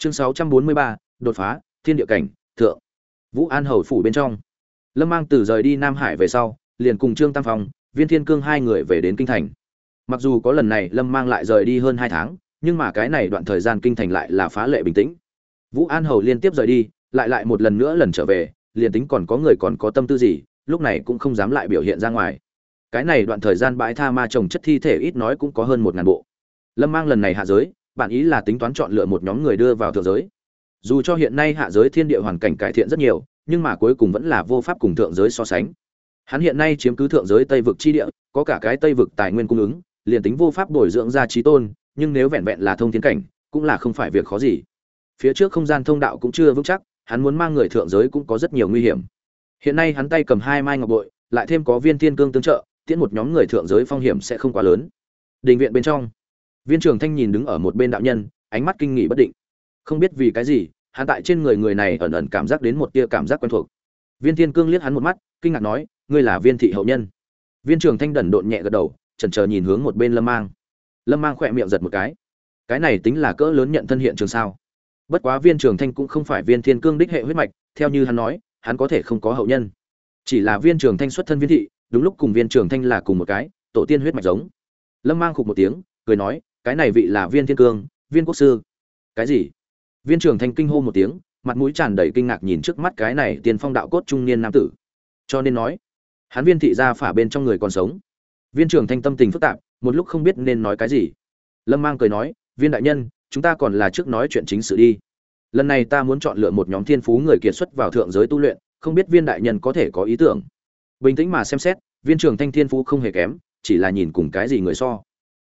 chương sáu trăm bốn mươi ba, đột phá, thiên địa cảnh, thượng. Vũ an hầu phủ bên trong. Lâm mang từ rời đi nam hải về sau, liền cùng trương tam phong, viên thiên cương hai người về đến kinh thành. Mặc dù có lần này lâm mang lại rời đi hơn hai tháng, nhưng mà cái này đoạn thời gian kinh thành lại là phá lệ bình tĩnh. Vũ an hầu liên tiếp rời đi, lại lại một lần nữa lần trở về, liền tính còn có người còn có tâm tư gì, lúc này cũng không dám lại biểu hiện ra ngoài. Cái này đoạn thời gian bãi tha ma trồng chất thi thể ít nói cũng có hơn một ngàn bộ. Lâm mang lần này hạ giới bản ý là tính toán chọn lựa một nhóm người đưa vào thượng giới. Dù cho hiện nay hạ giới thiên địa hoàn cảnh cải thiện rất nhiều, nhưng mà cuối cùng vẫn là vô pháp cùng thượng giới so sánh. Hắn hiện nay chiếm cứ thượng giới tây vực chi địa, có cả cái tây vực tài nguyên cung ứng, liền tính vô pháp bồi dưỡng ra trí tôn, nhưng nếu vẹn vẹn là thông thiên cảnh, cũng là không phải việc khó gì. Phía trước không gian thông đạo cũng chưa vững chắc, hắn muốn mang người thượng giới cũng có rất nhiều nguy hiểm. Hiện nay hắn tay cầm hai mai ngọc bội, lại thêm có viên thiên cương tương trợ, tiễn một nhóm người thượng giới phong hiểm sẽ không quá lớn. Đình viện bên trong viên trường thanh nhìn đứng ở một bên đạo nhân, ánh mắt kinh nghị bất định. Không biết vì cái gì, hắn tại trên người người này ẩn ẩn cảm giác đến một tia cảm giác quen thuộc. Viên thiên cương liếc hắn một mắt, kinh ngạc nói, ngươi là viên thị hậu nhân? Viên trường thanh đần độn nhẹ gật đầu, chần chờ nhìn hướng một bên lâm mang. Lâm mang khỏe miệng giật một cái. Cái này tính là cỡ lớn nhận thân hiện trường sao? Bất quá viên trường thanh cũng không phải viên thiên cương đích hệ huyết mạch, theo như hắn nói, hắn có thể không có hậu nhân. Chỉ là viên trường thanh xuất thân viên thị, đúng lúc cùng viên trường thanh là cùng một cái, tổ tiên huyết mạch giống. Lâm mang khục một tiếng, cười nói cái này vị là viên thiên cương, viên quốc sư. Cái gì? Viên trưởng thanh kinh hô một tiếng, mặt mũi tràn đầy kinh ngạc nhìn trước mắt cái này tiền phong đạo cốt trung niên nam tử. Cho nên nói, hắn viên thị gia phả bên trong người còn sống. Viên trưởng thanh tâm tình phức tạp, một lúc không biết nên nói cái gì. Lâm mang cười nói, viên đại nhân, chúng ta còn là trước nói chuyện chính sự đi. Lần này ta muốn chọn lựa một nhóm thiên phú người kiệt xuất vào thượng giới tu luyện, không biết viên đại nhân có thể có ý tưởng. Bình tĩnh mà xem xét, viên trưởng thanh thiên phú không hề kém, chỉ là nhìn cùng cái gì người so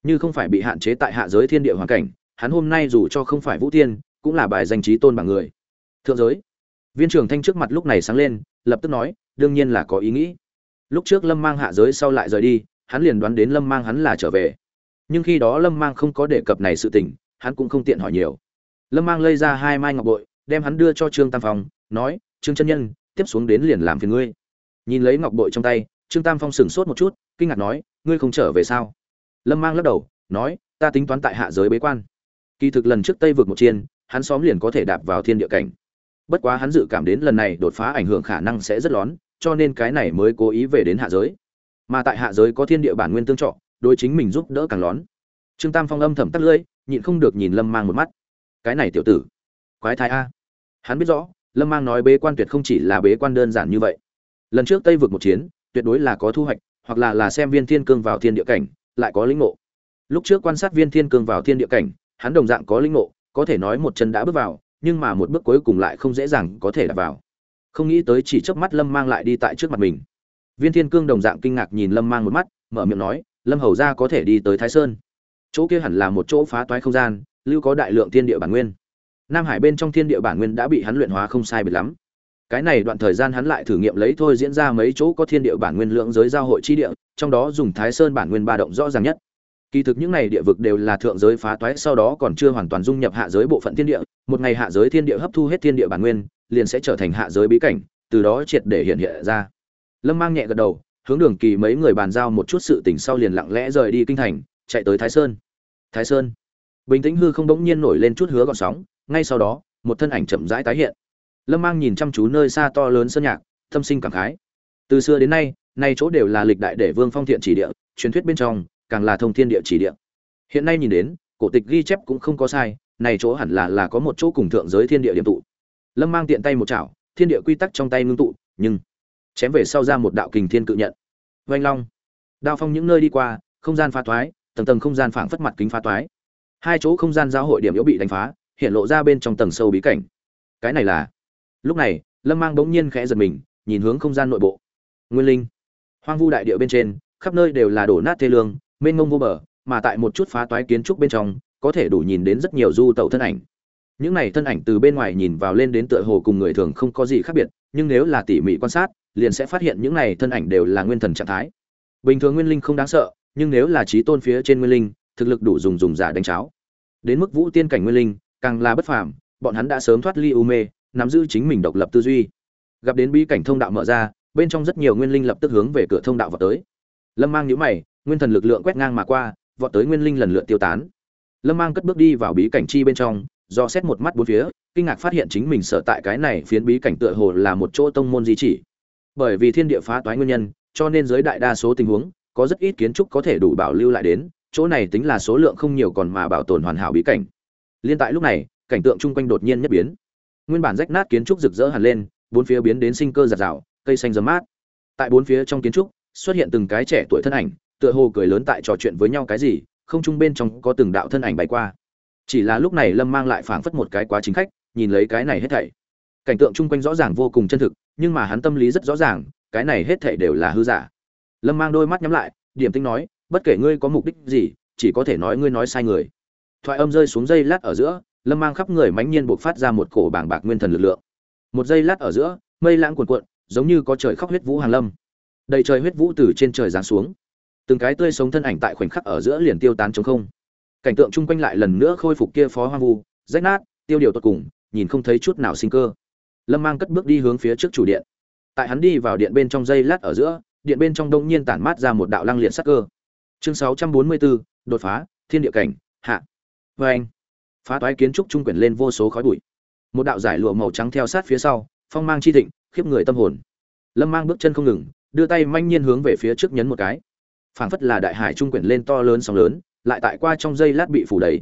như không phải bị hạn chế tại hạ giới thiên địa hoàn cảnh, hắn hôm nay dù cho không phải vũ tiên cũng là bài danh trí tôn bằng người. Thượng giới. Viên trưởng thanh trước mặt lúc này sáng lên, lập tức nói, đương nhiên là có ý nghĩ. Lúc trước lâm mang hạ giới sau lại rời đi, hắn liền đoán đến lâm mang hắn là trở về. Nhưng khi đó lâm mang không có đề cập này sự tình, hắn cũng không tiện hỏi nhiều. Lâm mang lây ra hai mai ngọc bội, đem hắn đưa cho trương tam phong, nói, trương chân nhân, tiếp xuống đến liền làm phiền ngươi. Nhìn lấy ngọc bội trong tay, trương tam phong sửng sốt một chút, kinh ngạc nói, ngươi không trở về sao? Lâm mang lắc đầu, nói, ta tính toán tại hạ giới bế quan. Kỳ thực lần trước tây vượt một chiên, hắn xóm liền có thể đạp vào thiên địa cảnh. Bất quá hắn dự cảm đến lần này đột phá ảnh hưởng khả năng sẽ rất lớn cho nên cái này mới cố ý về đến hạ giới. Mà tại hạ giới có thiên địa bản nguyên tương trọ đối chính mình giúp đỡ càng lón. Trương tam phong âm thầm tắt lưỡi, nhịn không được nhìn lâm mang một mắt. Cái này tiểu tử, quái thai a. Hắn biết rõ, lâm mang nói bế quan tuyệt không chỉ là bế quan đơn giản như vậy. Lần trước tây vượt một chiến, tuyệt đối là có thu hoạch, hoặc là là xem viên thiên cương vào thiên địa cảnh lại có lĩnh ngộ. Lúc trước quan sát viên thiên cương vào thiên địa cảnh, hắn đồng dạng có lĩnh ngộ, có thể nói một chân đã bước vào, nhưng mà một bước cuối cùng lại không dễ dàng có thể đạt vào. Không nghĩ tới chỉ chớp mắt lâm mang lại đi tại trước mặt mình. Viên thiên cương đồng dạng kinh ngạc nhìn lâm mang một mắt, mở miệng nói, lâm hầu ra có thể đi tới thái sơn. Chỗ kia hẳn là một chỗ phá toái không gian, lưu có đại lượng thiên địa bản nguyên. Nam hải bên trong thiên địa bản nguyên đã bị hắn luyện hóa không sai biệt lắm cái này đoạn thời gian hắn lại thử nghiệm lấy thôi diễn ra mấy chỗ có thiên địa bản nguyên lượng giới giao hội chi địa, trong đó dùng thái sơn bản nguyên ba động rõ ràng nhất. Kỳ thực những này địa vực đều là thượng giới phá toái, sau đó còn chưa hoàn toàn dung nhập hạ giới bộ phận thiên địa, một ngày hạ giới thiên địa hấp thu hết thiên địa bản nguyên, liền sẽ trở thành hạ giới bí cảnh, từ đó triệt để hiện hiện ra. Lâm mang nhẹ gật đầu, hướng đường kỳ mấy người bàn giao một chút sự tình sau liền lặng lẽ rời đi kinh thành, chạy tới thái sơn. Thái sơn. Bình tĩnh hư không bỗng nhiên nổi lên chút hứa gọn sóng, ngay sau đó, một thân ảnh chậm rãi tái hiện lâm mang nhìn chăm chú nơi xa to lớn sơn nhạc, tâm sinh cảm khái. Từ xưa đến nay nay chỗ đều là lịch đại để vương phong thiện chỉ địa, truyền thuyết bên trong, càng là thông thiên địa chỉ địa. Hiện nay nhìn đến, cổ tịch ghi chép cũng không có sai này chỗ hẳn là là có một chỗ cùng thượng giới thiên địa điểm tụ. Lâm mang tiện tay một chảo, thiên địa quy tắc trong tay ngưng tụ, nhưng chém về sau ra một đạo kình thiên cự nhận. Vanh long, đao phong những nơi đi qua, không gian phá thoái, tầng tầng không gian phảng phất mặt kính phá thoái. Hai chỗ không gian giao hội điểm yếu bị đánh phá, hiện lộ ra bên trong tầng sâu bí cảnh. Cái này là lúc này, lâm mang bỗng nhiên khẽ giật mình, nhìn hướng không gian nội bộ. Nguyên linh, hoang vu đại địa bên trên, khắp nơi đều là đổ nát thê lương, mênh mông vô bờ, mà tại một chút phá toái kiến trúc bên trong, có thể đủ nhìn đến rất nhiều du tẩu thân ảnh. Những này thân ảnh từ bên ngoài nhìn vào lên đến tựa hồ cùng người thường không có gì khác biệt, nhưng nếu là tỉ mỉ quan sát, liền sẽ phát hiện những này thân ảnh đều là nguyên thần trạng thái. Bình thường nguyên linh không đáng sợ, nhưng nếu là trí tôn phía trên nguyên linh, thực lực đủ dùng dùng giả đánh cháo. Đến mức vũ tiên cảnh nguyên linh, càng là bất phàm, bọn hắn đã sớm thoát ly u mê nắm giữ chính mình độc lập tư duy. Gặp đến bí cảnh thông đạo mở ra, bên trong rất nhiều nguyên linh lập tức hướng về cửa thông đạo vào tới. Lâm mang nhíu mày, nguyên thần lực lượng quét ngang mà qua, vọt tới nguyên linh lần lượt tiêu tán. Lâm mang cất bước đi vào bí cảnh chi bên trong, do xét một mắt bốn phía, kinh ngạc phát hiện chính mình sở tại cái này phiến bí cảnh tựa hồ là một chỗ tông môn di chỉ. Bởi vì thiên địa phá toái nguyên nhân, cho nên dưới đại đa số tình huống, có rất ít kiến trúc có thể đủ bảo lưu lại đến, chỗ này tính là số lượng không nhiều còn mà bảo tồn hoàn hảo bí cảnh. Liên tại lúc này, cảnh tượng chung quanh đột nhiên nhất biến nguyên bản rách nát kiến trúc rực rỡ hẳn lên, bốn phía biến đến sinh cơ giạt rào, cây xanh rấm mát. Tại bốn phía trong kiến trúc, xuất hiện từng cái trẻ tuổi thân ảnh, tựa hồ cười lớn tại trò chuyện với nhau cái gì, không trung bên trong có từng đạo thân ảnh bay qua. Chỉ là lúc này lâm mang lại phảng phất một cái quá chính khách, nhìn lấy cái này hết thảy. Cảnh tượng chung quanh rõ ràng vô cùng chân thực, nhưng mà hắn tâm lý rất rõ ràng, cái này hết thảy đều là hư giả. Lâm mang đôi mắt nhắm lại, điểm tinh nói, bất kể ngươi có mục đích gì, chỉ có thể nói ngươi nói sai người. Thoại âm rơi xuống dây lát ở giữa lâm mang khắp người mãnh nhiên buộc phát ra một cổ bảng bạc nguyên thần lực lượng. Một giây lát ở giữa mây lãng cuồn cuộn giống như có trời khóc huyết vũ hàng lâm. Đầy trời huyết vũ từ trên trời giáng xuống. Từng cái tươi sống thân ảnh tại khoảnh khắc ở giữa liền tiêu tán trống không. Cảnh tượng chung quanh lại lần nữa khôi phục kia phó hoang vu rách nát tiêu điều tột cùng nhìn không thấy chút nào sinh cơ. Lâm mang cất bước đi hướng phía trước chủ điện. Tại hắn đi vào điện bên trong dây lát ở giữa điện bên trong đông nhiên tản mát ra một đạo lăng liệt sắc cơ. Chương 644, đột phá thiên địa cảnh hạ. Vê anh phá toái kiến trúc trung quyển lên vô số khói bụi. Một đạo giải lụa màu trắng theo sát phía sau, phong mang chi thịnh, khiếp người tâm hồn. Lâm mang bước chân không ngừng, đưa tay manh nhiên hướng về phía trước nhấn một cái. Phảng phất là đại hải trung quyển lên to lớn sóng lớn, lại tại qua trong dây lát bị phủ đầy.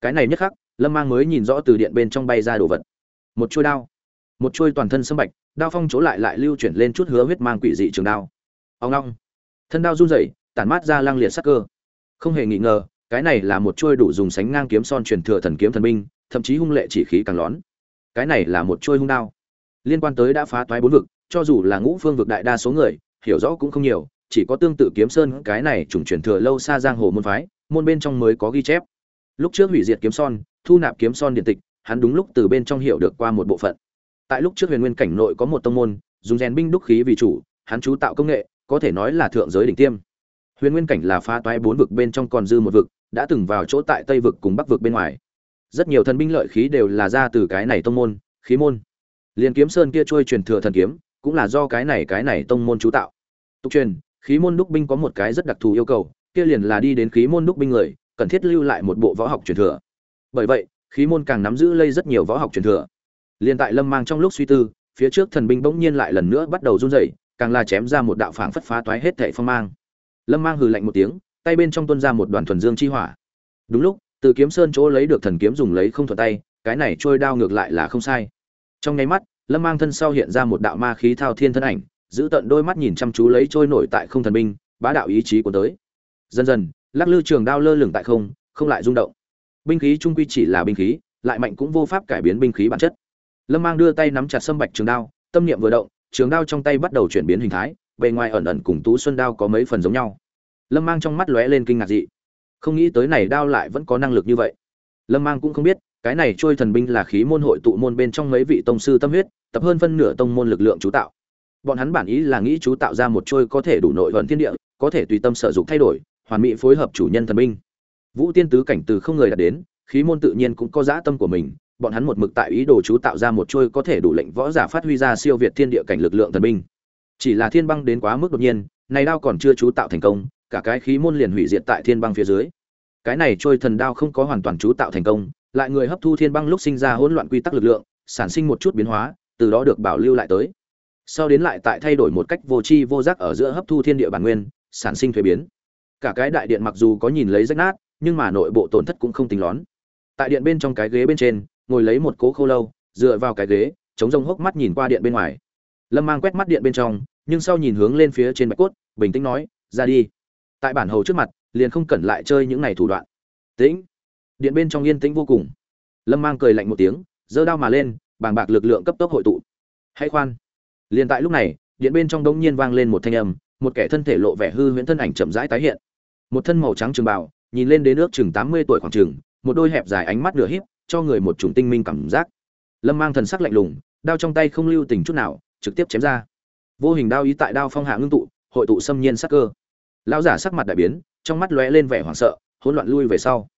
Cái này nhất khắc, lâm mang mới nhìn rõ từ điện bên trong bay ra đồ vật. Một chuôi đao. Một chuôi toàn thân sâm bạch, đao phong chỗ lại lại lưu chuyển lên chút hứa huyết mang quỷ dị trường đao. Ông long thân đao run rẩy, tản mát ra lang liệt sắc cơ. Không hề nghi ngờ cái này là một chuôi đủ dùng sánh ngang kiếm son truyền thừa thần kiếm thần binh, thậm chí hung lệ chỉ khí càng lón. Cái này là một chuôi hung đao. Liên quan tới đã phá toái bốn vực, cho dù là ngũ phương vực đại đa số người, hiểu rõ cũng không nhiều, chỉ có tương tự kiếm sơn, cái này chủng truyền thừa lâu xa giang hồ môn phái, môn bên trong mới có ghi chép. Lúc trước hủy diệt kiếm son, thu nạp kiếm son điện tịch, hắn đúng lúc từ bên trong hiểu được qua một bộ phận. Tại lúc trước huyền nguyên cảnh nội có một tông môn, dùng rèn binh đúc khí vì chủ, hắn chú tạo công nghệ, có thể nói là thượng giới đỉnh tiêm huyền nguyên cảnh là phá toái bốn vực bên trong còn dư một vực, đã từng vào chỗ tại tây vực cùng bắc vực bên ngoài. Rất nhiều thần binh lợi khí đều là ra từ cái này tông môn, khí môn. Liền kiếm sơn kia trôi truyền thừa thần kiếm, cũng là do cái này cái này tông môn chú tạo. Tục truyền, khí môn đúc binh có một cái rất đặc thù yêu cầu, kia liền là đi đến khí môn đúc binh người, cần thiết lưu lại một bộ võ học truyền thừa. Bởi vậy, khí môn càng nắm giữ lây rất nhiều võ học truyền thừa. Liền tại lâm mang trong lúc suy tư, phía trước thần binh bỗng nhiên lại lần nữa bắt đầu run rẩy, càng là chém ra một đạo phảng phất phá toái hết thảy phong mang lâm mang hừ lạnh một tiếng, tay bên trong tuôn ra một đoàn thuần dương chi hỏa. Đúng lúc, từ kiếm sơn chỗ lấy được thần kiếm dùng lấy không thuận tay, cái này trôi đao ngược lại là không sai. Trong nháy mắt, lâm mang thân sau hiện ra một đạo ma khí thao thiên thân ảnh, giữ tận đôi mắt nhìn chăm chú lấy trôi nổi tại không thần binh, bá đạo ý chí của tới. Dần dần, lắc lư trường đao lơ lửng tại không không lại rung động. Binh khí trung quy chỉ là binh khí, lại mạnh cũng vô pháp cải biến binh khí bản chất. Lâm mang đưa tay nắm chặt sâm bạch trường đao, tâm niệm vừa động, trường đao trong tay bắt đầu chuyển biến hình thái, bề ngoài ẩn ẩn cùng tú xuân đao có mấy phần giống nhau lâm mang trong mắt lóe lên kinh ngạc dị. Không nghĩ tới này đao lại vẫn có năng lực như vậy. Lâm mang cũng không biết, cái này trôi thần binh là khí môn hội tụ môn bên trong mấy vị tông sư tâm huyết, tập hơn phân nửa tông môn lực lượng chú tạo. Bọn hắn bản ý là nghĩ chú tạo ra một trôi có thể đủ nội vận thiên địa, có thể tùy tâm sở dụng thay đổi, hoàn mỹ phối hợp chủ nhân thần binh. Vũ tiên tứ cảnh từ không người đạt đến, khí môn tự nhiên cũng có dã tâm của mình, bọn hắn một mực tại ý đồ chú tạo ra một trôi có thể đủ lệnh võ giả phát huy ra siêu việt thiên địa cảnh lực lượng thần binh. Chỉ là thiên băng đến quá mức đột nhiên, này đao còn chưa chú tạo thành công cả cái khí môn liền hủy diệt tại thiên băng phía dưới. Cái này trôi thần đao không có hoàn toàn chú tạo thành công, lại người hấp thu thiên băng lúc sinh ra hỗn loạn quy tắc lực lượng, sản sinh một chút biến hóa, từ đó được bảo lưu lại tới. Sau đến lại tại thay đổi một cách vô tri vô giác ở giữa hấp thu thiên địa bản nguyên, sản sinh thuế biến. Cả cái đại điện mặc dù có nhìn lấy rách nát, nhưng mà nội bộ tổn thất cũng không tính lón. Tại điện bên trong cái ghế bên trên, ngồi lấy một cố khô lâu, dựa vào cái ghế, chống rông hốc mắt nhìn qua điện bên ngoài. Lâm mang quét mắt điện bên trong, nhưng sau nhìn hướng lên phía trên bạch cốt, bình tĩnh nói, ra đi tại bản hầu trước mặt, liền không cần lại chơi những này thủ đoạn. Tĩnh. Điện bên trong yên tĩnh vô cùng. Lâm mang cười lạnh một tiếng, giơ đao mà lên, bàng bạc lực lượng cấp tốc hội tụ. Hãy khoan. Liền tại lúc này, điện bên trong đống nhiên vang lên một thanh âm, một kẻ thân thể lộ vẻ hư huyễn thân ảnh chậm rãi tái hiện. Một thân màu trắng trường bào, nhìn lên đến nước chừng tám mươi tuổi khoảng chừng, một đôi hẹp dài ánh mắt nửa híp, cho người một chủng tinh minh cảm giác. Lâm mang thần sắc lạnh lùng, đao trong tay không lưu tình chút nào, trực tiếp chém ra. Vô hình đao ý tại đao phong hạ ngưng tụ, hội tụ xâm nhiên sắc cơ lão giả sắc mặt đại biến, trong mắt lóe lên vẻ hoảng sợ, hỗn loạn lui về sau.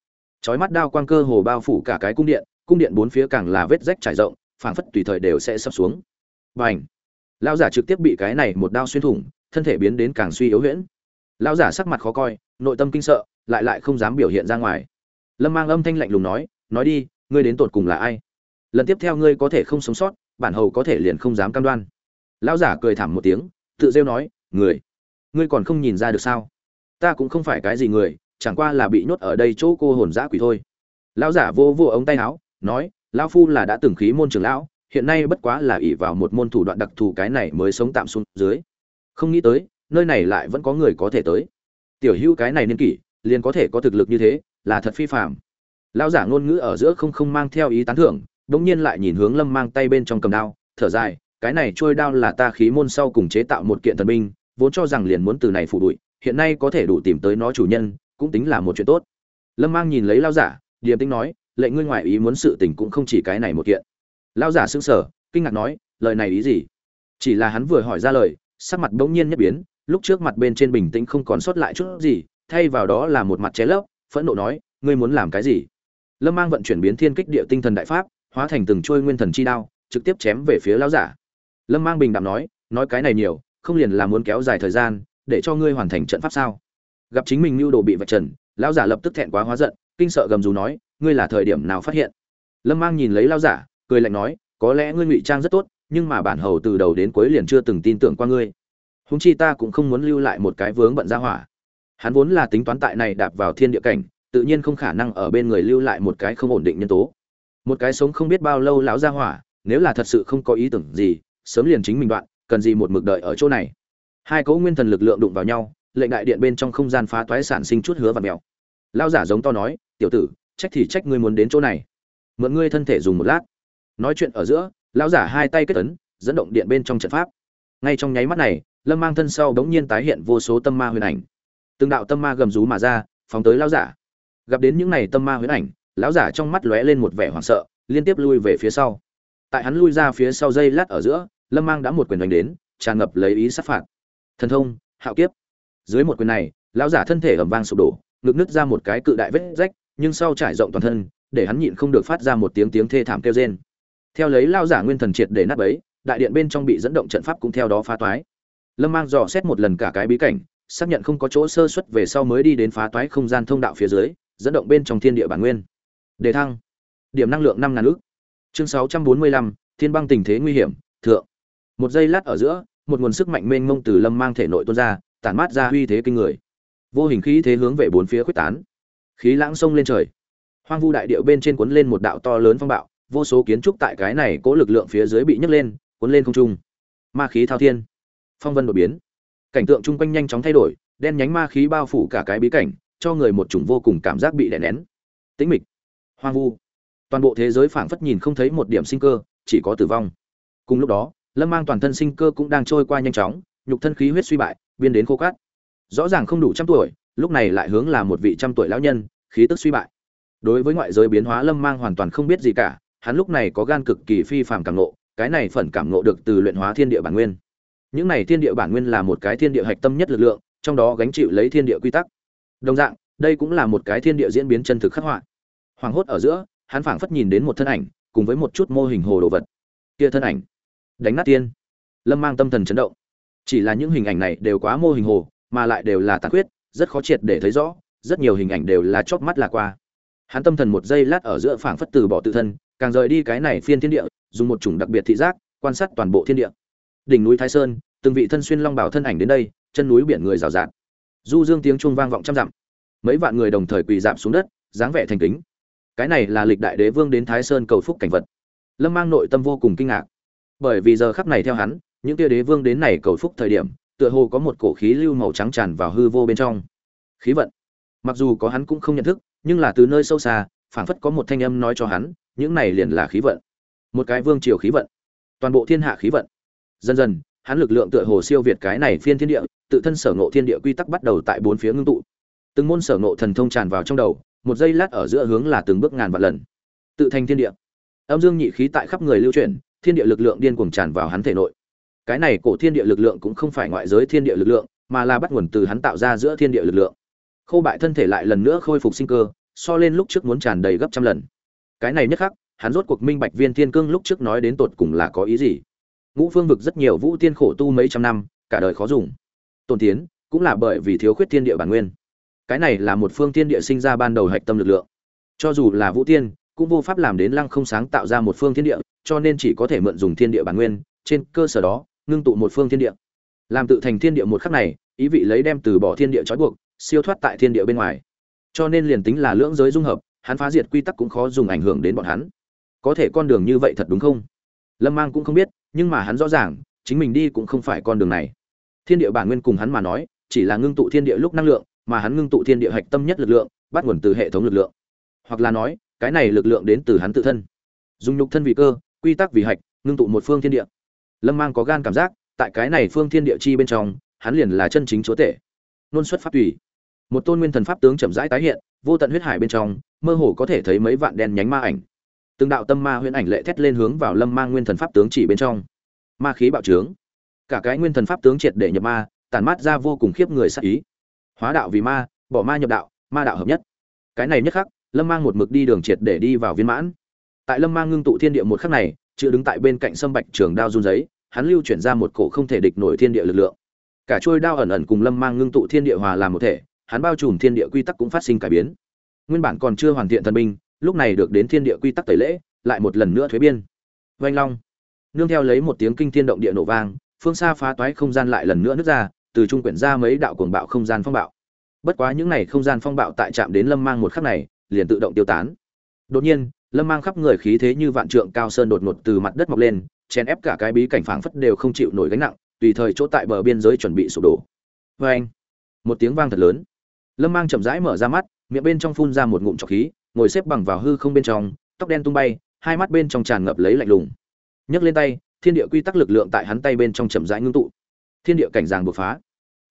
Chói mắt đao quang cơ hồ bao phủ cả cái cung điện cung điện bốn phía càng là vết rách trải rộng, phảng phất tùy thời đều sẽ sập xuống. Bành! Lão giả trực tiếp bị cái này một đao xuyên thủng, thân thể biến đến càng suy yếu huyễn. Lão giả sắc mặt khó coi, nội tâm kinh sợ, lại lại không dám biểu hiện ra ngoài. Lâm mang âm thanh lạnh lùng nói nói đi, ngươi đến tột cùng là ai? Lần tiếp theo ngươi có thể không sống sót, bản hầu có thể liền không dám cam đoan. Lão giả cười thảm một tiếng, tự rêu nói, người ngươi còn không nhìn ra được sao? Ta cũng không phải cái gì người, chẳng qua là bị nhốt ở đây chỗ cô hồn dã quỷ thôi. Lão giả vô vô ống tay áo, nói, lão phu là đã từng khí môn trưởng lão, hiện nay bất quá là ỷ vào một môn thủ đoạn đặc thù cái này mới sống tạm xuống dưới. Không nghĩ tới, nơi này lại vẫn có người có thể tới. Tiểu hữu cái này niên kỷ, liền có thể có thực lực như thế, là thật phi phàm. Lão giả ngôn ngữ ở giữa không không mang theo ý tán thưởng, đống nhiên lại nhìn hướng lâm mang tay bên trong cầm đao, thở dài, cái này trôi đao là ta khí môn sau cùng chế tạo một kiện thần binh vốn cho rằng liền muốn từ này phủ đuổi hiện nay có thể đủ tìm tới nó chủ nhân, cũng tính là một chuyện tốt. Lâm mang nhìn lấy lão giả, điềm tính nói lệnh ngươi ngoại ý muốn sự tình cũng không chỉ cái này một kiện. Lão giả sững sờ, kinh ngạc nói, lời này ý gì? Chỉ là hắn vừa hỏi ra lời, sắc mặt bỗng nhiên nhất biến, lúc trước mặt bên trên bình tĩnh không còn sót lại chút gì, thay vào đó là một mặt ché lấp, phẫn nộ nói, ngươi muốn làm cái gì? Lâm mang vận chuyển biến thiên kích địa tinh thần đại pháp, hóa thành từng trôi nguyên thần chi đao, trực tiếp chém về phía lão giả. Lâm mang bình đạm nói nói cái này nhiều không liền là muốn kéo dài thời gian, để cho ngươi hoàn thành trận pháp sao? Gặp chính mình mưu đồ bị vạch trần, lão giả lập tức thẹn quá hóa giận, kinh sợ gầm rú nói, ngươi là thời điểm nào phát hiện? Lâm mang nhìn lấy lão giả, cười lạnh nói, có lẽ ngươi ngụy trang rất tốt, nhưng mà bản hầu từ đầu đến cuối liền chưa từng tin tưởng qua ngươi. Húng chi ta cũng không muốn lưu lại một cái vướng bận ra hỏa. Hắn vốn là tính toán tại này đạp vào thiên địa cảnh, tự nhiên không khả năng ở bên người lưu lại một cái không ổn định nhân tố. Một cái sống không biết bao lâu lão ra hỏa, nếu là thật sự không có ý tưởng gì, sớm liền chính mình đoạn cần gì một mực đợi ở chỗ này. Hai cỗ nguyên thần lực lượng đụng vào nhau, lệnh đại điện bên trong không gian phá toái sản sinh chút hứa và mèo. Lao giả giống to nói, tiểu tử, trách thì trách ngươi muốn đến chỗ này. Mượn ngươi thân thể dùng một lát. Nói chuyện ở giữa, lão giả hai tay kết tấn dẫn động điện bên trong trận pháp. Ngay trong nháy mắt này, lâm mang thân sau bỗng nhiên tái hiện vô số tâm ma huyền ảnh. Từng đạo tâm ma gầm rú mà ra, phóng tới lão giả. Gặp đến những này tâm ma huyền ảnh, lão giả trong mắt lóe lên một vẻ hoảng sợ, liên tiếp lui về phía sau. Tại hắn lui ra phía sau dây lát ở giữa lâm mang đã một quyền đánh đến, tràn ngập lấy ý sát phạt. Thần thông, hạo kiếp. Dưới một quyền này, lão giả thân thể ẩm vang sụp đổ, ngực nứt ra một cái cự đại vết rách, nhưng sau trải rộng toàn thân, để hắn nhịn không được phát ra một tiếng tiếng thê thảm kêu rên. Theo lấy lao giả nguyên thần triệt để nát bấy, đại điện bên trong bị dẫn động trận pháp cũng theo đó phá toái. Lâm mang dò xét một lần cả cái bí cảnh, xác nhận không có chỗ sơ xuất về sau mới đi đến phá toái không gian thông đạo phía dưới, dẫn động bên trong thiên địa bản nguyên. Đề thăng. Điểm năng lượng năm ngàn ước chương sáu trăm bốn mươi lăm, thiên băng tình thế nguy hiểm, thượng một giây lát ở giữa, một nguồn sức mạnh mênh mông từ lâm mang thể nội tuôn ra, tản mát ra uy thế kinh người. Vô hình khí thế hướng về bốn phía quyết tán. Khí lãng sông lên trời. Hoang vu đại điệu bên trên cuốn lên một đạo to lớn phong bạo, vô số kiến trúc tại cái này cố lực lượng phía dưới bị nhấc lên, cuốn lên không trung. Ma khí thao thiên. Phong vân đột biến. Cảnh tượng chung quanh nhanh chóng thay đổi, đen nhánh ma khí bao phủ cả cái bí cảnh, cho người một chủng vô cùng cảm giác bị đè nén. Tĩnh mịch. Hoang vu. Toàn bộ thế giới phảng phất nhìn không thấy một điểm sinh cơ, chỉ có tử vong. Cùng lúc đó lâm mang toàn thân sinh cơ cũng đang trôi qua nhanh chóng, nhục thân khí huyết suy bại biên đến khô cát. Rõ ràng không đủ trăm tuổi, lúc này lại hướng là một vị trăm tuổi lão nhân, khí tức suy bại. Đối với ngoại giới biến hóa, lâm mang hoàn toàn không biết gì cả, hắn lúc này có gan cực kỳ phi phàm cảm nộ cái này phần cảm nộ được từ luyện hóa thiên địa bản nguyên. Những này thiên địa bản nguyên là một cái thiên địa hạch tâm nhất lực lượng, trong đó gánh chịu lấy thiên địa quy tắc. Đồng dạng, đây cũng là một cái thiên địa diễn biến chân thực khắc họa. Hoàng hốt ở giữa, hắn phảng phất nhìn đến một thân ảnh, cùng với một chút mô hình hồ đồ vật. Kia thân ảnh đánh nát tiên. Lâm mang tâm thần chấn động. Chỉ là những hình ảnh này đều quá mô hình hồ, mà lại đều là tàn khuyết, rất khó triệt để thấy rõ, rất nhiều hình ảnh đều là chóp mắt là qua. Hắn tâm thần một giây lát ở giữa phảng phất từ bỏ tự thân, càng rời đi cái này phiên thiên địa, dùng một chủng đặc biệt thị giác, quan sát toàn bộ thiên địa. Đỉnh núi thái sơn, từng vị thân xuyên long bảo thân ảnh đến đây, chân núi biển người rào rạt. Du dương tiếng chuông vang vọng trăm dặm. Mấy vạn người đồng thời quỳ dạp xuống đất, dáng vẻ thành kính. Cái này là lịch đại đế vương đến thái sơn cầu phúc cảnh vật. Lâm mang nội tâm vô cùng kinh ngạc bởi vì giờ khắc này theo hắn, những tia đế vương đến này cầu phúc thời điểm, tựa hồ có một cổ khí lưu màu trắng tràn vào hư vô bên trong. Khí vận. Mặc dù có hắn cũng không nhận thức, nhưng là từ nơi sâu xa, phảng phất có một thanh âm nói cho hắn, những này liền là khí vận. Một cái vương triều khí vận. Toàn bộ thiên hạ khí vận. Dần dần, hắn lực lượng tựa hồ siêu việt cái này phiên thiên địa, tự thân sở ngộ thiên địa quy tắc bắt đầu tại bốn phía ngưng tụ. Từng môn sở ngộ thần thông tràn vào trong đầu, một giây lát ở giữa hướng là từng bước ngàn vạn lần. Tự thành thiên địa. Âm dương nhị khí tại khắp người lưu chuyển thiên địa lực lượng điên cuồng tràn vào hắn thể nội. Cái này cổ thiên địa lực lượng cũng không phải ngoại giới thiên địa lực lượng, mà là bắt nguồn từ hắn tạo ra giữa thiên địa lực lượng. Khô bại thân thể lại lần nữa khôi phục sinh cơ, so lên lúc trước muốn tràn đầy gấp trăm lần. Cái này nhất khắc, hắn rốt cuộc minh bạch viên thiên cương lúc trước nói đến tột cùng là có ý gì. Ngũ phương vực rất nhiều vũ tiên khổ tu mấy trăm năm, cả đời khó dùng. Tôn tiến, cũng là bởi vì thiếu khuyết thiên địa bản nguyên. Cái này là một phương thiên địa sinh ra ban đầu hạch tâm lực lượng. Cho dù là vũ tiên, cũng vô pháp làm đến lăng không sáng tạo ra một phương thiên địa cho nên chỉ có thể mượn dùng thiên địa bản nguyên, trên cơ sở đó, ngưng tụ một phương thiên địa. Làm tự thành thiên địa một khắc này, ý vị lấy đem từ bỏ thiên địa trói buộc, siêu thoát tại thiên địa bên ngoài. Cho nên liền tính là lưỡng giới dung hợp, hắn phá diệt quy tắc cũng khó dùng ảnh hưởng đến bọn hắn. Có thể con đường như vậy thật đúng không? Lâm mang cũng không biết, nhưng mà hắn rõ ràng, chính mình đi cũng không phải con đường này. Thiên địa bản nguyên cùng hắn mà nói, chỉ là ngưng tụ thiên địa lúc năng lượng, mà hắn ngưng tụ thiên địa hạch tâm nhất lực lượng, bắt nguồn từ hệ thống lực lượng. Hoặc là nói, cái này lực lượng đến từ hắn tự thân. Dùng nhục thân vì cơ quy tắc vì hạch, ngưng tụ một phương thiên địa. Lâm mang có gan cảm giác, tại cái này phương thiên địa chi bên trong, hắn liền là chân chính chúa tể. Nôn xuất pháp tùy. Một tôn nguyên thần pháp tướng chậm rãi tái hiện, vô tận huyết hải bên trong, mơ hồ có thể thấy mấy vạn đen nhánh ma ảnh. Từng đạo tâm ma huyễn ảnh lệ thét lên hướng vào lâm mang nguyên thần pháp tướng chỉ bên trong. Ma khí bạo trướng. Cả cái nguyên thần pháp tướng triệt để nhập ma tàn mát ra vô cùng khiếp người sắc ý. Hóa đạo vì ma, bỏ ma nhập đạo, ma đạo hợp nhất. Cái này nhất khắc, lâm mang một mực đi đường triệt để đi vào viên mãn tại lâm mang ngưng tụ thiên địa một khắc này, chữ đứng tại bên cạnh sâm bạch trường đao run giấy, hắn lưu chuyển ra một cổ không thể địch nổi thiên địa lực lượng. Cả trôi đao ẩn ẩn cùng lâm mang ngưng tụ thiên địa hòa làm một thể, hắn bao trùm thiên địa quy tắc cũng phát sinh cải biến. Nguyên bản còn chưa hoàn thiện thần binh, lúc này được đến thiên địa quy tắc tẩy lễ, lại một lần nữa thuế biên. Vanh long. Nương theo lấy một tiếng kinh thiên động địa nổ vang, phương xa phá toái không gian lại lần nữa nứt ra, từ trung quyển ra mấy đạo cuồng bạo không gian phong bạo. Bất quá những này không gian phong bạo tại chạm đến lâm mang một khắc này, liền tự động tiêu tán. Đột nhiên lâm mang khắp người khí thế như vạn trượng cao sơn đột ngột từ mặt đất mọc lên, chèn ép cả cái bí cảnh phảng phất đều không chịu nổi gánh nặng, tùy thời chỗ tại bờ biên giới chuẩn bị sụp đổ. Vê anh, một tiếng vang thật lớn. Lâm mang chậm rãi mở ra mắt, miệng bên trong phun ra một ngụm trọc khí, ngồi xếp bằng vào hư không bên trong, tóc đen tung bay, hai mắt bên trong tràn ngập lấy lạnh lùng. Nhấc lên tay, thiên địa quy tắc lực lượng tại hắn tay bên trong chậm rãi ngưng tụ. Thiên địa cảnh giàng bột phá.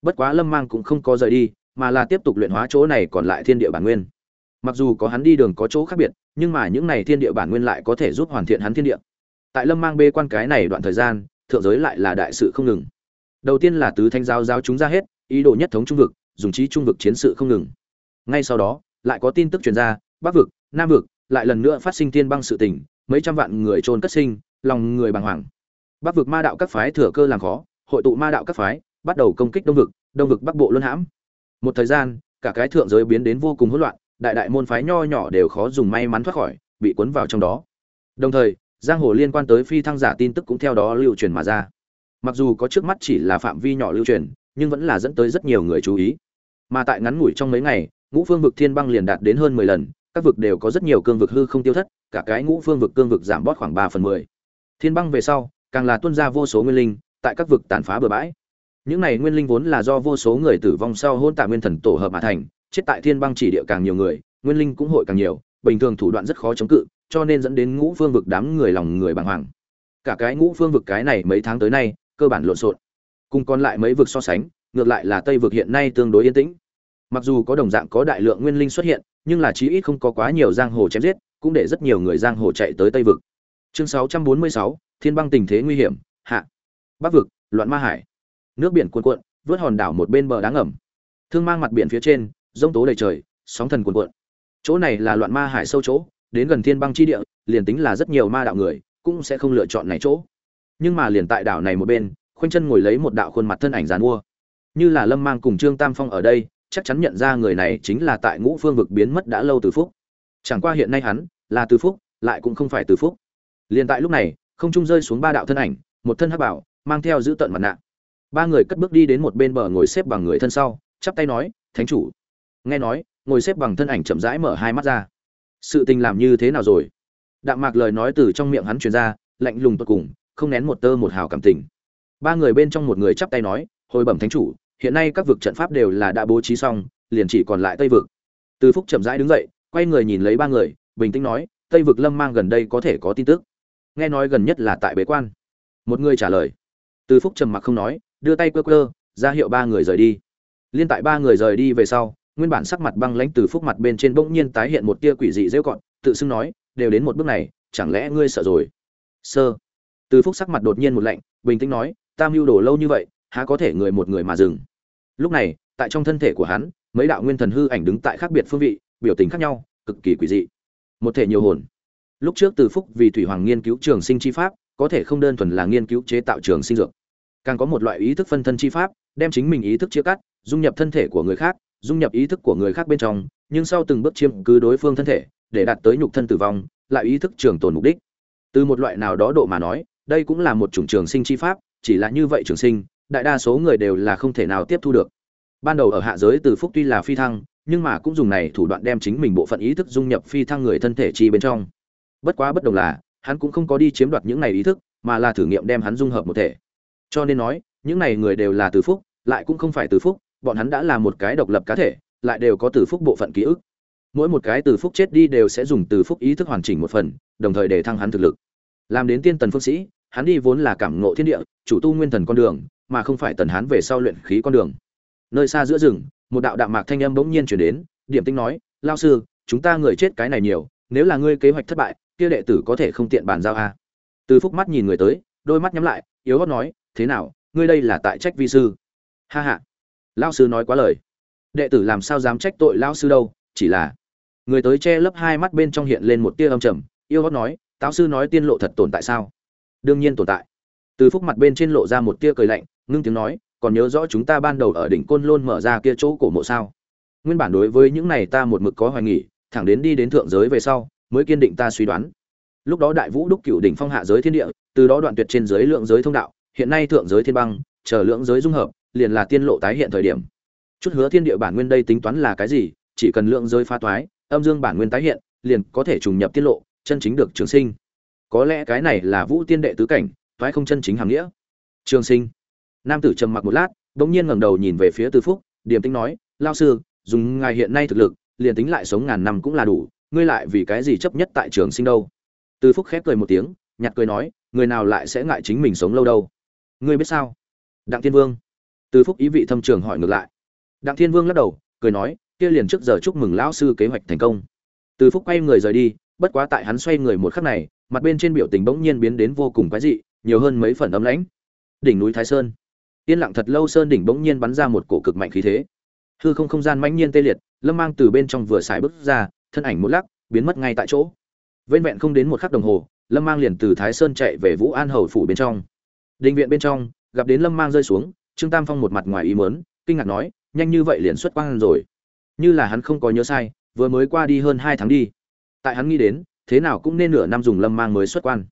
Bất quá lâm mang cũng không có rời đi, mà là tiếp tục luyện hóa chỗ này còn lại thiên địa bản nguyên mặc dù có hắn đi đường có chỗ khác biệt, nhưng mà những này thiên địa bản nguyên lại có thể giúp hoàn thiện hắn thiên địa. Tại lâm mang bê quan cái này đoạn thời gian, thượng giới lại là đại sự không ngừng. Đầu tiên là tứ thanh giao giao chúng ra hết, ý đồ nhất thống trung vực, dùng trí trung vực chiến sự không ngừng. Ngay sau đó, lại có tin tức truyền ra, bắc vực, nam vực, lại lần nữa phát sinh thiên băng sự tình, mấy trăm vạn người trôn cất sinh, lòng người bàng hoàng. Bắc vực ma đạo các phái thừa cơ làm khó, hội tụ ma đạo các phái, bắt đầu công kích đông vực đông vực bắc bộ luân hãm. Một thời gian, cả cái thượng giới biến đến vô cùng hỗn loạn đại đại môn phái nho nhỏ đều khó dùng may mắn thoát khỏi, bị cuốn vào trong đó. Đồng thời, giang hồ liên quan tới phi thăng giả tin tức cũng theo đó lưu truyền mà ra. Mặc dù có trước mắt chỉ là phạm vi nhỏ lưu truyền, nhưng vẫn là dẫn tới rất nhiều người chú ý. Mà tại ngắn ngủi trong mấy ngày, ngũ phương vực thiên băng liền đạt đến hơn mười lần, các vực đều có rất nhiều cương vực hư không tiêu thất, cả cái ngũ phương vực cương vực giảm bót khoảng ba phần mười. Thiên băng về sau, càng là tuân ra vô số nguyên linh, tại các vực tàn phá bừa bãi. Những này nguyên linh vốn là do vô số người tử vong sau hôn tạ nguyên thần tổ hợp mà thành chết tại thiên băng chỉ địa càng nhiều người nguyên linh cũng hội càng nhiều bình thường thủ đoạn rất khó chống cự cho nên dẫn đến ngũ phương vực đám người lòng người bàng hoàng. Cả cái ngũ phương vực cái này mấy tháng tới nay cơ bản lộn xộn. Cùng còn lại mấy vực so sánh ngược lại là tây vực hiện nay tương đối yên tĩnh. Mặc dù có đồng dạng có đại lượng nguyên linh xuất hiện nhưng là chí ít không có quá nhiều giang hồ chém giết cũng để rất nhiều người giang hồ chạy tới tây vực. Chương 646, thiên băng tình thế nguy hiểm hạ. Bắc vực loạn ma hải. Nước biển cuồn cuộn vớt hòn đảo một bên bờ đá ngầm. Thương mang mặt biển phía trên rông tố đầy trời, sóng thần cuồn cuộn. Chỗ này là loạn ma hải sâu chỗ, đến gần thiên băng chi địa, liền tính là rất nhiều ma đạo người, cũng sẽ không lựa chọn này chỗ. Nhưng mà liền tại đảo này một bên, khoanh chân ngồi lấy một đạo khuôn mặt thân ảnh dàn mua như là lâm mang cùng trương tam phong ở đây, chắc chắn nhận ra người này chính là tại ngũ phương vực biến mất đã lâu từ phúc. Chẳng qua hiện nay hắn là từ phúc, lại cũng không phải từ phúc. Liền tại lúc này, không trung rơi xuống ba đạo thân ảnh, một thân hắc bảo, mang theo giữ tận mặt nạ. Ba người cất bước đi đến một bên bờ ngồi xếp bằng người thân sau, chắp tay nói, thánh chủ nghe nói, ngồi xếp bằng thân ảnh chậm rãi mở hai mắt ra. Sự tình làm như thế nào rồi? Đạm mạc lời nói từ trong miệng hắn truyền ra, lạnh lùng tột cùng, không nén một tơ một hào cảm tình. Ba người bên trong một người chắp tay nói, hồi bẩm thánh chủ, hiện nay các vực trận pháp đều là đã bố trí xong, liền chỉ còn lại tây vực. Từ phúc chậm rãi đứng dậy, quay người nhìn lấy ba người, bình tĩnh nói, tây vực lâm mang gần đây có thể có tin tức. Nghe nói gần nhất là tại bế quan. Một người trả lời. Từ phúc trầm mặc không nói, đưa tay cơ cơ ra hiệu ba người rời đi. Liên tại ba người rời đi về sau nguyên bản sắc mặt băng lãnh từ phúc mặt bên trên bỗng nhiên tái hiện một tia quỷ dị rêu cọn tự xưng nói, đều đến một bước này, chẳng lẽ ngươi sợ rồi? Sơ. Từ phúc sắc mặt đột nhiên một lạnh, bình tĩnh nói, ta mưu đồ lâu như vậy, há có thể người một người mà dừng? Lúc này, tại trong thân thể của hắn, mấy đạo nguyên thần hư ảnh đứng tại khác biệt phương vị, biểu tình khác nhau, cực kỳ quỷ dị. Một thể nhiều hồn. Lúc trước từ phúc vì thủy hoàng nghiên cứu trường sinh chi pháp, có thể không đơn thuần là nghiên cứu chế tạo trường sinh dược. Càng có một loại ý thức phân thân chi pháp, đem chính mình ý thức chia cắt, dung nhập thân thể của người khác dung nhập ý thức của người khác bên trong, nhưng sau từng bước chiếm cứ đối phương thân thể, để đạt tới nhục thân tử vong, lại ý thức trường tồn mục đích. Từ một loại nào đó độ mà nói, đây cũng là một chủng trường sinh chi pháp, chỉ là như vậy trường sinh, đại đa số người đều là không thể nào tiếp thu được. Ban đầu ở hạ giới từ phúc tuy là phi thăng, nhưng mà cũng dùng này thủ đoạn đem chính mình bộ phận ý thức dung nhập phi thăng người thân thể chi bên trong. Bất quá bất đồng là, hắn cũng không có đi chiếm đoạt những này ý thức, mà là thử nghiệm đem hắn dung hợp một thể. Cho nên nói, những này người đều là từ phúc, lại cũng không phải từ phúc bọn hắn đã là một cái độc lập cá thể, lại đều có từ phúc bộ phận ký ức. Mỗi một cái từ phúc chết đi đều sẽ dùng từ phúc ý thức hoàn chỉnh một phần, đồng thời để thăng hắn thực lực. Làm đến tiên tần phương sĩ, hắn đi vốn là cảm ngộ thiên địa, chủ tu nguyên thần con đường, mà không phải tần hán về sau luyện khí con đường. Nơi xa giữa rừng, một đạo đạm mạc thanh âm bỗng nhiên chuyển đến, điểm tinh nói, lao sư, chúng ta người chết cái này nhiều, nếu là ngươi kế hoạch thất bại, kia đệ tử có thể không tiện bàn giao a. Từ phúc mắt nhìn người tới, đôi mắt nhắm lại, yếu hót nói, thế nào, ngươi đây là tại trách vi sư? Ha ha lao sư nói quá lời. Đệ tử làm sao dám trách tội lao sư đâu, chỉ là người tới che lấp hai mắt bên trong hiện lên một tia âm trầm, yêu hót nói, táo sư nói tiên lộ thật tồn tại sao? Đương nhiên tồn tại. Từ phúc mặt bên trên lộ ra một tia cười lạnh, ngưng tiếng nói, còn nhớ rõ chúng ta ban đầu ở đỉnh côn lôn mở ra kia chỗ cổ mộ sao? Nguyên bản đối với những này ta một mực có hoài nghỉ thẳng đến đi đến thượng giới về sau, mới kiên định ta suy đoán. Lúc đó đại vũ đúc cựu đỉnh phong hạ giới thiên địa, từ đó đoạn tuyệt trên giới lượng giới thông đạo, hiện nay thượng giới thiên băng, chờ lượng giới dung hợp liền là tiên lộ tái hiện thời điểm. Chút hứa thiên địa bản nguyên đây tính toán là cái gì, chỉ cần lượng giới pha toái, âm dương bản nguyên tái hiện, liền có thể trùng nhập tiết lộ, chân chính được trường sinh. Có lẽ cái này là vũ tiên đệ tứ cảnh, toái không chân chính hàm nghĩa. Trường sinh. Nam tử trầm mặc một lát, bỗng nhiên ngẩng đầu nhìn về phía tư phúc, điềm tĩnh nói, lao sư, dùng ngài hiện nay thực lực, liền tính lại sống ngàn năm cũng là đủ, ngươi lại vì cái gì chấp nhất tại trường sinh đâu? Tư phúc khép cười một tiếng nhặt cười nói, người nào lại sẽ ngại chính mình sống lâu đâu? Ngươi biết sao? Đặng thiên vương. Từ phúc ý vị thâm trường hỏi ngược lại. Đặng thiên vương lắc đầu, cười nói, kia liền trước giờ chúc mừng lão sư kế hoạch thành công. Từ phúc quay người rời đi, bất quá tại hắn xoay người một khắc này, mặt bên trên biểu tình bỗng nhiên biến đến vô cùng quái dị, nhiều hơn mấy phần ấm lãnh. Đỉnh núi thái sơn. Yên lặng thật lâu sơn đỉnh bỗng nhiên bắn ra một cổ cực mạnh khí thế. Hư không không gian mãnh nhiên tê liệt, lâm mang từ bên trong vừa xài bước ra, thân ảnh một lắc, biến mất ngay tại chỗ. Vên vẹn không đến một khắc đồng hồ, lâm mang liền từ thái sơn chạy về vũ an hầu phủ bên trong. Định viện bên trong, gặp đến lâm mang rơi xuống trương tam phong một mặt ngoài ý mớn kinh ngạc nói, nhanh như vậy liền xuất quan rồi. Như là hắn không có nhớ sai, vừa mới qua đi hơn hai tháng đi. Tại hắn nghĩ đến, thế nào cũng nên nửa năm dùng lâm mang mới xuất quan.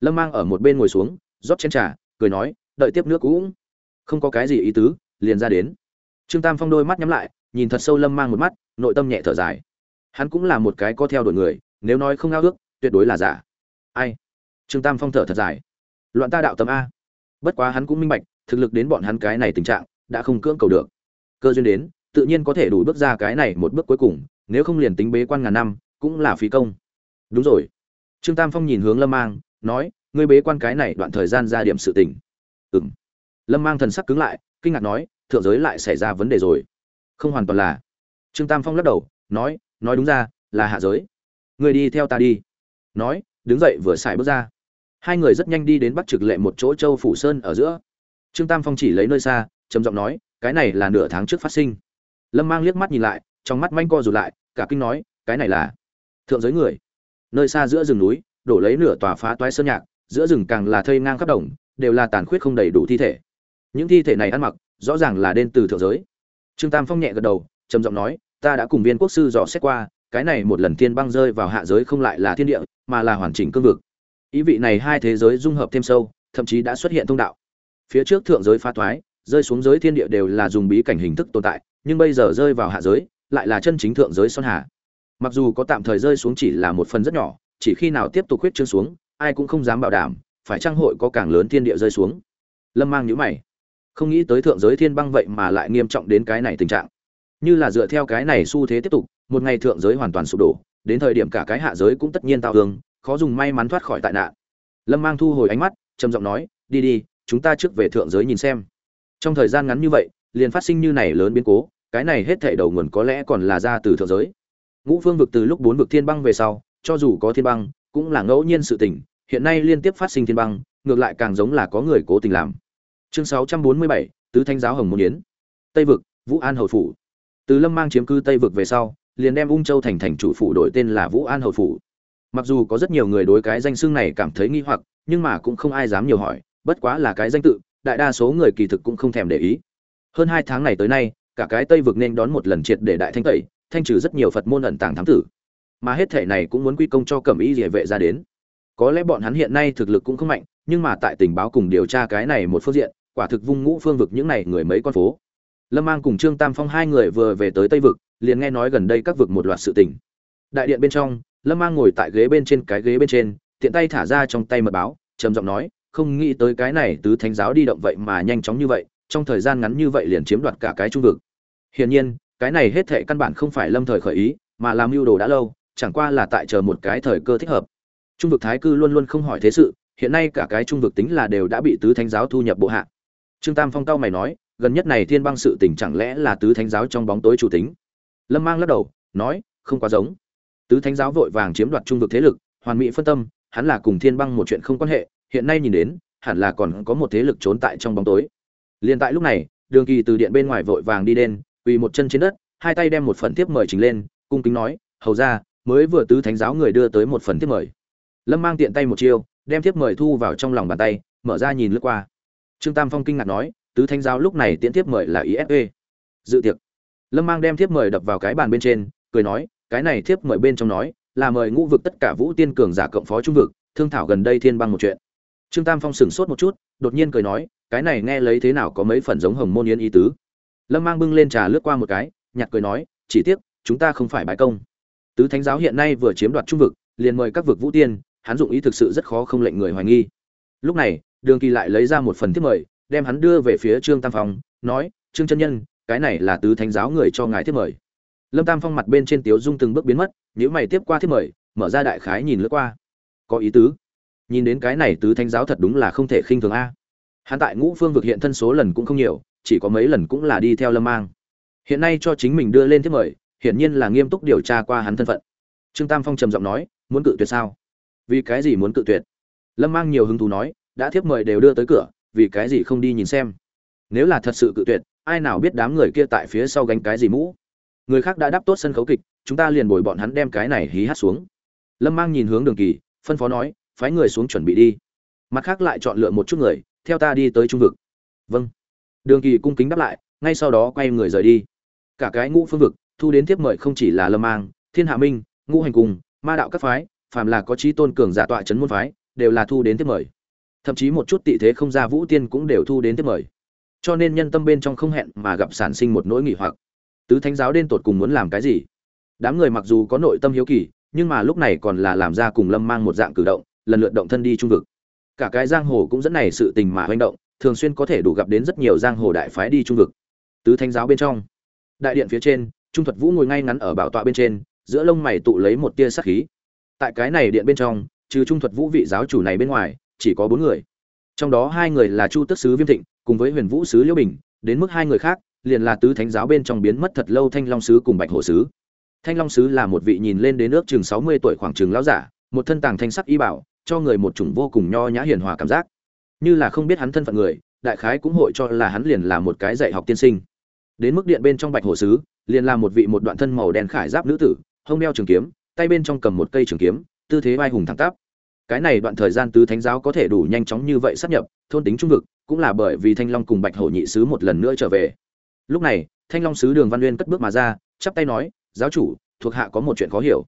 Lâm mang ở một bên ngồi xuống, rót chén trà, cười nói, đợi tiếp nước cũng không có cái gì ý tứ, liền ra đến. Trương tam phong đôi mắt nhắm lại, nhìn thật sâu lâm mang một mắt, nội tâm nhẹ thở dài. Hắn cũng là một cái có theo đuổi người, nếu nói không ao ước, tuyệt đối là giả. Ai? Trương tam phong thở thật dài. Loạn ta đạo tâm a. Bất quá hắn cũng minh bạch thực lực đến bọn hắn cái này tình trạng, đã không cưỡng cầu được. Cơ duyên đến, tự nhiên có thể đủ bước ra cái này một bước cuối cùng, nếu không liền tính bế quan ngàn năm, cũng là phí công. Đúng rồi. Trương tam phong nhìn hướng lâm mang, nói, ngươi bế quan cái này đoạn thời gian ra điểm sự tình. Ừng lâm mang thần sắc cứng lại, kinh ngạc nói, thượng giới lại xảy ra vấn đề rồi. Không hoàn toàn là. Trương tam phong lắc đầu, nói nói đúng ra, là hạ giới. Người đi theo ta đi. Nói, đứng dậy vừa xài bước ra. Hai người rất nhanh đi đến bắt trực lệ một chỗ châu phủ sơn ở giữa trương tam phong chỉ lấy nơi xa, trầm giọng nói, cái này là nửa tháng trước phát sinh. Lâm mang liếc mắt nhìn lại, trong mắt manh co rụt lại, cả kinh nói, cái này là thượng giới người. Nơi xa giữa rừng núi, đổ lấy nửa tòa phá toái sơn nhạc, giữa rừng càng là thây ngang khắp đồng, đều là tàn khuyết không đầy đủ thi thể. Những thi thể này ăn mặc, rõ ràng là đến từ thượng giới. Trương tam phong nhẹ gật đầu, trầm giọng nói, ta đã cùng viên quốc sư dò xét qua, cái này một lần thiên băng rơi vào hạ giới không lại là thiên địa, mà là hoàn chỉnh cương vực. Ý vị này hai thế giới dung hợp thêm sâu, thậm chí đã xuất hiện thông đạo phía trước thượng giới phá thoái, rơi xuống giới thiên địa đều là dùng bí cảnh hình thức tồn tại, nhưng bây giờ rơi vào hạ giới, lại là chân chính thượng giới son hà. Mặc dù có tạm thời rơi xuống chỉ là một phần rất nhỏ, chỉ khi nào tiếp tục huyết trương xuống, ai cũng không dám bảo đảm, phải trang hội có càng lớn thiên địa rơi xuống. Lâm mang nhíu mày. Không nghĩ tới thượng giới thiên băng vậy mà lại nghiêm trọng đến cái này tình trạng. Như là dựa theo cái này xu thế tiếp tục, một ngày thượng giới hoàn toàn sụp đổ, đến thời điểm cả cái hạ giới cũng tất nhiên tạo hương khó dùng may mắn thoát khỏi tại nạn. Lâm mang thu hồi ánh mắt, trầm giọng nói, đi đi chúng ta trước về thượng giới nhìn xem. Trong thời gian ngắn như vậy liền phát sinh như này lớn biến cố cái này hết thảy đầu nguồn có lẽ còn là ra từ thượng giới. Ngũ phương vực từ lúc bốn vực thiên băng về sau cho dù có thiên băng cũng là ngẫu nhiên sự tình hiện nay liên tiếp phát sinh thiên băng ngược lại càng giống là có người cố tình làm. Chương 647, tứ thanh giáo hồng môn yến. Tây vực vũ an hầu phủ. Từ lâm mang chiếm cư tây vực về sau liền đem ung châu thành thành chủ phủ đổi tên là vũ an hầu phủ. Mặc dù có rất nhiều người đối cái danh xưng này cảm thấy nghi hoặc nhưng mà cũng không ai dám nhiều hỏi bất quá là cái danh tự, đại đa số người kỳ thực cũng không thèm để ý. Hơn hai tháng này tới nay, cả cái tây vực nên đón một lần triệt để đại thanh tẩy, thanh trừ rất nhiều phật môn ẩn tàng thám tử. Mà hết thể này cũng muốn quy công cho cẩm y địa vệ ra đến. Có lẽ bọn hắn hiện nay thực lực cũng không mạnh, nhưng mà tại tình báo cùng điều tra cái này một phương diện, quả thực vung ngũ phương vực những này người mấy con phố. Lâm mang cùng trương tam phong hai người vừa về tới tây vực, liền nghe nói gần đây các vực một loạt sự tình. Đại điện bên trong, lâm mang ngồi tại ghế bên trên, cái ghế bên trên, tiện tay thả ra trong tay mật báo, trầm giọng nói không nghĩ tới cái này tứ thánh giáo đi động vậy mà nhanh chóng như vậy, trong thời gian ngắn như vậy liền chiếm đoạt cả cái trung vực. Hiển nhiên, cái này hết thệ căn bản không phải lâm thời khởi ý, mà làm mưu đồ đã lâu, chẳng qua là tại chờ một cái thời cơ thích hợp. Trung vực thái cư luôn luôn không hỏi thế sự, hiện nay cả cái trung vực tính là đều đã bị tứ thánh giáo thu nhập bộ hạ. Trương tam phong cao mày nói, gần nhất này thiên băng sự tình chẳng lẽ là tứ thánh giáo trong bóng tối chủ tính? Lâm mang lắc đầu, nói, không quá giống. Tứ thánh giáo vội vàng chiếm đoạt trung vực thế lực, hoàn mỹ phân tâm, hắn là cùng thiên băng một chuyện không quan hệ hiện nay nhìn đến hẳn là còn có một thế lực trốn tại trong bóng tối liền tại lúc này đường kỳ từ điện bên ngoài vội vàng đi đen quỳ một chân trên đất hai tay đem một phần tiếp mời trình lên cung kính nói hầu ra mới vừa tứ thánh giáo người đưa tới một phần tiếp mời lâm mang tiện tay một chiêu đem tiếp mời thu vào trong lòng bàn tay mở ra nhìn lướt qua trương tam phong kinh ngạc nói tứ thánh giáo lúc này tiễn tiếp mời là ISE." Dự tiệc. Lâm Mang đem tiếp mời đập vào cái bàn bên trên, cười nói, cái này tiếp mời bên trong nói, là mời ngũ vực tất cả vũ tiên cường giả cộng phó trung vực, thương thảo gần đây thiên băng một chuyện. Trương Tam Phong sững sốt một chút, đột nhiên cười nói, cái này nghe lấy thế nào có mấy phần giống Hồng Môn Yến ý tứ. Lâm Mang bưng lên trà lướt qua một cái, nhạt cười nói, chỉ tiếc, chúng ta không phải bái công. Tứ Thánh giáo hiện nay vừa chiếm đoạt trung vực, liền mời các vực vũ tiên, hắn dụng ý thực sự rất khó không lệnh người hoài nghi. Lúc này, Đường Kỳ lại lấy ra một phần thiết mời, đem hắn đưa về phía trương tam phong nói trương chân nhân cái này là tứ thánh giáo người cho ngài thiết mời lâm tam phong mặt bên trên tiếu dung từng bước biến mất nếu mày tiếp qua thiết mời mở ra đại khái nhìn lướt qua có ý tứ nhìn đến cái này tứ thánh giáo thật đúng là không thể khinh thường a. Hắn tại ngũ phương vực hiện thân số lần cũng không nhiều, chỉ có mấy lần cũng là đi theo lâm mang. Hiện nay cho chính mình đưa lên tiếp mời, hiển nhiên là nghiêm túc điều tra qua hắn thân phận. Trương tam phong trầm giọng nói, muốn cự tuyệt sao? Vì cái gì muốn cự tuyệt? Lâm mang nhiều hứng thú nói, đã thiếp mời đều đưa tới cửa, vì cái gì không đi nhìn xem? Nếu là thật sự cự tuyệt, ai nào biết đám người kia tại phía sau gánh cái gì mũ? Người khác đã đáp tốt sân khấu kịch, chúng ta liền bồi bọn hắn đem cái này hí hát xuống. Lâm mang nhìn hướng đường kỳ, phân phó nói phái người xuống chuẩn bị đi. Mặt khác lại chọn lựa một chút người, theo ta đi tới trung vực. Vâng. Đường kỳ cung kính đáp lại, ngay sau đó quay người rời đi. Cả cái ngũ phương vực, thu đến tiếp mời không chỉ là lâm mang, thiên hạ minh, ngũ hành cùng, ma đạo các phái, phàm là có trí tôn cường giả tọa trấn môn phái, đều là thu đến tiếp mời. Thậm chí một chút tị thế không ra vũ tiên cũng đều thu đến tiếp mời. Cho nên nhân tâm bên trong không hẹn mà gặp sản sinh một nỗi nghỉ hoặc. Tứ thánh giáo đen tột cùng muốn làm cái gì? Đám người mặc dù có nội tâm hiếu kỳ, nhưng mà lúc này còn là làm ra cùng lâm mang một dạng cử động lần lượt động thân đi trung vực. Cả cái giang hồ cũng dẫn này sự tình mà hoành động, thường xuyên có thể đủ gặp đến rất nhiều giang hồ đại phái đi trung vực. Tứ thánh giáo bên trong, đại điện phía trên, trung thuật vũ ngồi ngay ngắn ở bảo tọa bên trên, giữa lông mày tụ lấy một tia sắc khí. Tại cái này điện bên trong, trừ trung thuật vũ vị giáo chủ này bên ngoài, chỉ có bốn người. Trong đó hai người là chu tức sứ viêm thịnh, cùng với huyền vũ sứ liễu bình, đến mức hai người khác, liền là tứ thánh giáo bên trong biến mất thật lâu thanh long sứ cùng bạch hổ sứ. Thanh long sứ là một vị nhìn lên đến nước chừng sáu mươi tuổi khoảng chừng lão giả, một thân tàng thanh sắc y bảo cho người một chủng vô cùng nho nhã hiền hòa cảm giác. Như là không biết hắn thân phận người, đại khái cũng hội cho là hắn liền là một cái dạy học tiên sinh. Đến mức điện bên trong bạch hổ sứ, liền là một vị một đoạn thân màu đen khải giáp nữ tử, hông đeo trường kiếm, tay bên trong cầm một cây trường kiếm, tư thế vai hùng thẳng tắp. Cái này đoạn thời gian tứ thánh giáo có thể đủ nhanh chóng như vậy sắp nhập, thôn tính trung vực, cũng là bởi vì thanh long cùng bạch hổ nhị sứ một lần nữa trở về. Lúc này, thanh long sứ đường văn uyên cất bước mà ra, chắp tay nói, giáo chủ, thuộc hạ có một chuyện khó hiểu.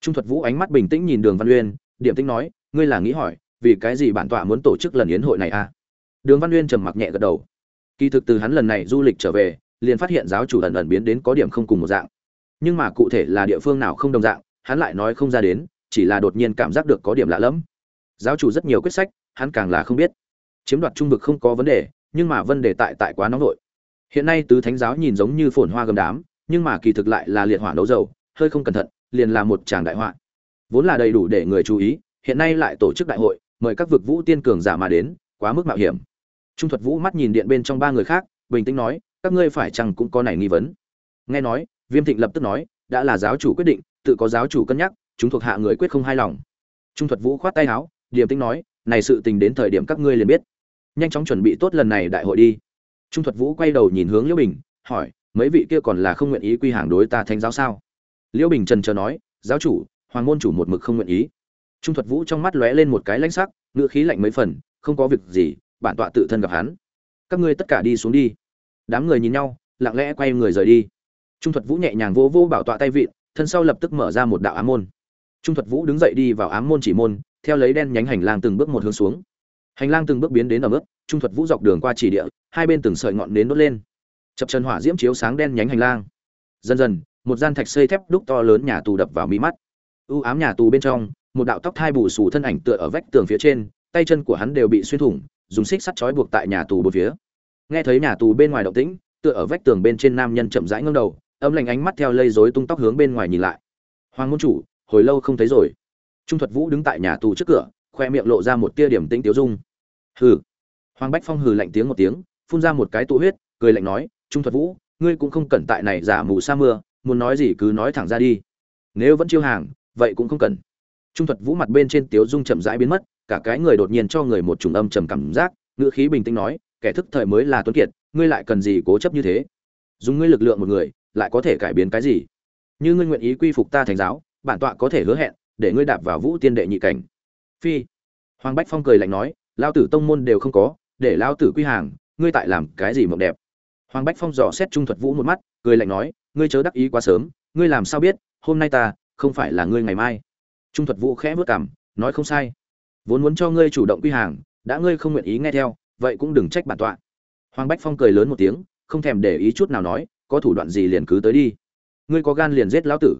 Trung thuật vũ ánh mắt bình tĩnh nhìn đường văn uyên, điểm tĩnh nói ngươi là nghĩ hỏi, vì cái gì bản tọa muốn tổ chức lần yến hội này à? Đường văn uyên trầm mặc nhẹ gật đầu. Kỳ thực từ hắn lần này du lịch trở về, liền phát hiện giáo chủ ẩn ẩn biến đến có điểm không cùng một dạng. Nhưng mà cụ thể là địa phương nào không đồng dạng, hắn lại nói không ra đến, chỉ là đột nhiên cảm giác được có điểm lạ lẫm. Giáo chủ rất nhiều quyết sách, hắn càng là không biết. Chiếm đoạt trung vực không có vấn đề, nhưng mà vấn đề tại tại quá nóng vội. Hiện nay tứ thánh giáo nhìn giống như phồn hoa gầm đám, nhưng mà kỳ thực lại là liệt hỏa nấu dầu, hơi không cẩn thận, liền là một tràng đại họa. Vốn là đầy đủ để người chú ý hiện nay lại tổ chức đại hội, mời các vực vũ tiên cường giả mà đến, quá mức mạo hiểm. Trung thuật vũ mắt nhìn điện bên trong ba người khác, bình tĩnh nói, các ngươi phải chăng cũng có này nghi vấn? Nghe nói, viêm thịnh lập tức nói, đã là giáo chủ quyết định, tự có giáo chủ cân nhắc, chúng thuộc hạ người quyết không hài lòng. Trung thuật vũ khoát tay áo, điềm tĩnh nói, này sự tình đến thời điểm các ngươi liền biết. Nhanh chóng chuẩn bị tốt lần này đại hội đi. Trung thuật vũ quay đầu nhìn hướng liễu bình, hỏi, mấy vị kia còn là không nguyện ý quy hàng đối ta thánh giáo sao? Liễu bình trần chờ nói, giáo chủ, hoàng môn chủ một mực không nguyện ý trung thuật vũ trong mắt lóe lên một cái lãnh sắc ngựa khí lạnh mấy phần, không có việc gì, bản tọa tự thân gặp hắn. Các ngươi tất cả đi xuống đi. Đám người nhìn nhau, lặng lẽ quay người rời đi. Trung thuật vũ nhẹ nhàng vô vô bảo tọa tay vịn, thân sau lập tức mở ra một đạo ám môn. Trung thuật vũ đứng dậy đi vào ám môn chỉ môn, theo lấy đen nhánh hành lang từng bước một hướng xuống. Hành lang từng bước biến đến ở mức trung thuật vũ dọc đường qua chỉ địa, hai bên từng sợi ngọn nến đốt lên. Chập chân hỏa diễm chiếu sáng đen nhánh hành lang. Dần dần, một gian thạch xây thép đúc to lớn nhà tù đập vào mi mắt. U ám nhà tù bên trong một đạo tóc thai bù xù thân ảnh tựa ở vách tường phía trên, tay chân của hắn đều bị xuyên thủng, dùng xích sắt trói buộc tại nhà tù bốn phía. Nghe thấy nhà tù bên ngoài động tĩnh, tựa ở vách tường bên trên nam nhân chậm rãi ngâm đầu, âm lạnh ánh mắt theo lây rối tung tóc hướng bên ngoài nhìn lại. Hoàng môn chủ, hồi lâu không thấy rồi. Trung thuật vũ đứng tại nhà tù trước cửa, khoe miệng lộ ra một tia điểm tĩnh tiếu dung. Hừ. Hoàng bách phong hừ lạnh tiếng một tiếng, phun ra một cái tụ huyết, cười lạnh nói, trung thuật vũ, ngươi cũng không cần tại này giả mù sa mưa, muốn nói gì cứ nói thẳng ra đi. Nếu vẫn chiêu hàng, vậy cũng không cần trung thuật vũ mặt bên trên tiếu dung chậm rãi biến mất, cả cái người đột nhiên cho người một trùng âm trầm cảm giác, ngữ khí bình tĩnh nói, kẻ thức thời mới là tuấn kiệt, ngươi lại cần gì cố chấp như thế? Dùng ngươi lực lượng một người, lại có thể cải biến cái gì? Như ngươi nguyện ý quy phục ta thành giáo, bản tọa có thể hứa hẹn, để ngươi đạp vào vũ tiên đệ nhị cảnh. Phi. Hoàng bách phong cười lạnh nói, lao tử tông môn đều không có, để lao tử quy hàng, ngươi tại làm cái gì mộng đẹp? Hoàng bách phong dò xét trung thuật vũ một mắt, cười lạnh nói, ngươi chớ đắc ý quá sớm, ngươi làm sao biết, hôm nay ta không phải là ngươi ngày mai trung thuật vũ khẽ vớt cảm nói không sai. Vốn muốn cho ngươi chủ động quy hàng, đã ngươi không nguyện ý nghe theo, vậy cũng đừng trách bản tọa. Hoàng bách phong cười lớn một tiếng, không thèm để ý chút nào nói, có thủ đoạn gì liền cứ tới đi. Ngươi có gan liền giết lão tử.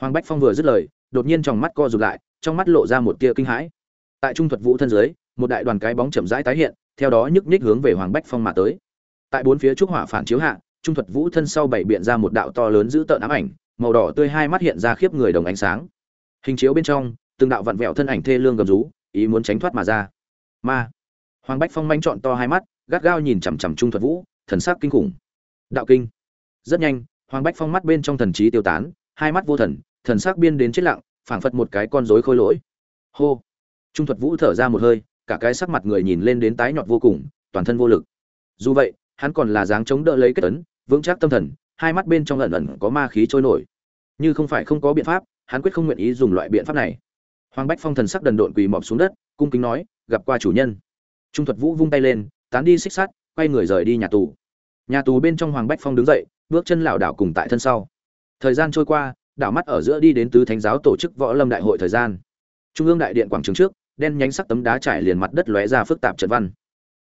Hoàng bách phong vừa dứt lời, đột nhiên trong mắt co rụt lại, trong mắt lộ ra một tia kinh hãi. Tại trung thuật vũ thân dưới, một đại đoàn cái bóng chậm rãi tái hiện, theo đó nhức nhích hướng về hoàng bách phong mà tới. Tại bốn phía trúc hỏa phản chiếu hạ, trung thuật vũ thân sau bảy biện ra một đạo to lớn giữ tợn ám ảnh, màu đỏ tươi hai mắt hiện ra khiếp người đồng ánh sáng hình chiếu bên trong, từng đạo vặn vẹo thân ảnh thê lương gầm rú, ý muốn tránh thoát mà ra. Ma. Hoàng bách phong manh trọn to hai mắt, gắt gao nhìn chằm chằm trung thuật vũ, thần sắc kinh khủng. Đạo kinh. Rất nhanh, hoàng bách phong mắt bên trong thần trí tiêu tán, hai mắt vô thần thần sắc biên đến chết lặng, phảng phất một cái con rối khôi lỗi. Hô. Trung thuật vũ thở ra một hơi, cả cái sắc mặt người nhìn lên đến tái nhọt vô cùng, toàn thân vô lực. Dù vậy, hắn còn là dáng chống đỡ lấy kết ấn, vững chắc tâm thần, hai mắt bên trong ẩn ẩn có ma khí trôi nổi. Như không phải không có biện pháp hắn quyết không nguyện ý dùng loại biện pháp này. Hoàng bách phong thần sắc đần độn quỳ mọp xuống đất, cung kính nói, gặp qua chủ nhân. Trung thuật vũ vung tay lên, tán đi xích sắt, quay người rời đi nhà tù. Nhà tù bên trong hoàng bách phong đứng dậy, bước chân lảo đảo cùng tại thân sau. Thời gian trôi qua, đảo mắt ở giữa đi đến tứ thánh giáo tổ chức võ lâm đại hội thời gian. Trung ương đại điện quảng trường trước, đen nhánh sắc tấm đá trải liền mặt đất lóe ra phức tạp trận văn.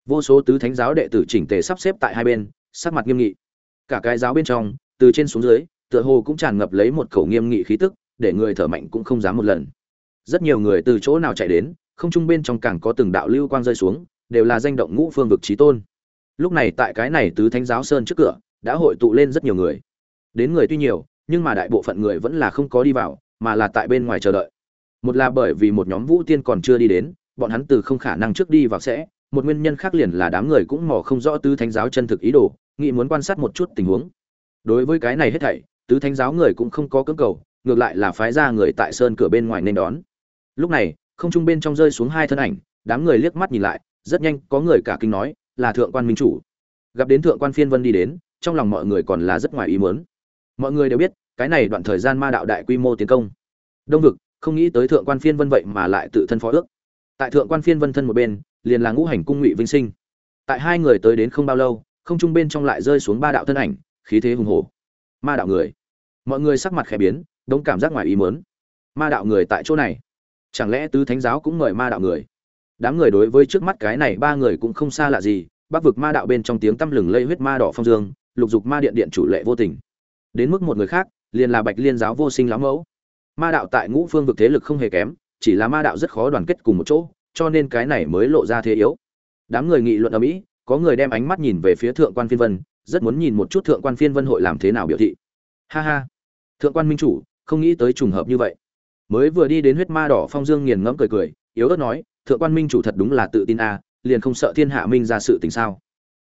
Vô số tứ thánh giáo đệ tử chỉnh tề sắp xếp tại hai bên, sắc mặt nghiêm nghị. Cả cái giáo bên trong, từ trên xuống dưới, tựa hồ cũng tràn ngập lấy một khẩu nghiêm nghị khí tức để người thở mạnh cũng không dám một lần. Rất nhiều người từ chỗ nào chạy đến, không trung bên trong càng có từng đạo lưu quang rơi xuống, đều là danh động ngũ phương vực trí tôn. Lúc này tại cái này tứ thánh giáo sơn trước cửa, đã hội tụ lên rất nhiều người. Đến người tuy nhiều, nhưng mà đại bộ phận người vẫn là không có đi vào, mà là tại bên ngoài chờ đợi. Một là bởi vì một nhóm vũ tiên còn chưa đi đến, bọn hắn từ không khả năng trước đi vào sẽ, một nguyên nhân khác liền là đám người cũng mò không rõ tứ thánh giáo chân thực ý đồ, nghĩ muốn quan sát một chút tình huống. Đối với cái này hết thảy, tứ thánh giáo người cũng không có cưỡng cầu ngược lại là phái ra người tại sơn cửa bên ngoài nên đón. Lúc này, không trung bên trong rơi xuống hai thân ảnh, đám người liếc mắt nhìn lại, rất nhanh, có người cả kinh nói, là thượng quan minh chủ. Gặp đến thượng quan phiên vân đi đến, trong lòng mọi người còn là rất ngoài ý muốn. Mọi người đều biết, cái này đoạn thời gian ma đạo đại quy mô tiến công. Đông vực, không nghĩ tới thượng quan phiên vân vậy mà lại tự thân phó ước. Tại thượng quan phiên vân thân một bên, liền là ngũ hành cung ngụy vinh sinh. Tại hai người tới đến không bao lâu, không trung bên trong lại rơi xuống ba đạo thân ảnh, khí thế hùng hổ. Ma đạo người. Mọi người sắc mặt khẽ biến đống cảm giác ngoài ý muốn. Ma đạo người tại chỗ này. Chẳng lẽ tứ thánh giáo cũng mời ma đạo người? Đám người đối với trước mắt cái này ba người cũng không xa lạ gì bắc vực ma đạo bên trong tiếng tăm lừng lây huyết ma đỏ phong dương, lục dục ma điện điện chủ lệ vô tình. Đến mức một người khác, liền là bạch liên giáo vô sinh lão mẫu. Ma đạo tại ngũ phương vực thế lực không hề kém, chỉ là ma đạo rất khó đoàn kết cùng một chỗ, cho nên cái này mới lộ ra thế yếu. Đám người nghị luận ở mỹ, có người đem ánh mắt nhìn về phía thượng quan phiên vân, rất muốn nhìn một chút thượng quan phiên vân hội làm thế nào biểu thị. Ha ha. Thượng quan minh chủ không nghĩ tới trùng hợp như vậy. Mới vừa đi đến huyết ma đỏ phong dương nghiền ngẫm cười cười, yếu ớt nói, thượng quan minh chủ thật đúng là tự tin a liền không sợ thiên hạ minh ra sự tình sao?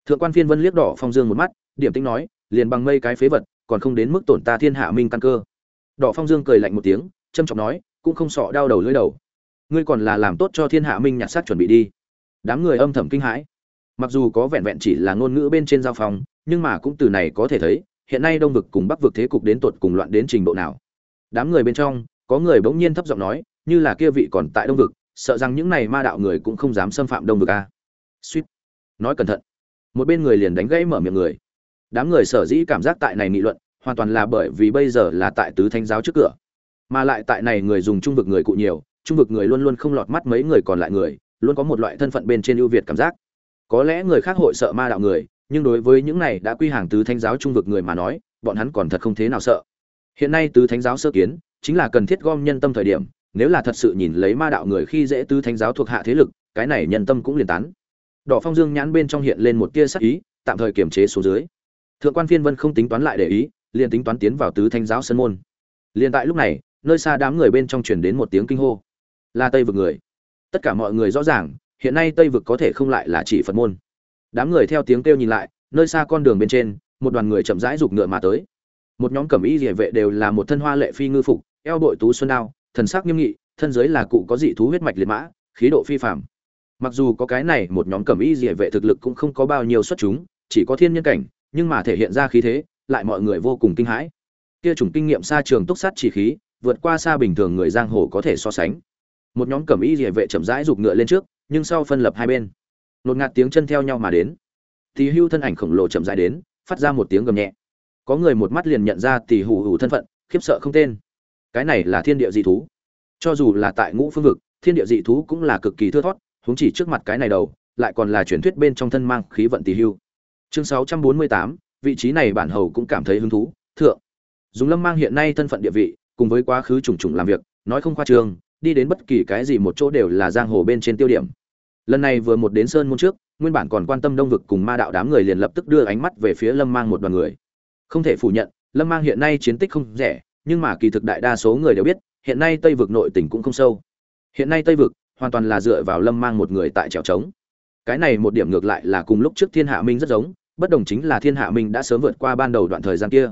Thượng quan phiên vân liếc đỏ phong dương một mắt, điểm tính nói, liền bằng mây cái phế vật, còn không đến mức tổn ta thiên hạ minh căn cơ. Đỏ phong dương cười lạnh một tiếng, trâm trọng nói, cũng không sọ đau đầu lưỡi đầu. Ngươi còn là làm tốt cho thiên hạ minh nhặt xác chuẩn bị đi. Đám người âm thầm kinh hãi. Mặc dù có vẹn vẹn chỉ là ngôn ngữ bên trên giao phòng nhưng mà cũng từ này có thể thấy, hiện nay đông vực cùng bắc vực thế cục đến tột cùng loạn đến trình độ nào đám người bên trong, có người bỗng nhiên thấp giọng nói, như là kia vị còn tại đông vực, sợ rằng những này ma đạo người cũng không dám xâm phạm đông vực a suýt. Nói cẩn thận. Một bên người liền đánh gãy mở miệng người. Đám người sở dĩ cảm giác tại này nghị luận, hoàn toàn là bởi vì bây giờ là tại tứ thánh giáo trước cửa. Mà lại tại này người dùng trung vực người cụ nhiều, trung vực người luôn luôn không lọt mắt mấy người còn lại người, luôn có một loại thân phận bên trên ưu việt cảm giác. Có lẽ người khác hội sợ ma đạo người, nhưng đối với những này đã quy hàng tứ thánh giáo trung vực người mà nói, bọn hắn còn thật không thế nào sợ hiện nay tứ thánh giáo sơ kiến, chính là cần thiết gom nhân tâm thời điểm, nếu là thật sự nhìn lấy ma đạo người khi dễ tứ thánh giáo thuộc hạ thế lực, cái này nhân tâm cũng liền tán. Đỏ phong dương nhãn bên trong hiện lên một tia sắc ý, tạm thời kiềm chế số dưới. Thượng quan phiên vân không tính toán lại để ý, liền tính toán tiến vào tứ thánh giáo sân môn. Liền tại lúc này, nơi xa đám người bên trong truyền đến một tiếng kinh hô. Là tây vực người. Tất cả mọi người rõ ràng, hiện nay tây vực có thể không lại là chỉ phật môn. Đám người theo tiếng kêu nhìn lại, nơi xa con đường bên trên, một đoàn người chậm rãi giục ngựa mà tới một nhóm cẩm y địa vệ đều là một thân hoa lệ phi ngư phục, eo bội tú xuân đao, thần sắc nghiêm nghị, thân giới là cụ có dị thú huyết mạch liệt mã, khí độ phi phàm. Mặc dù có cái này một nhóm cẩm y địa vệ thực lực cũng không có bao nhiêu xuất chúng, chỉ có thiên nhân cảnh, nhưng mà thể hiện ra khí thế, lại mọi người vô cùng kinh hãi. Kia chủng kinh nghiệm xa trường túc sát chỉ khí, vượt qua xa bình thường người giang hồ có thể so sánh. Một nhóm cẩm y địa vệ chậm rãi giục ngựa lên trước, nhưng sau phân lập hai bên. Nột ngạt tiếng chân theo nhau mà đến. Thì hưu thân ảnh khổng lồ chậm rãi đến, phát ra một tiếng gầm nhẹ có người một mắt liền nhận ra tỷ hủ hủ thân phận khiếp sợ không tên. Cái này là thiên địa dị thú. Cho dù là tại ngũ phương vực thiên địa dị thú cũng là cực kỳ thưa thót húng chỉ trước mặt cái này đầu lại còn là truyền thuyết bên trong thân mang khí vận tỷ hưu. Chương 648, vị trí này bản hầu cũng cảm thấy hứng thú thượng. Dùng lâm mang hiện nay thân phận địa vị cùng với quá khứ trùng trùng làm việc nói không khoa trương đi đến bất kỳ cái gì một chỗ đều là giang hồ bên trên tiêu điểm. Lần này vừa một đến sơn môn trước nguyên bản còn quan tâm đông vực cùng ma đạo đám người liền lập tức đưa ánh mắt về phía lâm mang một đoàn người không thể phủ nhận, lâm mang hiện nay chiến tích không rẻ, nhưng mà kỳ thực đại đa số người đều biết, hiện nay tây vực nội tỉnh cũng không sâu. Hiện nay tây vực hoàn toàn là dựa vào lâm mang một người tại trèo trống. Cái này một điểm ngược lại là cùng lúc trước thiên hạ minh rất giống, bất đồng chính là thiên hạ minh đã sớm vượt qua ban đầu đoạn thời gian kia.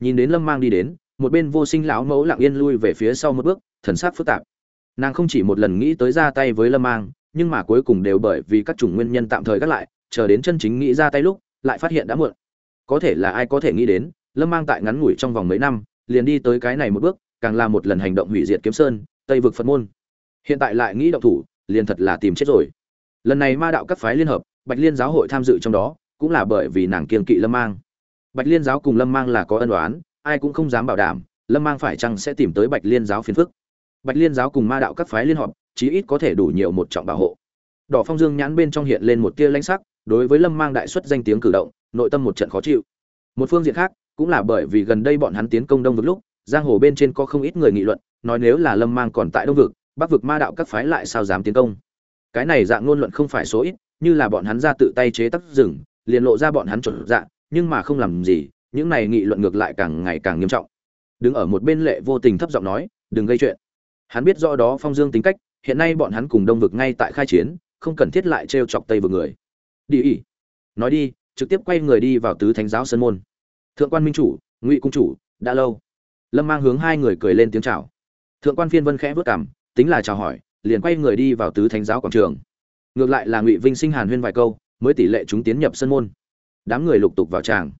Nhìn đến lâm mang đi đến, một bên vô sinh lão mẫu lặng yên lui về phía sau một bước, thần sắc phức tạp. Nàng không chỉ một lần nghĩ tới ra tay với lâm mang, nhưng mà cuối cùng đều bởi vì các chủng nguyên nhân tạm thời gác lại, chờ đến chân chính nghĩ ra tay lúc, lại phát hiện đã muộn có thể là ai có thể nghĩ đến, lâm mang tại ngắn ngủi trong vòng mấy năm, liền đi tới cái này một bước, càng là một lần hành động hủy diệt kiếm sơn, tây vực phật môn. Hiện tại lại nghĩ động thủ, liền thật là tìm chết rồi. Lần này ma đạo các phái liên hợp, bạch liên giáo hội tham dự trong đó, cũng là bởi vì nàng kiên kỵ lâm mang. Bạch liên giáo cùng lâm mang là có ân đoán ai cũng không dám bảo đảm, lâm mang phải chăng sẽ tìm tới bạch liên giáo phiền phức. Bạch liên giáo cùng ma đạo các phái liên hợp, chí ít có thể đủ nhiều một trọng bảo hộ. Đỏ phong dương nhãn bên trong hiện lên một tia lãnh sắc, đối với lâm mang đại xuất danh tiếng cử động nội tâm một trận khó chịu. Một phương diện khác, cũng là bởi vì gần đây bọn hắn tiến công đông vực lúc, giang hồ bên trên có không ít người nghị luận, nói nếu là lâm mang còn tại đông vực, bắc vực ma đạo các phái lại sao dám tiến công? Cái này dạng ngôn luận không phải số ít, như là bọn hắn ra tự tay chế tác rừng, liền lộ ra bọn hắn chuẩn dạng nhưng mà không làm gì, những này nghị luận ngược lại càng ngày càng nghiêm trọng. Đứng ở một bên lệ vô tình thấp giọng nói, đừng gây chuyện. Hắn biết rõ đó phong dương tính cách, hiện nay bọn hắn cùng đông vực ngay tại khai chiến, không cần thiết lại trêu chọc tây vực người. Đi ỉ. Nói đi trực tiếp quay người đi vào tứ thánh giáo sân môn. Thượng quan minh chủ, ngụy cung chủ, đã lâu. Lâm mang hướng hai người cười lên tiếng chào. Thượng quan phiên vân khẽ vớt cảm, tính là chào hỏi, liền quay người đi vào tứ thánh giáo quảng trường. Ngược lại là ngụy vinh sinh hàn huyên vài câu, mới tỷ lệ chúng tiến nhập sân môn. Đám người lục tục vào tràng.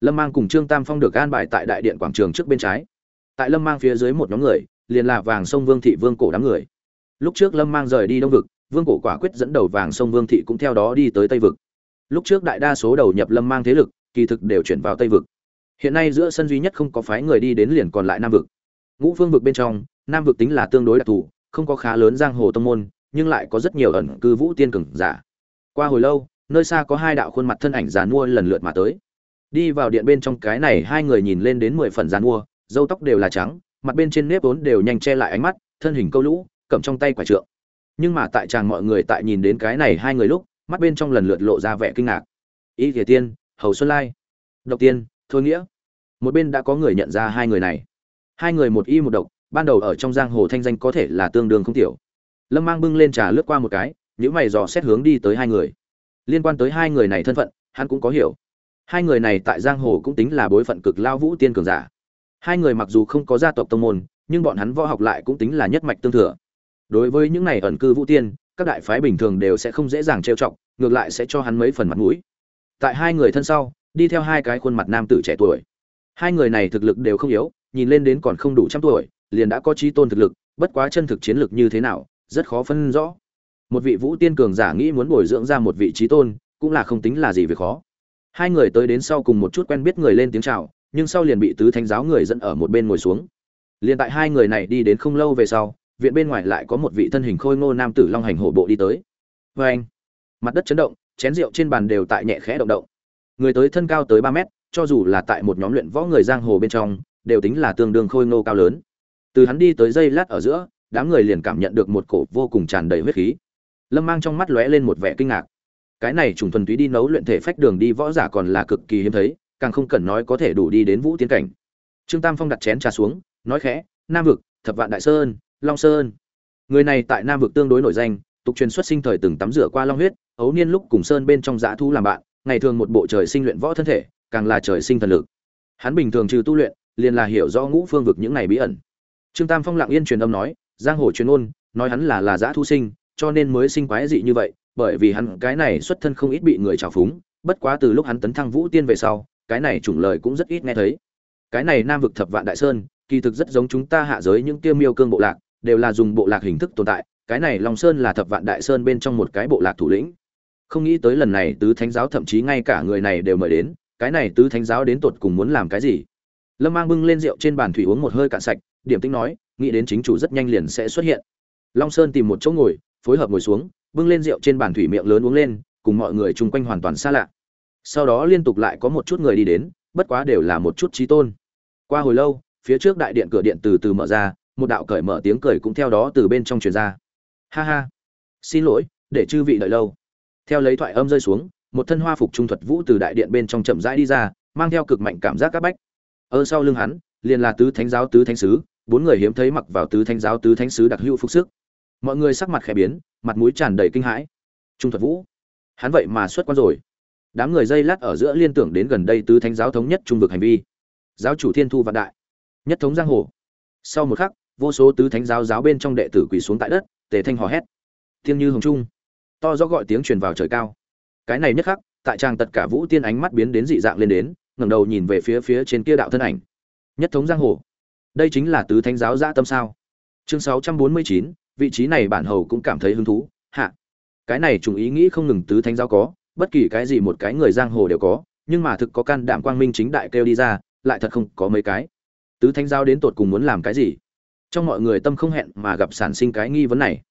Lâm mang cùng trương tam phong được an bài tại đại điện quảng trường trước bên trái. Tại lâm mang phía dưới một nhóm người, liền là vàng sông vương thị vương cổ đám người. Lúc trước lâm mang rời đi đông vực, vương cổ quả quyết dẫn đầu vàng sông vương thị cũng theo đó đi tới tây vực lúc trước đại đa số đầu nhập lâm mang thế lực, kỳ thực đều chuyển vào tây vực. Hiện nay giữa sân duy nhất không có phái người đi đến liền còn lại nam vực. Ngũ phương vực bên trong, nam vực tính là tương đối đặc thù, không có khá lớn giang hồ tông môn, nhưng lại có rất nhiều ẩn cư vũ tiên cường giả. Qua hồi lâu, nơi xa có hai đạo khuôn mặt thân ảnh giàn mua lần lượt mà tới. Đi vào điện bên trong cái này hai người nhìn lên đến mười phần giàn mua dâu tóc đều là trắng, mặt bên trên nếp vốn đều nhanh che lại ánh mắt, thân hình câu lũ, cầm trong tay quả trượng. Nhưng mà tại chàng mọi người tại nhìn đến cái này hai người lúc mắt bên trong lần lượt lộ ra vẻ kinh ngạc. Ý thể tiên, hầu xuân lai, độc tiên, thôi nghĩa. Một bên đã có người nhận ra hai người này. Hai người một y một độc, ban đầu ở trong giang hồ thanh danh có thể là tương đương không tiểu. Lâm mang bưng lên trà lướt qua một cái những mày dò xét hướng đi tới hai người. Liên quan tới hai người này thân phận, hắn cũng có hiểu. Hai người này tại giang hồ cũng tính là bối phận cực lao vũ tiên cường giả. Hai người mặc dù không có gia tộc tông môn, nhưng bọn hắn võ học lại cũng tính là nhất mạch tương thừa. Đối với những này ẩn cư vũ tiên các đại phái bình thường đều sẽ không dễ dàng trêu chọc, ngược lại sẽ cho hắn mấy phần mặt mũi. Tại hai người thân sau, đi theo hai cái khuôn mặt nam tử trẻ tuổi. Hai người này thực lực đều không yếu, nhìn lên đến còn không đủ trăm tuổi, liền đã có chí tôn thực lực, bất quá chân thực chiến lực như thế nào, rất khó phân rõ. Một vị vũ tiên cường giả nghĩ muốn bồi dưỡng ra một vị chí tôn, cũng là không tính là gì về khó. Hai người tới đến sau cùng một chút quen biết người lên tiếng chào, nhưng sau liền bị tứ thánh giáo người dẫn ở một bên ngồi xuống. Liên tại hai người này đi đến không lâu về sau viện bên ngoài lại có một vị thân hình khôi ngô nam tử long hành hổ bộ đi tới. Vê anh, mặt đất chấn động, chén rượu trên bàn đều tại nhẹ khẽ động động. Người tới thân cao tới ba mét, cho dù là tại một nhóm luyện võ người giang hồ bên trong, đều tính là tương đương khôi ngô cao lớn. Từ hắn đi tới dây lát ở giữa, đám người liền cảm nhận được một cổ vô cùng tràn đầy huyết khí. Lâm mang trong mắt lóe lên một vẻ kinh ngạc. Cái này trùng thuần túy đi nấu luyện thể phách đường đi võ giả còn là cực kỳ hiếm thấy, càng không cần nói có thể đủ đi đến vũ tiến cảnh. Trương tam phong đặt chén trà xuống, nói khẽ, nam vực, thập vạn đại sơn long sơn người này tại nam vực tương đối nổi danh, tục truyền xuất sinh thời từng tắm rửa qua long huyết, ấu niên lúc cùng sơn bên trong dã thu làm bạn, ngày thường một bộ trời sinh luyện võ thân thể, càng là trời sinh thần lực. Hắn bình thường trừ tu luyện, liền là hiểu rõ ngũ phương vực những này bí ẩn. Trương tam phong lặng yên truyền âm nói, giang hồ truyền ôn, nói hắn là là dã thu sinh, cho nên mới sinh quái dị như vậy, bởi vì hắn, cái này xuất thân không ít bị người trào phúng, bất quá từ lúc hắn tấn thăng vũ tiên về sau, cái này chủng lời cũng rất ít nghe thấy. Cái này nam vực thập vạn đại sơn, kỳ thực rất giống chúng ta hạ giới những tiêu miêu cương bộ lạc đều là dùng bộ lạc hình thức tồn tại, cái này long sơn là thập vạn đại sơn bên trong một cái bộ lạc thủ lĩnh. Không nghĩ tới lần này tứ thánh giáo thậm chí ngay cả người này đều mời đến, cái này tứ thánh giáo đến tột cùng muốn làm cái gì? Lâm mang bưng lên rượu trên bàn thủy uống một hơi cạn sạch, điểm tính nói, nghĩ đến chính chủ rất nhanh liền sẽ xuất hiện. Long sơn tìm một chỗ ngồi, phối hợp ngồi xuống, bưng lên rượu trên bàn thủy miệng lớn uống lên, cùng mọi người chung quanh hoàn toàn xa lạ. Sau đó liên tục lại có một chút người đi đến, bất quá đều là một chút trí tôn. Qua hồi lâu, phía trước đại điện cửa điện từ từ mở ra một đạo cởi mở tiếng cười cũng theo đó từ bên trong truyền ra. Ha ha. Xin lỗi, để chư vị đợi lâu. Theo lấy thoại âm rơi xuống, một thân hoa phục trung thuật vũ từ đại điện bên trong chậm rãi đi ra, mang theo cực mạnh cảm giác các bách. Ở sau lưng hắn, liền là tứ thánh giáo tứ thánh sứ, bốn người hiếm thấy mặc vào tứ thánh giáo tứ thánh sứ đặc hữu phục sức. Mọi người sắc mặt khẽ biến, mặt mũi tràn đầy kinh hãi. Trung thuật vũ. Hắn vậy mà xuất quan rồi. Đám người dây lát ở giữa liên tưởng đến gần đây tứ thánh giáo thống nhất trung vực hành vi. Giáo chủ thiên thu vạn đại. Nhất thống giang hồ. Sau một khắc vô số tứ thánh giáo giáo bên trong đệ tử quỳ xuống tại đất tề thanh hò hét. Thiên như hồng trung to rõ gọi tiếng truyền vào trời cao. Cái này nhất khắc tại trang tất cả vũ tiên ánh mắt biến đến dị dạng lên đến ngẩng đầu nhìn về phía phía trên kia đạo thân ảnh. Nhất thống giang hồ. Đây chính là tứ thánh giáo dã tâm sao. Chương 649, vị trí này bản hầu cũng cảm thấy hứng thú. Hạ. Cái này trùng ý nghĩ không ngừng tứ thánh giáo có bất kỳ cái gì một cái người giang hồ đều có nhưng mà thực có can đảm quang minh chính đại kêu đi ra lại thật không có mấy cái. Tứ thánh giáo đến tột cùng muốn làm cái gì? Trong mọi người tâm không hẹn mà gặp sản sinh cái nghi vấn này.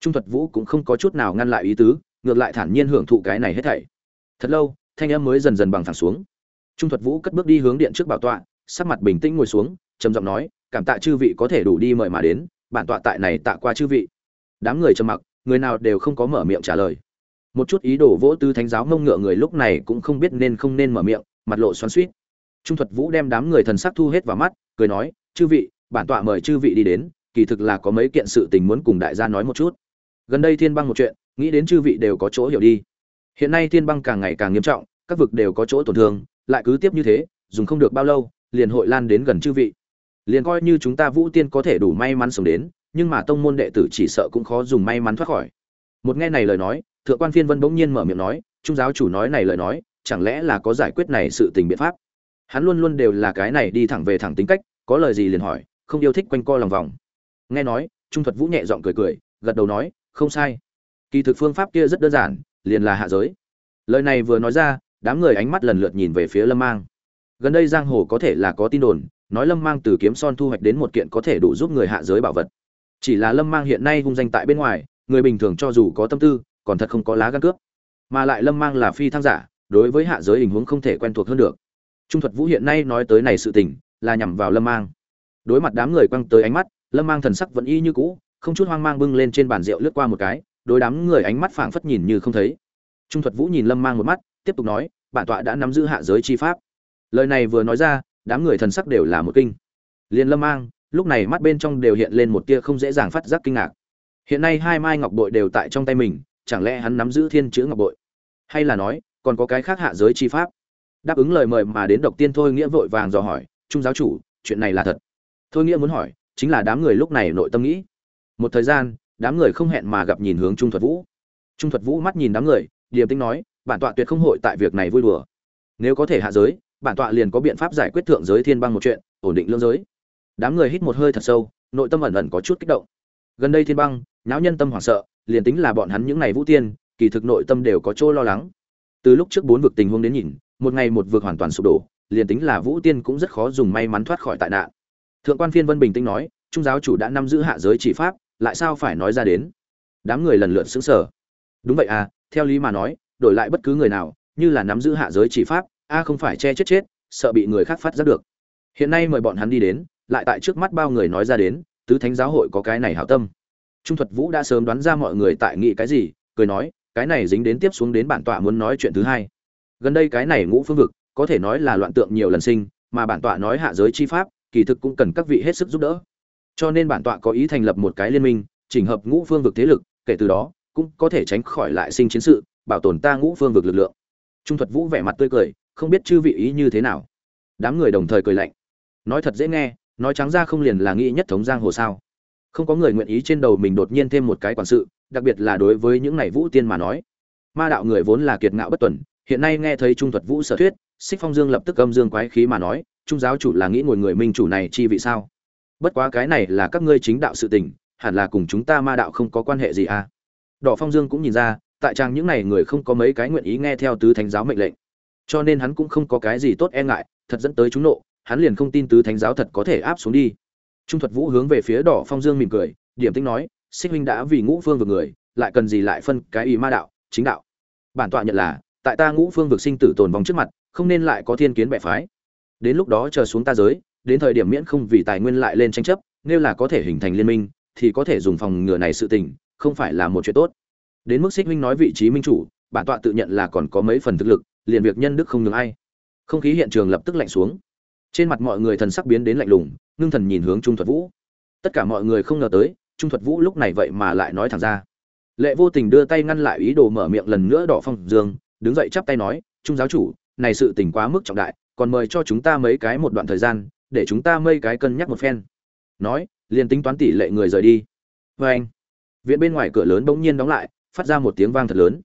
Trung thuật vũ cũng không có chút nào ngăn lại ý tứ, ngược lại thản nhiên hưởng thụ cái này hết thảy. Thật lâu, thanh em mới dần dần bằng thẳng xuống. Trung thuật vũ cất bước đi hướng điện trước bảo tọa, sắc mặt bình tĩnh ngồi xuống, trầm giọng nói, cảm tạ chư vị có thể đủ đi mời mà đến, bản tọa tại này tạ qua chư vị. Đám người trầm mặc, người nào đều không có mở miệng trả lời. Một chút ý đồ vỗ tư thánh giáo mông ngựa người lúc này cũng không biết nên không nên mở miệng, mặt lộ xoắn suýt trung thuật vũ đem đám người thần sắc thu hết vào mắt, cười nói, chư vị bản tọa mời chư vị đi đến, kỳ thực là có mấy kiện sự tình muốn cùng đại gia nói một chút. Gần đây thiên băng một chuyện, nghĩ đến chư vị đều có chỗ hiểu đi. Hiện nay thiên băng càng ngày càng nghiêm trọng, các vực đều có chỗ tổn thương, lại cứ tiếp như thế, dùng không được bao lâu, liền hội lan đến gần chư vị. Liền coi như chúng ta vũ tiên có thể đủ may mắn sống đến, nhưng mà tông môn đệ tử chỉ sợ cũng khó dùng may mắn thoát khỏi. Một nghe này lời nói, thượng quan phiên vân bỗng nhiên mở miệng nói, trung giáo chủ nói này lời nói, chẳng lẽ là có giải quyết này sự tình biện pháp? Hắn luôn luôn đều là cái này đi thẳng về thẳng tính cách, có lời gì liền hỏi không yêu thích quanh co lòng vòng. Nghe nói, trung thuật vũ nhẹ giọng cười cười, gật đầu nói, không sai. Kỳ thực phương pháp kia rất đơn giản, liền là hạ giới. Lời này vừa nói ra, đám người ánh mắt lần lượt nhìn về phía lâm mang. Gần đây giang hồ có thể là có tin đồn, nói lâm mang từ kiếm son thu hoạch đến một kiện có thể đủ giúp người hạ giới bảo vật. Chỉ là lâm mang hiện nay hung danh tại bên ngoài, người bình thường cho dù có tâm tư, còn thật không có lá gan cướp. Mà lại lâm mang là phi thăng giả, đối với hạ giới tình huống không thể quen thuộc hơn được. Trung thuật vũ hiện nay nói tới này sự tình, là nhằm vào lâm mang đối mặt đám người quăng tới ánh mắt, lâm mang thần sắc vẫn y như cũ, không chút hoang mang bưng lên trên bàn rượu lướt qua một cái, đối đám người ánh mắt phảng phất nhìn như không thấy. Trung thuật vũ nhìn lâm mang một mắt, tiếp tục nói, bản tọa đã nắm giữ hạ giới chi pháp. Lời này vừa nói ra, đám người thần sắc đều là một kinh. Liền lâm mang, lúc này mắt bên trong đều hiện lên một tia không dễ dàng phát giác kinh ngạc. Hiện nay hai mai ngọc bội đều tại trong tay mình, chẳng lẽ hắn nắm giữ thiên chữ ngọc bội? Hay là nói, còn có cái khác hạ giới chi pháp? Đáp ứng lời mời mà đến độc tiên thôi nghĩa vội vàng dò hỏi, trung giáo chủ, chuyện này là thật? Thôi nghĩa muốn hỏi, chính là đám người lúc này nội tâm nghĩ. Một thời gian, đám người không hẹn mà gặp nhìn hướng trung thuật vũ. Trung thuật vũ mắt nhìn đám người, điềm tinh nói, bản tọa tuyệt không hội tại việc này vui đùa. Nếu có thể hạ giới, bản tọa liền có biện pháp giải quyết thượng giới thiên băng một chuyện, ổn định lương giới. Đám người hít một hơi thật sâu, nội tâm ẩn ẩn có chút kích động. Gần đây thiên băng, nháo nhân tâm hoảng sợ, liền tính là bọn hắn những ngày vũ tiên, kỳ thực nội tâm đều có chỗ lo lắng. Từ lúc trước bốn vực tình huống đến nhìn, một ngày một vực hoàn toàn sụp đổ, liền tính là vũ tiên cũng rất khó dùng may mắn thoát khỏi tại nạn thượng quan phiên vân bình tĩnh nói, trung giáo chủ đã nắm giữ hạ giới chỉ pháp, lại sao phải nói ra đến? Đám người lần lượt xứng sở đúng vậy à theo lý mà nói, đổi lại bất cứ người nào, như là nắm giữ hạ giới chỉ pháp, a không phải che chết chết, sợ bị người khác phát giác được. Hiện nay mời bọn hắn đi đến, lại tại trước mắt bao người nói ra đến, tứ thánh giáo hội có cái này hảo tâm. Trung thuật vũ đã sớm đoán ra mọi người tại nghĩ cái gì, cười nói, cái này dính đến tiếp xuống đến bản tọa muốn nói chuyện thứ hai. Gần đây cái này ngũ phương vực, có thể nói là loạn tượng nhiều lần sinh, mà bản tọa nói hạ giới chi pháp kỳ thực cũng cần các vị hết sức giúp đỡ. Cho nên bản tọa có ý thành lập một cái liên minh, chỉnh hợp ngũ phương vực thế lực, kể từ đó, cũng có thể tránh khỏi lại sinh chiến sự, bảo tồn ta ngũ phương vực lực lượng. Trung thuật vũ vẻ mặt tươi cười, không biết chư vị ý như thế nào. Đám người đồng thời cười lạnh. Nói thật dễ nghe, nói trắng ra không liền là nghĩ nhất thống giang hồ sao. Không có người nguyện ý trên đầu mình đột nhiên thêm một cái quản sự, đặc biệt là đối với những này vũ tiên mà nói. Ma đạo người vốn là kiệt ngạo bất tuần, hiện nay nghe thấy trung thuật vũ sở thuyết, xích phong dương lập tức âm dương quái khí mà nói trung giáo chủ là nghĩ ngồi người minh chủ này chi vị sao? Bất quá cái này là các ngươi chính đạo sự tình, hẳn là cùng chúng ta ma đạo không có quan hệ gì à? Đỏ phong dương cũng nhìn ra, tại trang những này người không có mấy cái nguyện ý nghe theo tứ thánh giáo mệnh lệnh. Cho nên hắn cũng không có cái gì tốt e ngại, thật dẫn tới chúng nộ, hắn liền không tin tứ thánh giáo thật có thể áp xuống đi. Trung thuật vũ hướng về phía đỏ phong dương mỉm cười, điểm tính nói, xích huynh đã vì ngũ phương vực người, lại cần gì lại phân cái ý ma đạo, chính đạo? Bản tọa nhận là, tại ta ngũ phương vực sinh tử tồn vong trước mặt, không nên lại có thiên kiến bẻ phái đến lúc đó chờ xuống ta giới, đến thời điểm miễn không vì tài nguyên lại lên tranh chấp, nếu là có thể hình thành liên minh, thì có thể dùng phòng ngừa này sự tình, không phải là một chuyện tốt. Đến mức xích huynh nói vị trí minh chủ, bản tọa tự nhận là còn có mấy phần thực lực, liền việc nhân đức không ngừng ai. Không khí hiện trường lập tức lạnh xuống. Trên mặt mọi người thần sắc biến đến lạnh lùng, ngưng thần nhìn hướng trung thuật vũ. Tất cả mọi người không ngờ tới, trung thuật vũ lúc này vậy mà lại nói thẳng ra. Lệ vô tình đưa tay ngăn lại ý đồ mở miệng lần nữa đỏ phong dương, đứng dậy chắp tay nói, trung giáo chủ, này sự tình quá mức trọng đại còn mời cho chúng ta mấy cái một đoạn thời gian, để chúng ta mây cái cân nhắc một phen. Nói, liền tính toán tỷ lệ người rời đi. Vê anh, viện bên ngoài cửa lớn bỗng nhiên đóng lại, phát ra một tiếng vang thật lớn.